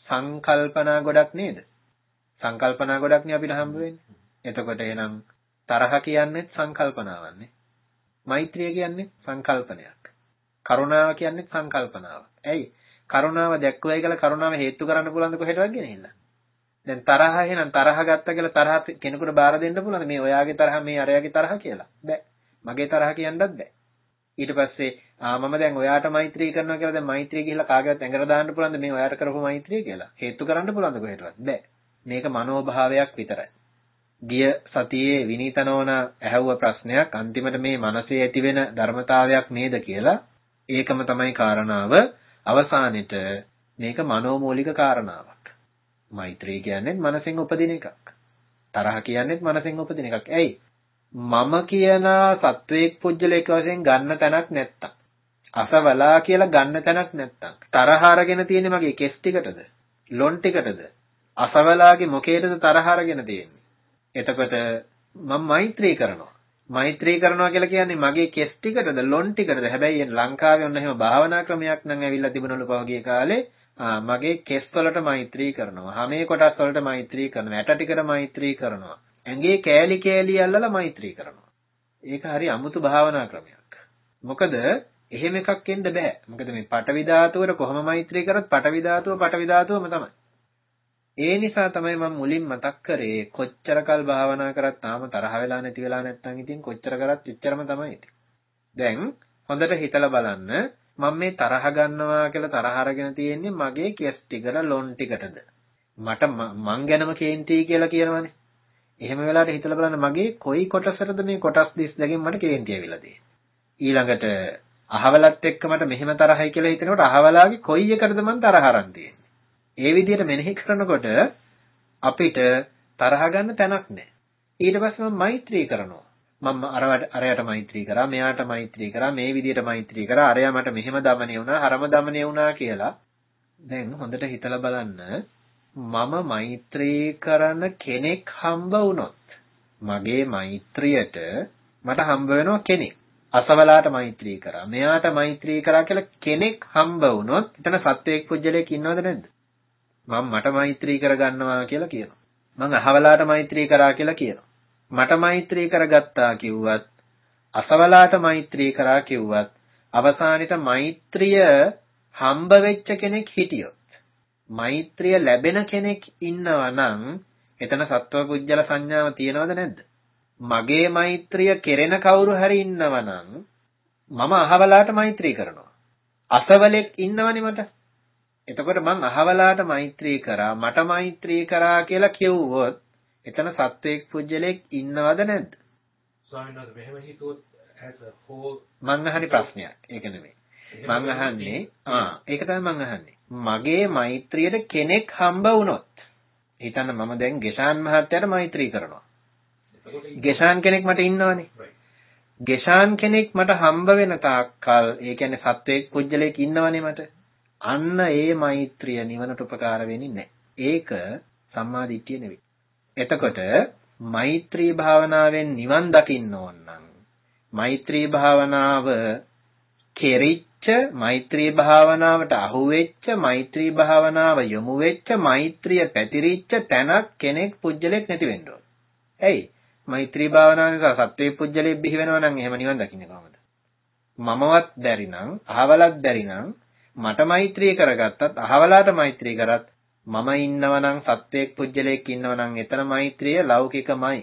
සංකල්පනා ගොඩක් නේද? සංකල්පනා ගොඩක්නේ අපිට හම්බ වෙන්නේ. එතකොට එහෙනම් තරහ කියන්නේ සංකල්පනාවන්නේ. මෛත්‍රිය කියන්නේ සංකල්පනයක්. කරුණාව කියන්නේ සංකල්පනාවක්. ඇයි? කරුණාව දැක්කුවයි කියලා කරුණාව හේතු කරන්න පුළුවන්ද කොහෙටවත් ගෙනහිල්ලා? දැන් තරහ එහෙනම් තරහ ගත්ත කියලා තරහ කෙනෙකුට බාර දෙන්න පුළුවන්ද මේ ඔයාගේ තරහ මේ අරයාගේ තරහ කියලා? බෑ. මගේ තරහ කියන්නත් බෑ. ඊට පස්සේ ආ මම දැන් ඔයාට මෛත්‍රී කරනවා කියලා දැන් මෛත්‍රිය ගිහිල්ලා කාගේවත් ඇඟට දාන්න පුළුවන්ද මේ ඔයාට කරපු මෛත්‍රිය කියලා? හේතු කරන්න පුළුවන්ද කොහෙටවත්? බෑ. මේක මනෝභාවයක් විතරයි. ගිය සතියේ විනීතනෝන ඇහුව ප්‍රශ්නයක් අන්තිමට මේ මනසේ ඇතිවෙන ධර්මතාවයක් නේද කියලා ඒකම තමයි කාරණාව අවසානෙට මේක මනෝමූලික කාරණාවක්. මෛත්‍රී කියන්නේ මනසෙන් උපදින එකක්. තරහ කියන්නේ මනසෙන් උපදින එකක්. ඇයි? මම කියන සත්වයක් පුජ්‍යලයක වශයෙන් ගන්න තැනක් නැත්තම්. අසවලා කියලා ගන්න තැනක් නැත්තම්. තරහ අරගෙන තියෙන්නේ මගේ කෙස් ටිකටද? ලොන් ටිකටද? අසවලාගේ මොකේටද තරහ අරගෙන තියෙන්නේ? එතකොට මම මෛත්‍රී කරනවා. මෛත්‍රී කරනවා කියලා කියන්නේ මගේ කෙස් ටිකටද ලොන් ටිකටද? හැබැයි ලංකාවේ ඔන්න එහෙම භාවනා ක්‍රමයක් නම් ඇවිල්ලා තිබුණලු පහුගිය කාලේ මගේ කෙස් වලට මෛත්‍රී කරනවා. හැමේ කොටස් වලට මෛත්‍රී කරනවා. ඇට ටිකට මෛත්‍රී කරනවා. ඇඟේ කෑලි කෑලි අල්ලලා මෛත්‍රී කරනවා. ඒක හරි අමුතු භාවනා ක්‍රමයක්. මොකද එහෙම එකක් එන්න බෑ. මොකද මේ පටවි ධාතුවට කොහොම මෛත්‍රී කරත් පටවි ධාතුව පටවි ධාතුවම තමයි. ඒ නිසා තමයි මම මුලින් මතක් කරේ කොච්චර කල් භාවනා කරත් තාම තරහ වෙලා නැති වෙලා නැත්නම් ඉතින් කොච්චර කරත් එච්චරම තමයි ඉතින්. දැන් හොඳට හිතලා බලන්න මම මේ තරහ ගන්නවා කියලා තරහ අරගෙන තියෙන්නේ මගේ කෙස් ටිකට ලොන් ටිකටද? මට මං ගැනම කේන්ති කියලා කියනවනේ. එහෙම වෙලාවට හිතලා බලන්න මගේ කොයි කොටසටද මේ කොටස් 32කින් මට කේන්ති ඇවිල්ලා තියෙන්නේ. ඊළඟට අහවලත් එක්ක මට මෙහෙම තරහයි කියලා හිතනකොට අහවලාගේ කොයි එකටද මං තරහ අරන් තියෙන්නේ. ඒ විදිහට මෙනෙහි කරනකොට අපිට තරහ ගන්න තැනක් නැහැ. ඊට පස්සේ මම මෛත්‍රී කරනවා. මම අරවට අරයට මෛත්‍රී කරා මෙයාට මෛත්‍රී කරා මේ විදියට මෛත්‍රී කරා අරයා මට මෙහෙම দমনය වුණා අරම দমনය වුණා කියලා. දැන් හොඳට හිතලා බලන්න. මම මෛත්‍රී කරන කෙනෙක් හම්බ වුණොත් මගේ මෛත්‍රියට මට හම්බ වෙනවා කෙනෙක්. අසවලාට මෛත්‍රී කරා. මෙයාට මෛත්‍රී කරා කියලා කෙනෙක් හම්බ වුණොත් එතන සත්වයක් පුජ්‍යලයක් ඉන්නවද නැද්ද? මම මට මෛත්‍රී කරගන්නවා කියලා කියනවා. මං අහවලාට මෛත්‍රී කරා කියලා කියනවා. මට මෛත්‍රී කරගත්තා කිව්වත් අසවලාට මෛත්‍රී කරා කිව්වත් අවසානෙට මෛත්‍රිය හම්බ වෙච්ච කෙනෙක් හිටියොත් මෛත්‍රිය ලැබෙන කෙනෙක් ඉන්නවා නම් එතන සත්ව පුජ්‍යල සංඥාව තියෙනවද නැද්ද? මගේ මෛත්‍රිය කෙරෙන කවුරු හරි ඉන්නවා නම් මම අහවලාට මෛත්‍රී කරනවා. අසවලෙක් ඉන්නවනේ මට. එතකොට මං අහවලාට මෛත්‍රී කරා මට මෛත්‍රී කරා කියලා කිව්වොත් එතන සත්වයක් පුජ්‍යලයක් ඉන්නවද නැද්ද? ස්වාමීන් වහන්සේ මෙහෙම හිතුවොත් as a whole මං අහන්නේ ප්‍රශ්නයක්. ඒක නෙමෙයි. මං අහන්නේ ආ ඒක තමයි මං අහන්නේ. මගේ මෛත්‍රියට කෙනෙක් හම්බ වුණොත් හිතන්න මම දැන් ගෙෂාන් මහත්තයාට මෛත්‍රී කරනවා. ගෙෂාන් කෙනෙක් මට ඉන්නවනේ. ගෙෂාන් කෙනෙක් මට හම්බ වෙන තාක්කල් ඒ කියන්නේ සත්වයක් පුජ්‍යලයක් ඉන්නවනේ මට. අන්න ඒ මෛත්‍රිය නිවනට උපකාර වෙන්නේ නැහැ. ඒක සම්මා දිට්ඨිය නෙවෙයි. එතකොට මෛත්‍රී භාවනාවෙන් නිවන් දකින්න ඕන නම් මෛත්‍රී භාවනාව කෙරිච්ච මෛත්‍රී භාවනාවට අහු වෙච්ච මෛත්‍රී භාවනාව යොමු වෙච්ච මෛත්‍රිය පැතිරිච්ච තැනක් කෙනෙක් පුජ්‍යලෙක් නැති වෙන්න ඕන. ඇයි? මෛත්‍රී භාවනාව නිසා සත්වේ පුජ්‍යලෙක් බිහි වෙනවා නම් එහෙම නිවන් දකින්නේ කොහොමද? මමවත් බැරි නම් අහවලත් බැරි නම් මට මෛත්‍රී කරගත්තත් අහවලාට මෛත්‍රී කරත් මම ඉන්නවනම් සත්වයක් පුජ්‍යලයක් ඉන්නවනම් එතන මෛත්‍රිය ලෞකිකමයි.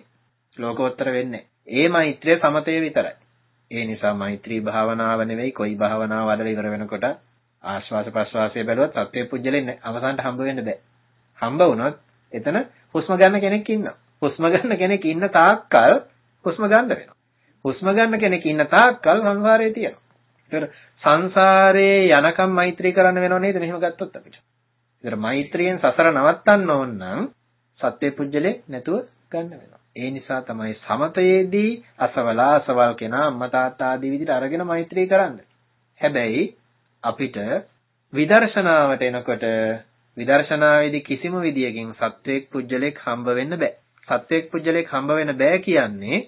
ලෝකෝත්තර වෙන්නේ. ඒ මෛත්‍රිය සමතේ විතරයි. ඒ නිසා මෛත්‍රී භාවනාව නෙවෙයි කොයි භාවනාව වඩලා ඉවර වෙනකොට ආශ්වාස ප්‍රශ්වාසය බැලුවත් සත්වයේ පුජ්‍යලෙන් අවසානට හම්බ වෙන්න බෑ. හම්බ වුණොත් එතන හුස්ම ගන්න කෙනෙක් ඉන්නවා. හුස්ම ගන්න කෙනෙක් ඉන්න තාක්කල් හුස්ම ගන්න වෙනවා. හුස්ම ගන්න කෙනෙක් ඉන්න තාක්කල් සංසාරේ තියෙනවා. ඒතර සංසාරේ යනකම් මෛත්‍රී කරන්න වෙනව නේද මෙහෙම ගත්තොත් අපිට. ඒතර මෛත්‍රියෙන් සසර නවත්තන්න ඕන නම් සත්‍ය පුජ්‍යලේ නැතුව ගන්න වෙනවා. ඒ නිසා තමයි සමතයේදී අසවලා අසවල් කෙනා අම්මා තාත්තා ආදී විදිහට අරගෙන මෛත්‍රී කරන්න. හැබැයි අපිට විදර්ශනාවට එනකොට විදර්ශනාවේදී කිසිම විදියකින් සත්වයක් පුජ්‍යලෙක් හම්බ වෙන්න බෑ. සත්වයක් පුජ්‍යලෙක් හම්බ වෙන්න බෑ කියන්නේ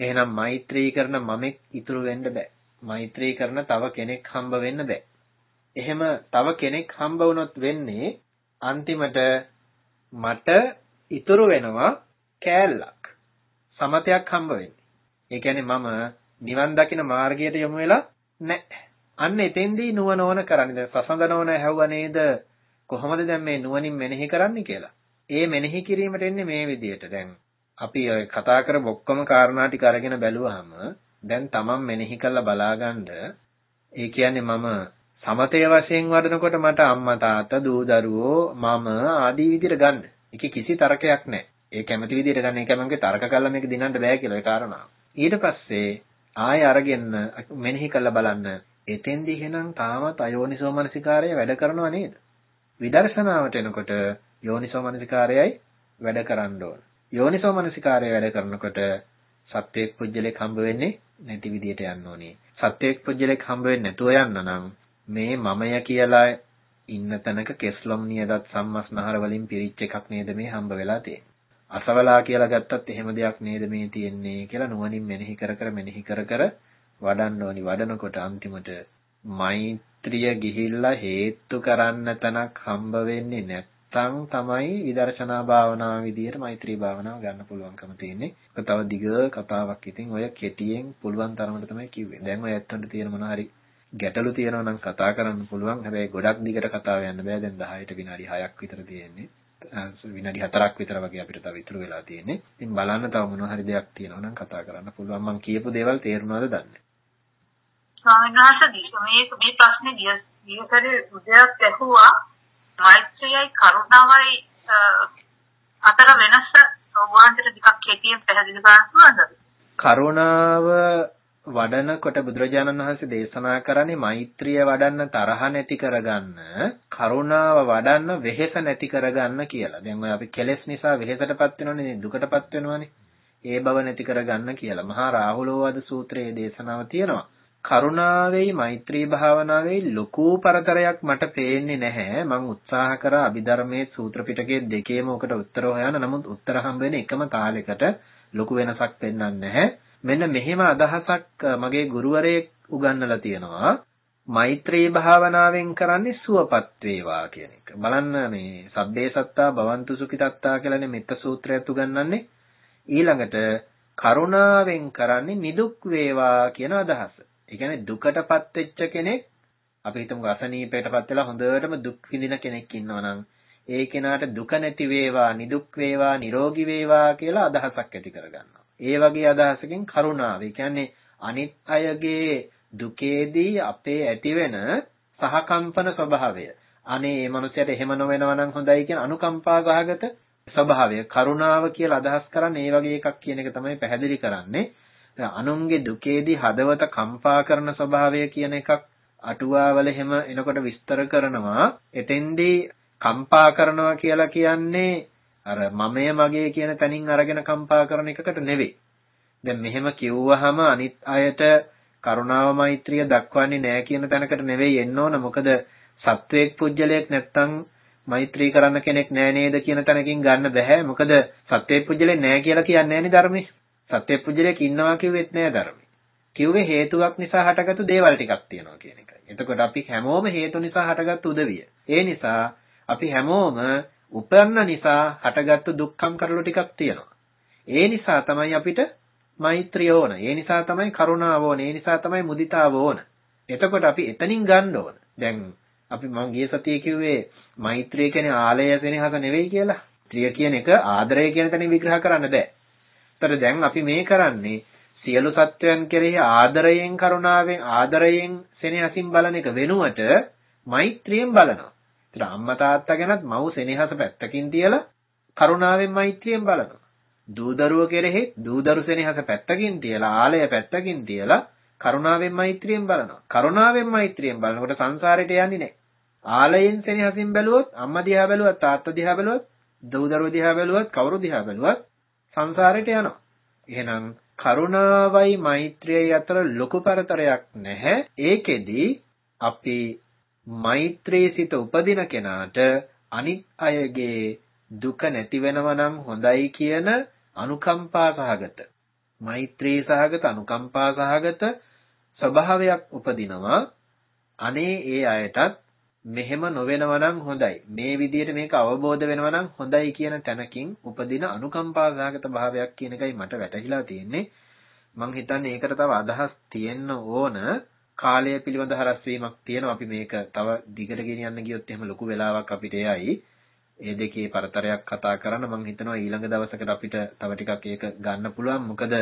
එහෙනම් මෛත්‍රී කරන මමෙක් ඉතුරු වෙන්න බෑ. මෛත්‍රී කරන තව කෙනෙක් හම්බ වෙන්න බෑ. එහෙම තව කෙනෙක් හම්බ වුණොත් වෙන්නේ අන්තිමට මට ඉතුරු වෙනවා කෑල්ලක්. සමතයක් හම්බ වෙන්නේ. ඒ කියන්නේ මම නිවන් දකින මාර්ගයට යොමු වෙලා නැහැ. අන්න එතෙන්දී නුවණ ඕන කරන්නේ. දැන් සසඳ නොවන හැවුවා නේද? කොහොමද දැන් මේ නුවණින් මෙනෙහි කරන්නේ කියලා. ඒ මෙනෙහි කිරීමට එන්නේ මේ විදිහට. දැන් අපි කතා කර ඔක්කොම කාරණා ටික අරගෙන බැලුවාම දැන් තමන් මෙනෙහි කරලා බලාගන්න ඒ කියන්නේ මම සමතේ වශයෙන් වඩනකොට මට අම්මා තාත්තා දූ දරුවෝ මම ආදී විදිහට ගන්න. ඒකේ කිසි තරකයක් නැහැ. ඒ කැමති විදිහට ගන්න එක මගේ තර්ක කළා මේක දිනන්න බෑ කියලා ඒ කාරණාව. ඊට පස්සේ ආය අරගෙන මෙනෙහි කරලා බලන්න. එතෙන්දී එහෙනම් තාමත් අයෝනිසෝ මනසිකාරය වැඩ කරනව නේද? විදර්ශනාවට එනකොට යෝනිසෝ මනසිකාරයයි වැඩ කරන්න ඕන. යෝනිසෝ මනසිකාරය වැඩ කරනකොට සත්‍යයක් පුජ්‍යලෙක් හම්බ වෙන්නේ නැති විදියට යන්න ඕනේ. සත්‍යයක් පුජ්‍යලෙක් හම්බ වෙන්නේ නැතුව යන්න නම් මේ මමය කියලා ඉන්න තැනක කෙස්ලොම් නියදත් සම්මස්නහර වලින් පිරිච්ච එකක් නේද මේ හම්බ වෙලා තියෙන්නේ. අසවලා කියලා ගත්තත් එහෙම දෙයක් නේද මේ තියෙන්නේ කියලා නුවණින් මෙනෙහි කර කර මෙනෙහි කර කර වඩන්න ඕනි. වඩනකොට අන්තිමට මෛත්‍රිය ගිහිල්ලා හේතු කරන්න තැනක් හම්බ වෙන්නේ නැත්නම් තමයි විදර්ශනා භාවනාව විදියට මෛත්‍රී භාවනාව ගන්න පුළුවන්කම තියෙන්නේ. ඒක තව දිග කතාවක්. ඉතින් ඔය කෙටියෙන් පුළුවන් තරමට තමයි කිව්වේ. දැන් ඔය ඇත්තට තියෙන මොනවා හරි ගැටලු තියෙනවා නම් කතා කරන්න පුළුවන්. හැබැයි ගොඩක් දිගට කතාව යන්න බෑ. දැන් 10ට විනාඩි 6ක් විතර තියෙන්නේ. විනාඩි 4ක් විතර වගේ අපිට තව ඉතුරු වෙලා තියෙන්නේ. ඉතින් බලන්න තව මොනවා හරි දෙයක් තියෙනවා නම් කතා කරන්න පුළුවන්. මම කියපු දේවල් තේරුණාද දන්නේ. ස්වාමීන් වහන්සේ මේ මේ ප්‍රශ්නේ ගිය ගියසරේ උදයක් ඇහුවා මෛත්‍රියයි කරුණාවයි අතර වෙනස ඔබ වහන්සේට ටිකක් කෙටියෙන් පැහැදිලි කරන්න පුළුවන්ද? කරුණාව වඩනකොට බුදුරජාණන් වහන්සේ දේශනා කරන්නේ මෛත්‍රිය වඩන්න තරහ නැති කරගන්න කරුණාව වඩන්න වෙහෙස නැති කරගන්න කියලා. දැන් ඔය අපි කෙලෙස් නිසා වෙහෙසටපත් වෙනවනේ දුකටපත් වෙනවනේ. ඒ බව නැති කරගන්න කියලා. මහා රාහුලෝවාද සූත්‍රයේ දේශනාව තියෙනවා. කරුණාවෙයි මෛත්‍රී භාවනාවෙයි ලොකු පරතරයක් මට පේන්නේ නැහැ. මම උත්සාහ කරා අභිධර්මයේ සූත්‍ර පිටකයේ දෙකේම ඔකට උත්තර හොයන්න. නමුත් උත්තර හම්බ වෙන්නේ එකම තාලයකට ලොකු වෙනසක් පෙන්වන්නේ නැහැ. මෙන්න මෙහෙම අදහසක් මගේ ගුරුවරයෙක් උගන්වලා තියෙනවා. මෛත්‍රී භාවනාවෙන් කරන්නේ සුවපත් වේවා කියන එක. බලන්න මේ සබ්බේ සත්තා භවන්තු සුඛිතත්තා කියලානේ මෙත්ත සූත්‍රයත් උගන්වන්නේ. ඊළඟට කරුණාවෙන් කරන්නේ නිදුක් වේවා කියන අදහස. ඒ කියන්නේ දුකටපත් වෙච්ච කෙනෙක් අපි හිතමු අසනීපයටපත් වෙලා හොඳටම දුක් විඳින කෙනෙක් ඉන්නවා නම් ඒ කෙනාට දුක නැති වේවා, නිදුක් වේවා, නිරෝගී වේවා කියලා අදහසක් ඇති කරගන්නවා. ඒ වගේ අදහසකින් කරුණාව. ඒ කියන්නේ අනිත් අයගේ දුකේදී අපේ ඇතිවෙන සහකම්පන ස්වභාවය. අනේ මේ මනුස්සයාට එහෙම නොවෙනවා නම් හොඳයි කියන අනුකම්පා ගහගත ස්වභාවය. කරුණාව කියලා අදහස් කරන්නේ ඒ වගේ එකක් කියන එක තමයි පැහැදිලි කරන්නේ. අනුන්ගේ දුකේදී හදවත කම්පා කරන ස්වභාවය කියන එකක් අටුවාවල එහෙම එනකොට විස්තර කරනවා. එතෙන්දී කම්පා කරනවා කියලා කියන්නේ අර මමය මගේ කියන තැනින් අරගෙන කම්පා කරන එකකට නෙවෙයි. දැන් මෙහෙම කිව්වහම අනිත් අයට කරුණාව මෛත්‍රිය දක්වන්නේ නැහැ කියන තැනකට නෙවෙයි එන්න ඕන. මොකද සත්වයක් පුජ්‍යලයක් නැත්තම් මෛත්‍රී කරන්න කෙනෙක් නෑ නේද කියන තැනකින් ගන්න බෑ. මොකද සත්වයක් පුජ්‍යලයක් නෑ කියලා කියන්නේ නෑනේ ධර්මයේ. සත්වයක් පුජ්‍යලයක් ඉන්නවා කිව්වෙත් නෑ ධර්මයේ. කිව්වේ හේතුවක් නිසා හටගත්තු දේවල් ටිකක් තියෙනවා කියන එකයි. එතකොට අපි හැමෝම හේතු නිසා හටගත්තු උදවිය. ඒ නිසා අපි හැමෝම උපන්න නිසා හටගත්තු දුක්ඛම් කරලු ටිකක් තියෙනවා. ඒ නිසා තමයි අපිට මෛත්‍රිය ඕන. ඒ නිසා තමයි කරුණාව ඕන. ඒ නිසා තමයි මුදිතාව ඕන. එතකොට අපි එතනින් ගන්න ඕන. දැන් අපි මම ගිය සතියේ කිව්වේ මෛත්‍රිය කියන්නේ ආලය සෙනෙහස නෙවෙයි කියලා. ත්‍රිය කියන එක ආදරය කියන තැනින් විග්‍රහ කරන්න බෑ. ඒතර දැන් අපි මේ කරන්නේ සියලු සත්වයන් කෙරෙහි ආදරයෙන් කරුණාවෙන් ආදරයෙන් සෙනෙහසින් බලන එක වෙනුවට මෛත්‍රියෙන් බලනවා. ඒතර අම්මා තාත්තා ගැනත් මව් සෙනෙහස පැත්තකින් තියලා කරුණාවෙන් මෛත්‍රියෙන් බලනවා. දූ දරුව කෙරෙහි දූ දරු සෙනෙහස පැත්තකින් තියලා ආලය පැත්තකින් තියලා කරුණාවෙන් මෛත්‍රියෙන් බලනවා. කරුණාවෙන් මෛත්‍රියෙන් බලනකොට සංසාරයට යන්නේ නැහැ. ආලයෙන් සෙනෙහසින් බැලුවොත් අම්මා දිහා බැලුවත් තාත්තා දිහා බැලුවත් දූ දරුව දිහා බැලුවත් කවුරු දිහා බැලුවත් සංසාරයට යනවා. එහෙනම් කරුණාවයි මෛත්‍රියයි අතර ලොකු පරතරයක් නැහැ. ඒකෙදි අපි මෛත්‍රී සිත උපදින කෙනාට අනිත් අයගේ දුක නැති වෙනව නම් හොඳයි කියන අනුකම්පා සහගත. මෛත්‍රී සහගත අනුකම්පා සහගත ස්වභාවයක් උපදිනවා. අනේ ඒ අයටත් මෙහෙම නොවෙනව නම් හොඳයි. මේ විදිහට මේක අවබෝධ වෙනව නම් හොඳයි කියන තැනකින් උපදින අනුකම්පා සහගත භාවයක් කියන එකයි මට වැටහිලා තියෙන්නේ. මං හිතන්නේ ඒකට තව අදහස් තියෙන්න ඕන. කාලය පිළිබඳ හරස් වීමක් තියෙනවා. අපි මේක තව දිගට ගෙනියන්න ගියොත් එහෙම ලොකු වෙලාවක් අපිට එයි ඒ දෙකේ පරතරයක් කතා කරන්න මම හිතනවා ඊළඟ දවසකට අපිට තව ටිකක් ඒක ගන්න පුළුවන්. මොකද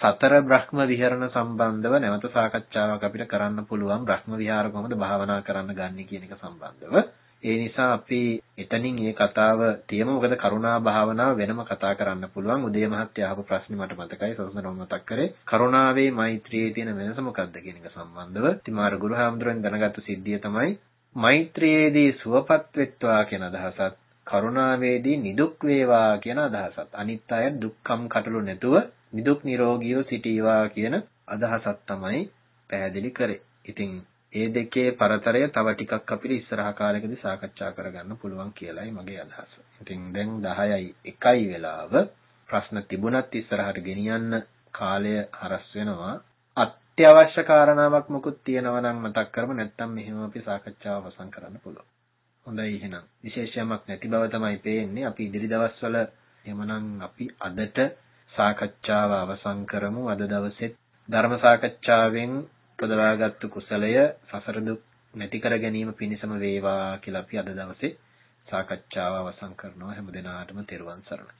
සතර බ්‍රහ්ම විහරණ සම්බන්ධව නැවත සාකච්ඡාවක් අපිට කරන්න පුළුවන්. බ්‍රහ්ම විහාර කොහොමද භාවනා කරන්න ගන්න කියන එක සම්බන්ධව. ඒ නිසා අපි එතනින් මේ කතාව තියමු. මොකද කරුණා භාවනාව වෙනම කතා කරන්න පුළුවන්. උදේ මහත්තයා අහපු ප්‍රශ්නේ මට මතකයි. සොසනම මතක් කරේ. කරුණාවේ මෛත්‍රියේ තියෙන වෙනස මොකක්ද කියන එක සම්බන්ධව. තිමාර ගුරුහාමුදුරන් දැනගත්තු සිද්ධිය තමයි මෛත්‍රියේදී සුවපත් වෙත්වා කියන අදහසත් කරුණාවේදී නිදුක් වේවා කියන අදහසත්. අනිත් අය දුක්ඛම් කටළු නැතුව නිදුක් නිරෝගීව සිටීවා කියන අදහසක් තමයි පැහැදිලි කරේ. ඉතින් ඒ දෙකේ පරතරය තව ටිකක් අපිට ඉස්සරහ කාලෙකදී සාකච්ඡා කරගන්න පුළුවන් කියලායි මගේ අදහස. ඉතින් දැන් 10යි 1යි වෙලාව ප්‍රශ්න තිබුණත් ඉස්සරහට ගෙනියන්න කාලය හරස් වෙනවා. අත්‍යවශ්‍ය කාරණාවක් මොකුත් තියෙනවා නම් මතක් කරමු නැත්නම් මෙහෙම අපි සාකච්ඡාව අවසන් කරන්න පුළුවන්. හොඳයි එහෙනම් විශේෂයක් නැති බව තමයි පේන්නේ අපි ඉදිරි දවස්වල එhmenan අපි අදට සාකච්ඡාව අවසන් කරමු අද දවසෙත් ධර්ම සාකච්ඡාවෙන් උපදවාගත්තු කුසලය සසර දුක් නැති කර ගැනීම පිණිසම වේවා කියලා අපි අද දවසේ සාකච්ඡාව අවසන් කරනවා. හැම දිනාටම තෙරුවන් සරණයි.